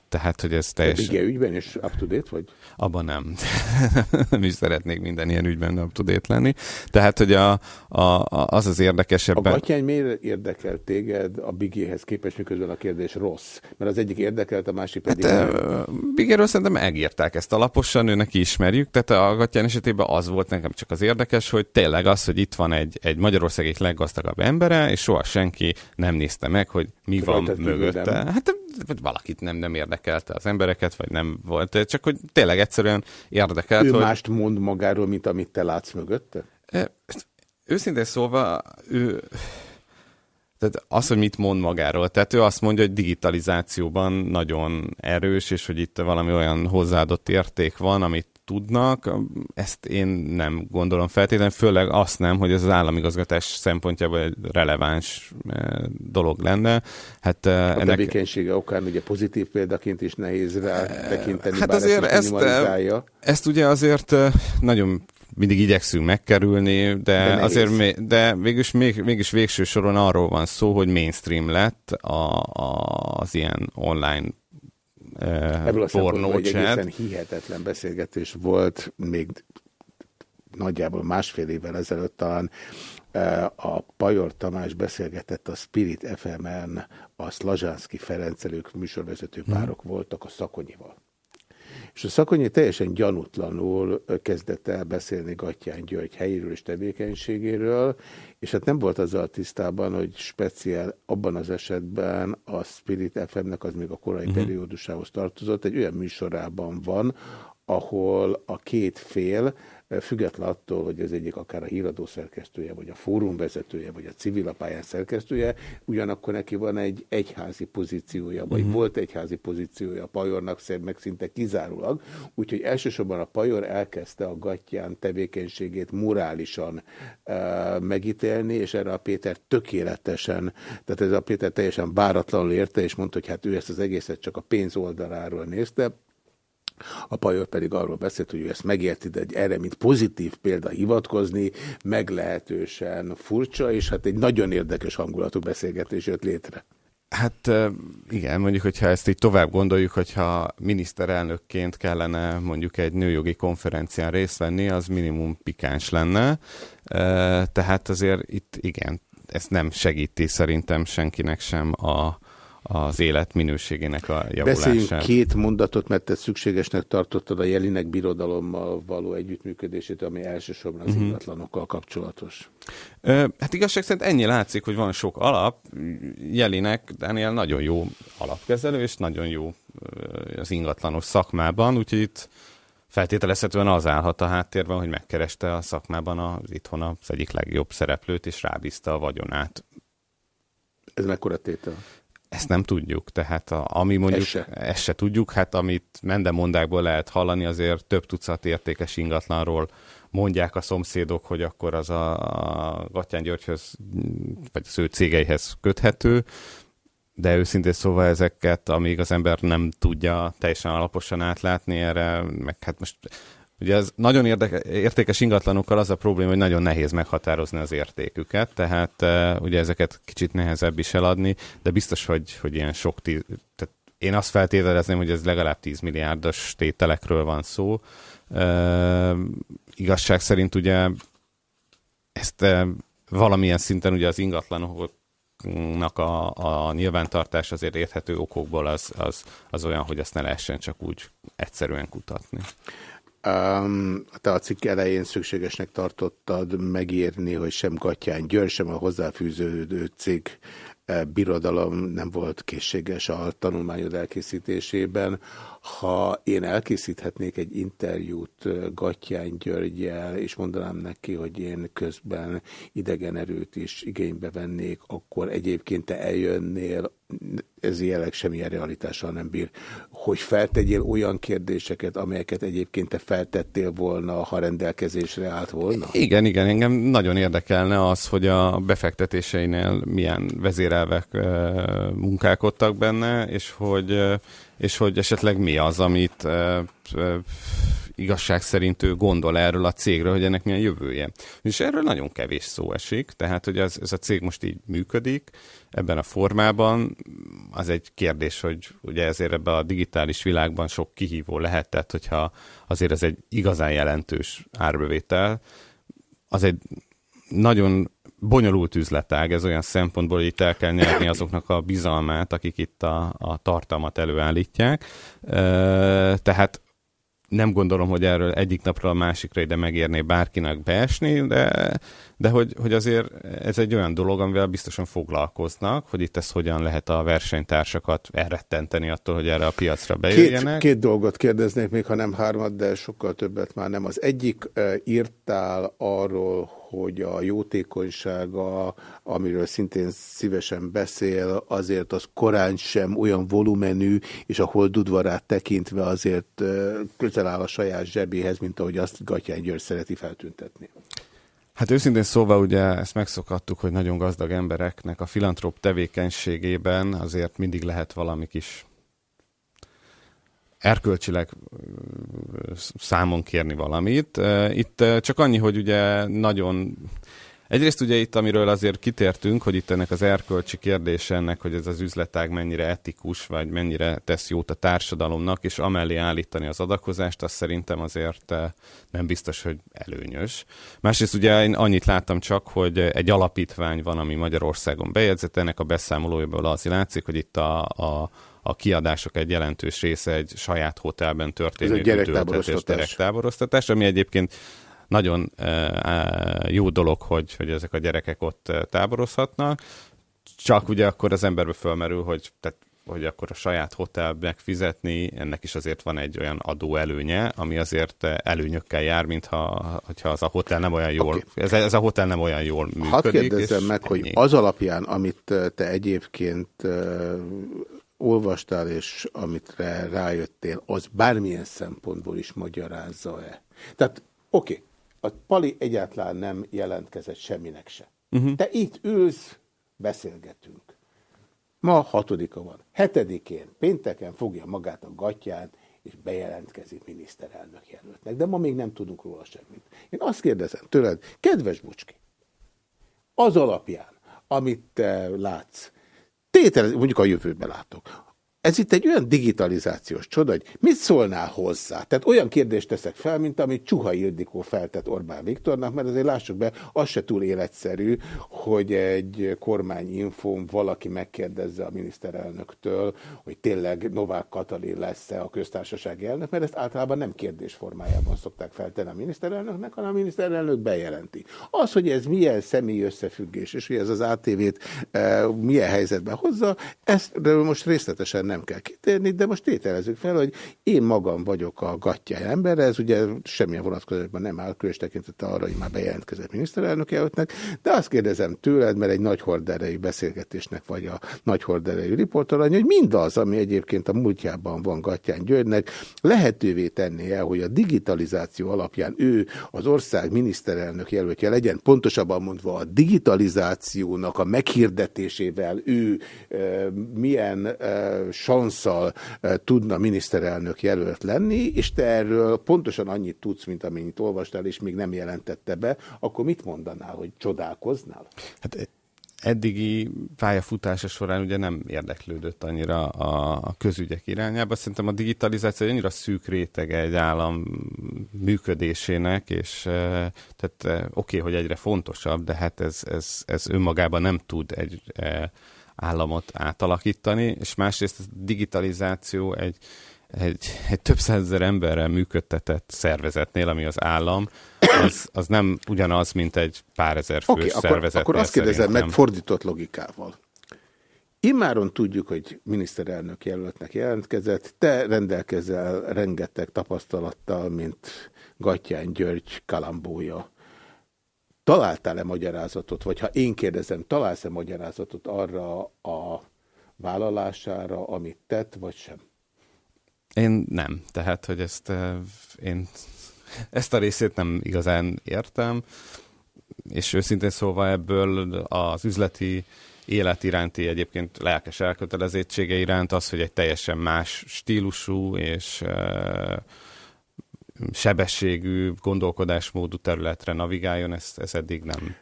tehát, hogy ez teljesen... De ügyben is up-to-date vagy? Abban nem. nem is szeretnék minden ilyen ügyben up-to-date lenni. Tehát, hogy a, a, az az érdekesebben... A Gatyány miért érdekel téged a Bigéhez képest, miközben a kérdés rossz? Mert az egyik érdekelt, a másik pedig... Hát, Bigéről szerintem megírták ezt alaposan, őnek ismerjük, tehát a Gatyány esetében az volt volt nekem csak az érdekes, hogy tényleg az, hogy itt van egy, egy Magyarország egyik leggazdagabb embere, és soha senki nem nézte meg, hogy mi van Rajtad mögötte. Hát vagy valakit nem, nem érdekelte az embereket, vagy nem volt, csak hogy tényleg egyszerűen érdekelt. Ő hogy... mást mond magáról, mint amit te látsz mögötte? Őszintén szólva, ő... Tehát az, hogy mit mond magáról. Tehát ő azt mondja, hogy digitalizációban nagyon erős, és hogy itt valami olyan hozzáadott érték van, amit tudnak, ezt én nem gondolom feltétlenül, főleg azt nem, hogy ez az államigazgatás szempontjából egy releváns eh, dolog lenne. Hát, a ennek... tevékenysége okán ugye pozitív példaként is nehéz rá tekinteni, hát azért ezt, ezt, ezt ugye azért nagyon mindig igyekszünk megkerülni, de, de azért de végülis, még, mégis végső soron arról van szó, hogy mainstream lett a, a, az ilyen online Ebből a szempontból egy hihetetlen beszélgetés volt, még nagyjából másfél évvel ezelőtt talán a Pajor Tamás beszélgetett a Spirit FM-en, a Szlazsánszki Ferencelők műsorvezető párok hmm. voltak a Szakonyival. És a Szakonyi teljesen gyanútlanul kezdett el beszélni Gattyán György helyéről és tevékenységéről, és hát nem volt azzal tisztában, hogy speciál abban az esetben a Spirit FM-nek az még a korai uh mhm. -huh. periódusához tartozott, egy olyan műsorában van, ahol a két fél független attól, hogy az egyik akár a híradó szerkesztője, vagy a fórum vezetője, vagy a civilapályán szerkesztője, ugyanakkor neki van egy egyházi pozíciója, vagy uh mhm. -huh. volt egyházi pozíciója a Pajornak, meg szinte kizárólag, úgyhogy elsősorban a Pajor elkezdte a Gattyán tevékenységét morálisan uh, megítélni, és erre a Péter tökéletesen, tehát ez a Péter teljesen báratlanul érte, és mondta, hogy hát ő ezt az egészet csak a pénz oldaláról nézte, a Pajor pedig arról beszélt, hogy ő ezt megérti, de erre, mint pozitív példa hivatkozni, meglehetősen furcsa, és hát egy nagyon érdekes hangulatú beszélgetés jött létre. Hát igen, mondjuk, hogyha ezt így tovább gondoljuk, hogyha miniszterelnökként kellene mondjuk egy nőjogi konferencián részt venni, az minimum pikáns lenne. Tehát azért itt igen, ez nem segíti szerintem senkinek sem a, az élet minőségének a javulását. Beszéljünk két mondatot, mert te szükségesnek tartottad a Jelinek birodalommal való együttműködését, ami elsősorban az uh-huh. ingatlanokkal kapcsolatos. Ö, hát igazság szerint ennyi látszik, hogy van sok alap. Jelinek Daniel nagyon jó alapkezelő, és nagyon jó az ingatlanos szakmában, úgyhogy itt feltételezhetően az állhat a háttérben, hogy megkereste a szakmában az itthon az egyik legjobb szereplőt, és rábízta a vagyonát. Ez mekkora tétel? Ezt nem tudjuk, tehát a, ami mondjuk, ezt se. ezt se tudjuk, hát amit mendemondákból lehet hallani, azért több tucat értékes ingatlanról mondják a szomszédok, hogy akkor az a, a Gatyán Györgyhöz, vagy az ő cégeihez köthető, de őszintén szóval ezeket, amíg az ember nem tudja teljesen alaposan átlátni erre, meg hát most Ugye ez nagyon érdeke, értékes ingatlanokkal az a probléma, hogy nagyon nehéz meghatározni az értéküket, tehát uh, ugye ezeket kicsit nehezebb is eladni, de biztos, hogy, hogy ilyen sok tíz, tehát én azt feltételezném, hogy ez legalább 10 milliárdos tételekről van szó. Uh, igazság szerint ugye ezt uh, valamilyen szinten ugye az ingatlanoknak a, a nyilvántartás azért érthető okokból az, az, az olyan, hogy ezt ne lehessen csak úgy egyszerűen kutatni. Um, te a cikk elején szükségesnek tartottad megírni, hogy sem Gatyán György, sem a hozzáfűződő cég eh, birodalom nem volt készséges a tanulmányod elkészítésében. Ha én elkészíthetnék egy interjút eh, Gatyán Györgyel, és mondanám neki, hogy én közben idegen erőt is igénybe vennék, akkor egyébként te eljönnél ez jelenleg semmilyen realitással nem bír, hogy feltegyél olyan kérdéseket, amelyeket egyébként te feltettél volna, ha rendelkezésre állt volna? Igen, igen, engem nagyon érdekelne az, hogy a befektetéseinél milyen vezérelvek munkálkodtak benne, és hogy, és hogy esetleg mi az, amit igazság szerint ő gondol erről a cégről, hogy ennek milyen jövője. És erről nagyon kevés szó esik, tehát hogy ez, ez a cég most így működik, ebben a formában, az egy kérdés, hogy ugye ezért ebben a digitális világban sok kihívó lehet, tehát hogyha azért ez egy igazán jelentős árbevétel, az egy nagyon bonyolult üzletág, ez olyan szempontból, hogy itt el kell nyerni azoknak a bizalmát, akik itt a, a tartalmat előállítják. Tehát nem gondolom, hogy erről egyik napról a másikra ide megérné bárkinek beesni, de, de hogy, hogy azért ez egy olyan dolog, amivel biztosan foglalkoznak, hogy itt ez hogyan lehet a versenytársakat elrettenteni attól, hogy erre a piacra bejöjjenek. Két, két dolgot kérdeznék még, ha nem hármat, de sokkal többet már nem. Az egyik uh, írtál arról, hogy a jótékonysága, amiről szintén szívesen beszél, azért az korán sem olyan volumenű, és a holdudvarát tekintve azért közel áll a saját zsebéhez, mint ahogy azt Gatyán György szereti feltüntetni. Hát őszintén szóval ugye ezt megszokattuk, hogy nagyon gazdag embereknek a filantróp tevékenységében azért mindig lehet valami kis erkölcsileg számon kérni valamit. Itt csak annyi, hogy ugye nagyon Egyrészt ugye itt, amiről azért kitértünk, hogy itt ennek az erkölcsi kérdése ennek, hogy ez az üzletág mennyire etikus, vagy mennyire tesz jót a társadalomnak, és amellé állítani az adakozást, az szerintem azért nem biztos, hogy előnyös. Másrészt ugye én annyit láttam csak, hogy egy alapítvány van, ami Magyarországon bejegyzett, ennek a beszámolójából az látszik, hogy itt a, a a kiadások egy jelentős része egy saját hotelben történő gyerektáboroztatás. gyerektáboroztatás, ami egyébként nagyon e, jó dolog, hogy, hogy ezek a gyerekek ott táborozhatnak, csak ugye akkor az emberbe fölmerül, hogy tehát hogy akkor a saját hotel megfizetni, ennek is azért van egy olyan adó előnye, ami azért előnyökkel jár, mintha hogyha az a hotel nem olyan jól, okay. ez, ez a hotel nem olyan jól működik. Hadd kérdezzem meg, ennyi. hogy az alapján, amit te egyébként uh, olvastál, és amit rájöttél, az bármilyen szempontból is magyarázza-e? Tehát, oké, okay, a Pali egyáltalán nem jelentkezett semminek se. Uh -huh. Te itt ülsz, beszélgetünk. Ma hatodika van. Hetedikén, pénteken fogja magát a gatyán, és bejelentkezik miniszterelnök jelöltnek. De ma még nem tudunk róla semmit. Én azt kérdezem tőled, kedves Bucski, az alapján, amit te látsz, tétel, mondjuk a jövőbe látok, ez itt egy olyan digitalizációs csoda, hogy mit szólnál hozzá? Tehát olyan kérdést teszek fel, mint amit Csuha Ildikó feltett Orbán Viktornak, mert azért lássuk be, az se túl életszerű, hogy egy kormányinfón valaki megkérdezze a miniszterelnöktől, hogy tényleg Novák Katalin lesz-e a köztársasági elnök, mert ezt általában nem kérdés formájában szokták feltenni a miniszterelnöknek, hanem a miniszterelnök bejelenti. Az, hogy ez milyen személyi összefüggés, és hogy ez az ATV-t e, eh, milyen helyzetben hozza, ezt most részletesen nem kell kitérni, de most tételezzük fel, hogy én magam vagyok a gatyája ember, ez ugye semmilyen vonatkozásban nem áll különös tekintete arra, hogy már bejelentkezett miniszterelnök jelöltnek, de azt kérdezem tőled, mert egy nagy horderejű beszélgetésnek vagy a nagy horderejű riportalany, hogy mindaz, ami egyébként a múltjában van Gatyán Györgynek, lehetővé tennie, hogy a digitalizáció alapján ő az ország miniszterelnök jelöltje legyen, pontosabban mondva a digitalizációnak a meghirdetésével ő milyen sanszal eh, tudna miniszterelnök jelölt lenni, és te erről pontosan annyit tudsz, mint amennyit olvastál, és még nem jelentette be, akkor mit mondanál, hogy csodálkoznál? Hát eddigi pályafutása során ugye nem érdeklődött annyira a, közügyek irányába. Szerintem a digitalizáció annyira szűk rétege egy állam működésének, és eh, tehát eh, oké, okay, hogy egyre fontosabb, de hát ez, ez, ez önmagában nem tud egy államot átalakítani, és másrészt a digitalizáció egy, egy, egy több százezer emberrel működtetett szervezetnél, ami az állam, az, az nem ugyanaz, mint egy pár ezer fős okay, szervezet. Akkor, akkor azt kérdezem meg fordított logikával. Immáron tudjuk, hogy miniszterelnök jelöltnek jelentkezett, te rendelkezel rengeteg tapasztalattal, mint Gatyán György kalambója. Találtál-e magyarázatot, vagy ha én kérdezem, találsz-e magyarázatot arra a vállalására, amit tett, vagy sem? Én nem. Tehát, hogy ezt eh, én ezt a részét nem igazán értem, és őszintén szólva ebből az üzleti élet iránti egyébként lelkes elkötelezettsége iránt az, hogy egy teljesen más stílusú és uh, sebességű gondolkodásmódú területre navigáljon, ez, ez eddig nem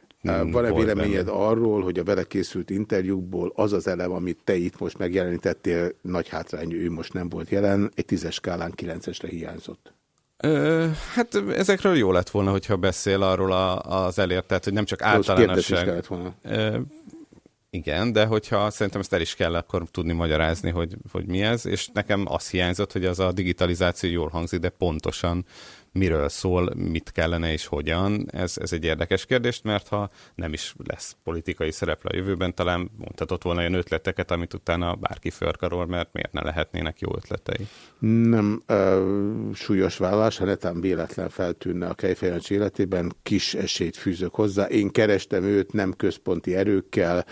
van-e véleményed benne. arról, hogy a vele készült interjúkból az az elem, amit te itt most megjelenítettél, nagy hátrány, ő most nem volt jelen, egy tízes skálán kilencesre hiányzott? Ö, hát ezekről jó lett volna, hogyha beszél arról a, az elért, tehát hogy nem csak általánosság. Ö, igen, de hogyha szerintem ezt el is kell akkor tudni magyarázni, hogy, hogy mi ez, és nekem az hiányzott, hogy az a digitalizáció jól hangzik, de pontosan miről szól, mit kellene és hogyan, ez, ez egy érdekes kérdés, mert ha nem is lesz politikai szereplő a jövőben, talán mondhatott volna olyan ötleteket, amit utána bárki fölkarol, mert miért ne lehetnének jó ötletei. Nem uh, súlyos vállás, ha netán véletlen feltűnne a Kejfejancsi életében, kis esélyt fűzök hozzá. Én kerestem őt nem központi erőkkel,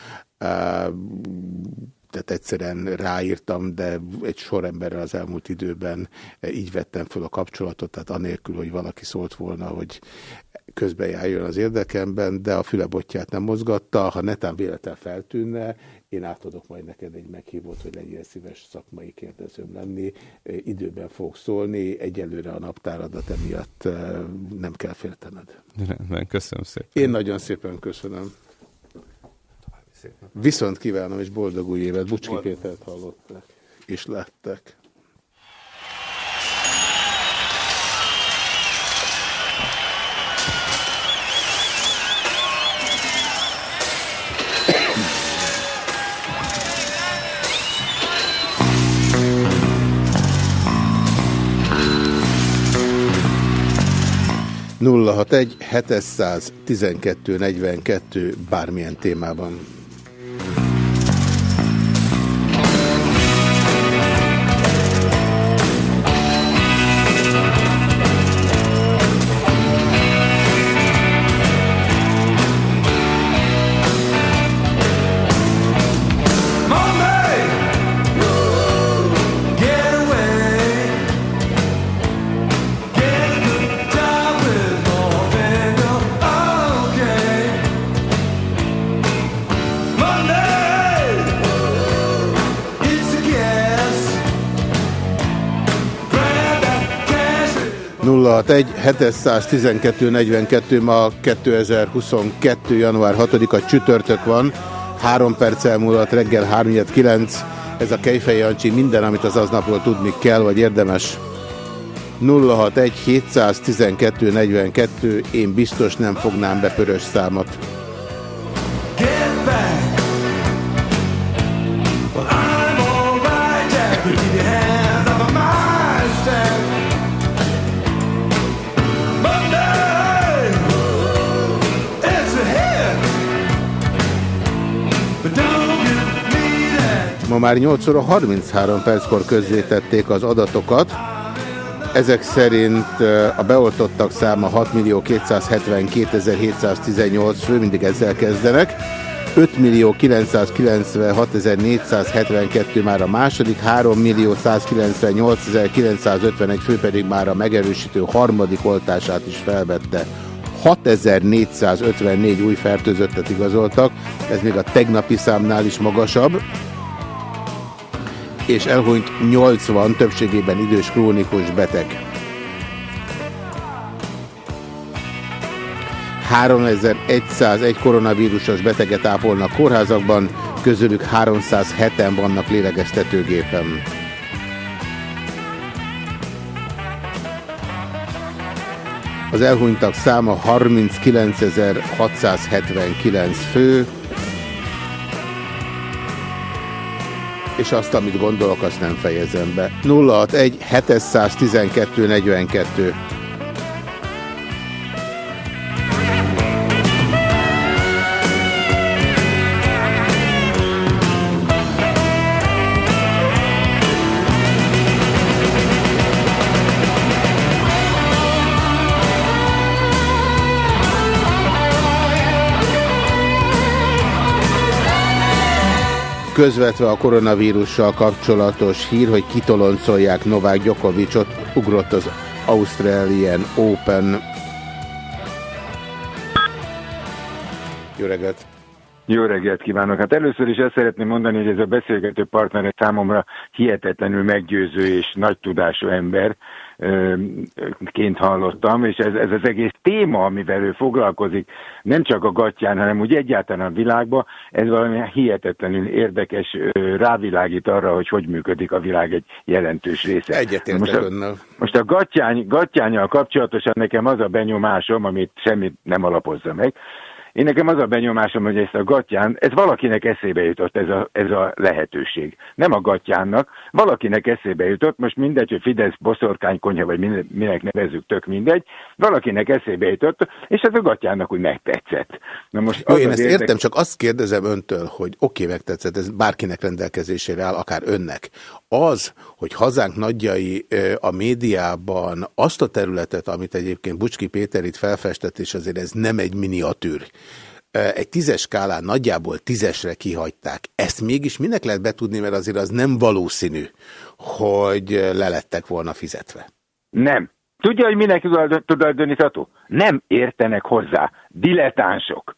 tehát egyszerűen ráírtam, de egy sor emberrel az elmúlt időben így vettem föl a kapcsolatot, tehát anélkül, hogy valaki szólt volna, hogy közbejárjon az érdekemben, de a fülebotját nem mozgatta, ha netán véletlen feltűnne, én átadok majd neked egy meghívót, hogy legyél szíves szakmai kérdezőm lenni. Időben fog szólni, egyelőre a naptáradat emiatt eh, nem kell féltened. Rendben, köszönöm szépen. Én nagyon szépen köszönöm szépen. Viszont kívánom, és boldog új évet. Bucski Pétert hallottak, és látták. nulla hat egy 712 42 bármilyen témában. 061 712 42 ma 2022. január 6-a csütörtök van, 3 perc elmúlott reggel 3.9. Ez a Kejfej Jancsi minden, amit az aznapról tudni kell, vagy érdemes. 061 712 42, én biztos nem fognám be pörös számot. Ma már 8 óra 33 perckor közzétették az adatokat. Ezek szerint a beoltottak száma 6.272.718 fő, mindig ezzel kezdenek. 5.996.472 már a második, 3.198.951 fő pedig már a megerősítő harmadik oltását is felvette. 6454 új fertőzöttet igazoltak, ez még a tegnapi számnál is magasabb és elhunyt 80 többségében idős krónikus beteg. 3101 koronavírusos beteget ápolnak kórházakban, közülük 307-en vannak lélegeztetőgépen. Az elhunytak száma 39.679 fő, és azt, amit gondolok, azt nem fejezem be. 061 712 42 közvetve a koronavírussal kapcsolatos hír, hogy kitoloncolják Novák Gyokovicsot, ugrott az Australian Open. Jó reggelt! Jó reggelt kívánok! Hát először is ezt szeretném mondani, hogy ez a beszélgető partnere számomra hihetetlenül meggyőző és nagy tudású ember, ként hallottam, és ez, ez az egész téma, amivel ő foglalkozik, nem csak a gatyán, hanem úgy egyáltalán a világban, ez valami hihetetlenül érdekes, rávilágít arra, hogy hogy működik a világ egy jelentős része. Egyetértek most a, most a gatyány, gatyányjal kapcsolatosan nekem az a benyomásom, amit semmit nem alapozza meg, én nekem az a benyomásom, hogy ezt a gatyán, ez valakinek eszébe jutott ez a, ez a lehetőség. Nem a gatyánnak, valakinek eszébe jutott, most mindegy, hogy Fidesz boszorkánykonyha, vagy minek nevezzük, tök mindegy, valakinek eszébe jutott, és ez a gatyának úgy megtetszett. Na most Jó, én ezt értem, csak azt kérdezem öntől, hogy oké, okay, megtetszett, ez bárkinek rendelkezésére áll, akár önnek. Az, hogy hazánk nagyjai a médiában azt a területet, amit egyébként Bucski Péter itt felfestett, és azért ez nem egy miniatűr, egy tízes skálán nagyjából tízesre kihagyták. Ezt mégis minek lehet betudni, mert azért az nem valószínű, hogy lelettek volna fizetve. Nem. Tudja, hogy minek tulajdonítható? Nem értenek hozzá. Diletánsok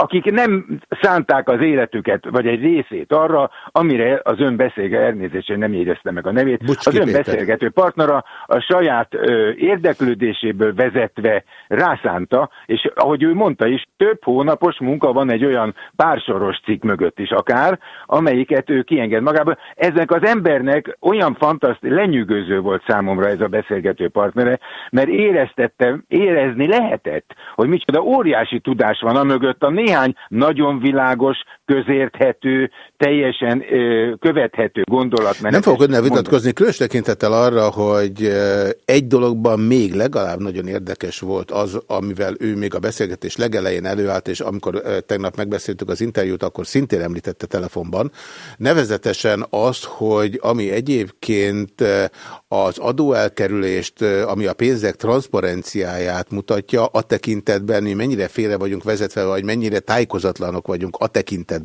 akik nem szánták az életüket, vagy egy részét arra, amire az ön beszélge, elnézést, nem jegyezte meg a nevét, Bucski az ön beszélgető partnera a saját ö, érdeklődéséből vezetve rászánta, és ahogy ő mondta is, több hónapos munka van egy olyan pársoros cikk mögött is akár, amelyiket ő kienged magába. Ezek az embernek olyan fantasztikus, lenyűgöző volt számomra ez a beszélgető partnere, mert éreztette, érezni lehetett, hogy micsoda óriási tudás van a mögött, a néhány nagyon világos, közérthető, teljesen ö, követhető gondolat. Nem fogok önnel vitatkozni, különös tekintettel arra, hogy egy dologban még legalább nagyon érdekes volt az, amivel ő még a beszélgetés legelején előállt, és amikor tegnap megbeszéltük az interjút, akkor szintén említette telefonban, nevezetesen azt, hogy ami egyébként az adóelkerülést, ami a pénzek transzparenciáját mutatja, a tekintetben mi mennyire félre vagyunk vezetve, vagy mennyire tájékozatlanok vagyunk a tekintetben,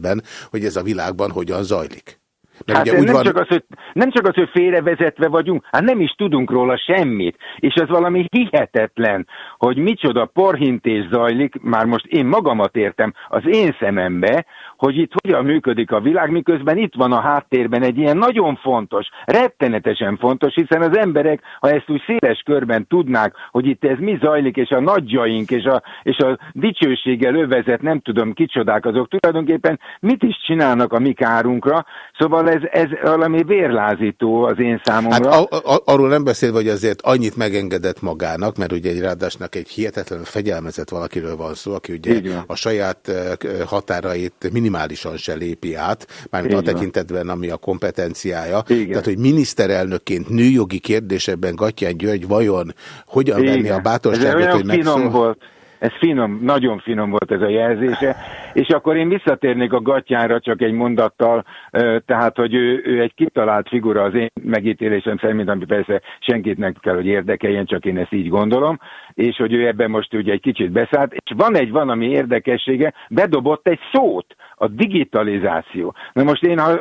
hogy ez a világban hogyan zajlik. Mert hát ugye nem, van... csak az, hogy, nem csak az, hogy félrevezetve vagyunk, hát nem is tudunk róla semmit. És ez valami hihetetlen, hogy micsoda porhintés zajlik, már most én magamat értem az én szemembe, hogy itt hogyan működik a világ, miközben itt van a háttérben egy ilyen nagyon fontos, rettenetesen fontos, hiszen az emberek, ha ezt úgy széles körben tudnák, hogy itt ez mi zajlik, és a nagyjaink, és a, és a dicsőséggel övezet, nem tudom kicsodák azok tulajdonképpen mit is csinálnak a mi kárunkra, szóval ez, ez valami vérlázító az én számomra. Hát a, a, arról nem beszélve, hogy azért annyit megengedett magának, mert ugye egy ráadásnak egy hihetetlenül fegyelmezett valakiről van szó, aki ugye a saját határait minimálisan se lépi át, mármint a tekintetben, ami a kompetenciája. Igen. Tehát, hogy miniszterelnökként nőjogi kérdésekben Gatján György vajon hogyan Igen. venni a bátorságot, hogy megszól... volt. Ez finom, nagyon finom volt ez a jelzése, és akkor én visszatérnék a gatyára csak egy mondattal, tehát, hogy ő, ő egy kitalált figura az én megítélésem szerint, ami persze senkit nem kell, hogy érdekeljen, csak én ezt így gondolom, és hogy ő ebben most ugye egy kicsit beszállt, és van egy valami érdekessége, bedobott egy szót, a digitalizáció. Na most én, ha,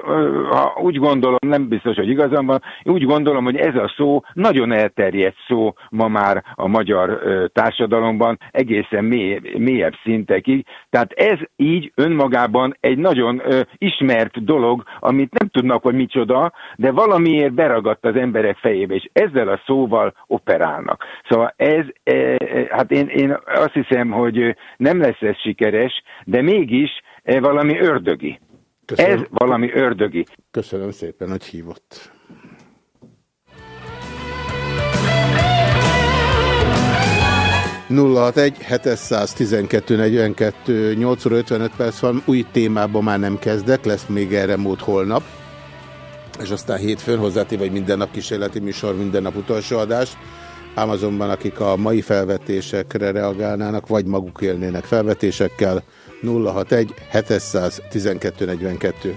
ha úgy gondolom, nem biztos, hogy igazam van, úgy gondolom, hogy ez a szó nagyon elterjedt szó ma már a magyar társadalomban, egészen mély, mélyebb szintekig. Tehát ez így önmagában egy nagyon ismert dolog, amit nem tudnak, hogy micsoda, de valamiért beragadt az emberek fejébe, és ezzel a szóval operálnak. Szóval ez, e, e, hát én, én azt hiszem, hogy nem lesz ez sikeres, de mégis valami ördögi. Köszönöm. Ez valami ördögi. Köszönöm szépen, hogy hívott. nulla 712 42 8 óra 55 perc van, új témában már nem kezdek, lesz még erre mód holnap, és aztán hétfőn hozzátéve, vagy minden nap kísérleti műsor, minden nap utolsó adás. Amazonban, akik a mai felvetésekre reagálnának, vagy maguk élnének felvetésekkel, 061 712 42.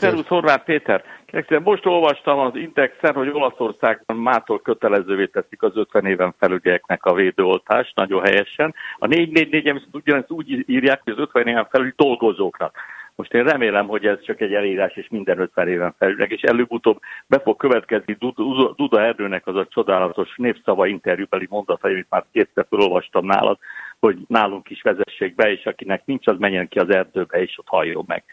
reggelt, szervusz Horváth Péter. Most olvastam az Indexen, hogy Olaszországban mától kötelezővé teszik az 50 éven felülieknek a védőoltást, nagyon helyesen. A 444-en viszont ugyanezt úgy írják, hogy az 50 éven felüli dolgozóknak. Most én remélem, hogy ez csak egy elírás, és minden 50 éven felülnek, és előbb-utóbb be fog következni Duda, Erdőnek az a csodálatos népszava interjúbeli mondatai, amit már kétszer felolvastam nálad, hogy nálunk is vezessék be, és akinek nincs, az menjen ki az erdőbe, és ott halljon meg.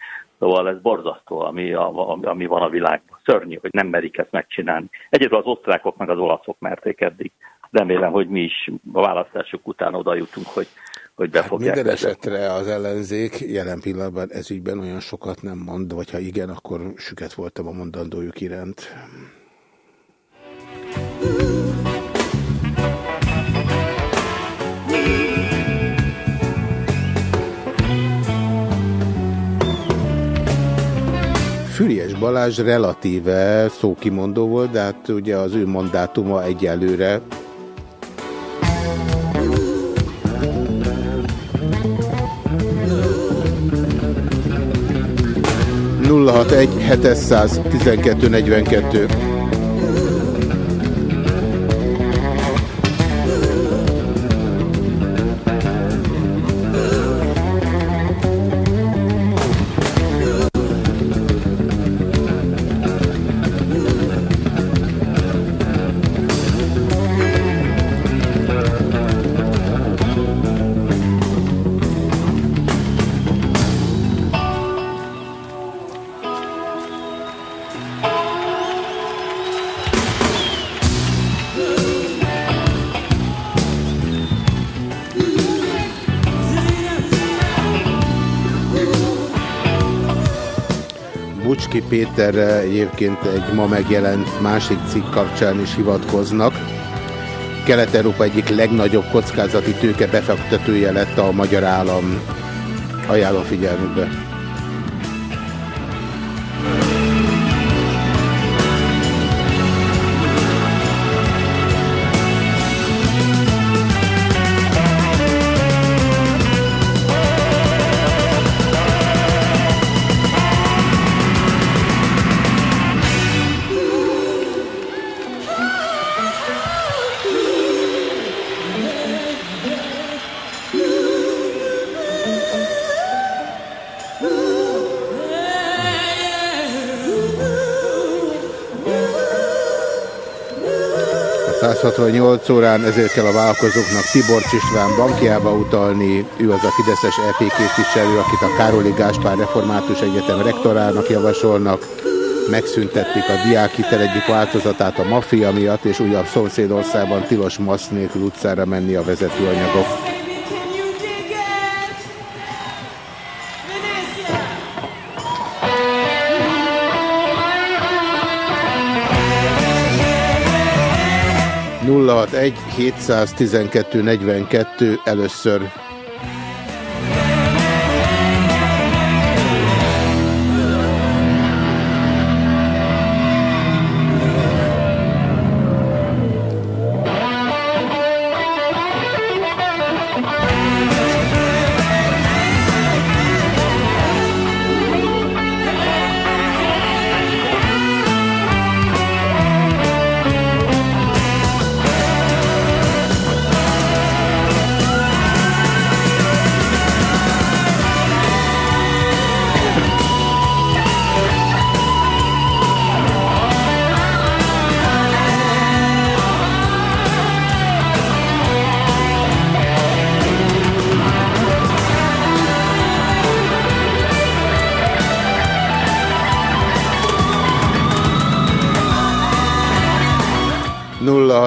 Szóval ez borzasztó, ami, ami van a világban. Szörnyű, hogy nem merik ezt megcsinálni. Egyedül az osztrákok meg az olaszok merték eddig. Remélem, hogy mi is a választások után oda jutunk, hogy, hogy be hát fogják. Minden esetre az ellenzék jelen pillanatban ezügyben olyan sokat nem mond, vagy ha igen, akkor süket voltam a mondandójuk iránt. Füriás Balázs relatíve szókimondó volt, de hát ugye az ő mandátuma egyelőre. nulla hat egy 712 42 Péterre egyébként egy ma megjelent másik cikk kapcsán is hivatkoznak. Kelet-Európa egyik legnagyobb kockázati tőke befektetője lett a magyar állam. Ajánlom figyelmükbe. 168 órán, ezért kell a vállalkozóknak Tibor István bankjába utalni. Ő az a Fideszes EP képviselő, akit a Károli Gáspár Református Egyetem rektorának javasolnak. Megszüntették a diákhitel egyik változatát a maffia miatt, és újabb szomszédországban tilos massz nélkül utcára menni a vezetőanyagok. 061 712 42 először.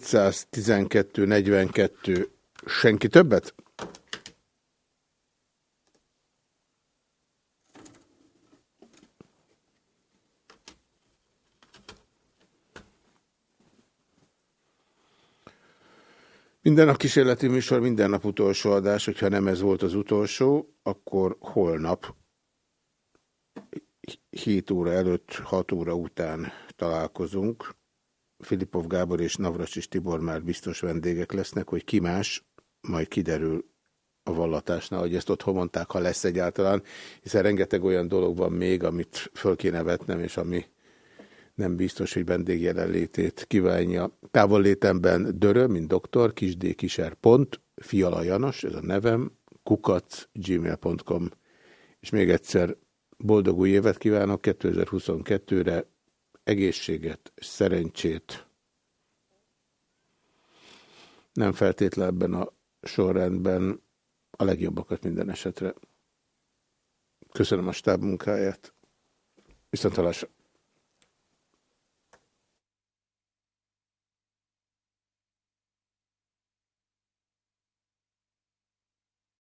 712 42 senki többet? Minden nap kísérleti műsor, minden nap utolsó adás, hogyha nem ez volt az utolsó, akkor holnap 7 óra előtt, 6 óra után találkozunk. Filipov Gábor és Navracsis Tibor már biztos vendégek lesznek, hogy ki más, majd kiderül a vallatásnál, hogy ezt otthon mondták, ha lesz egyáltalán, hiszen rengeteg olyan dolog van még, amit föl kéne vetnem, és ami nem biztos, hogy vendég jelenlétét kívánja. Távollétemben dörö, mint doktor, kisdkiser pont, Fiala Janos, ez a nevem, kukac, gmail.com. És még egyszer boldog új évet kívánok 2022-re, egészséget, szerencsét. Nem feltétlen ebben a sorrendben a legjobbakat minden esetre. Köszönöm a stáb munkáját. Viszont halásra.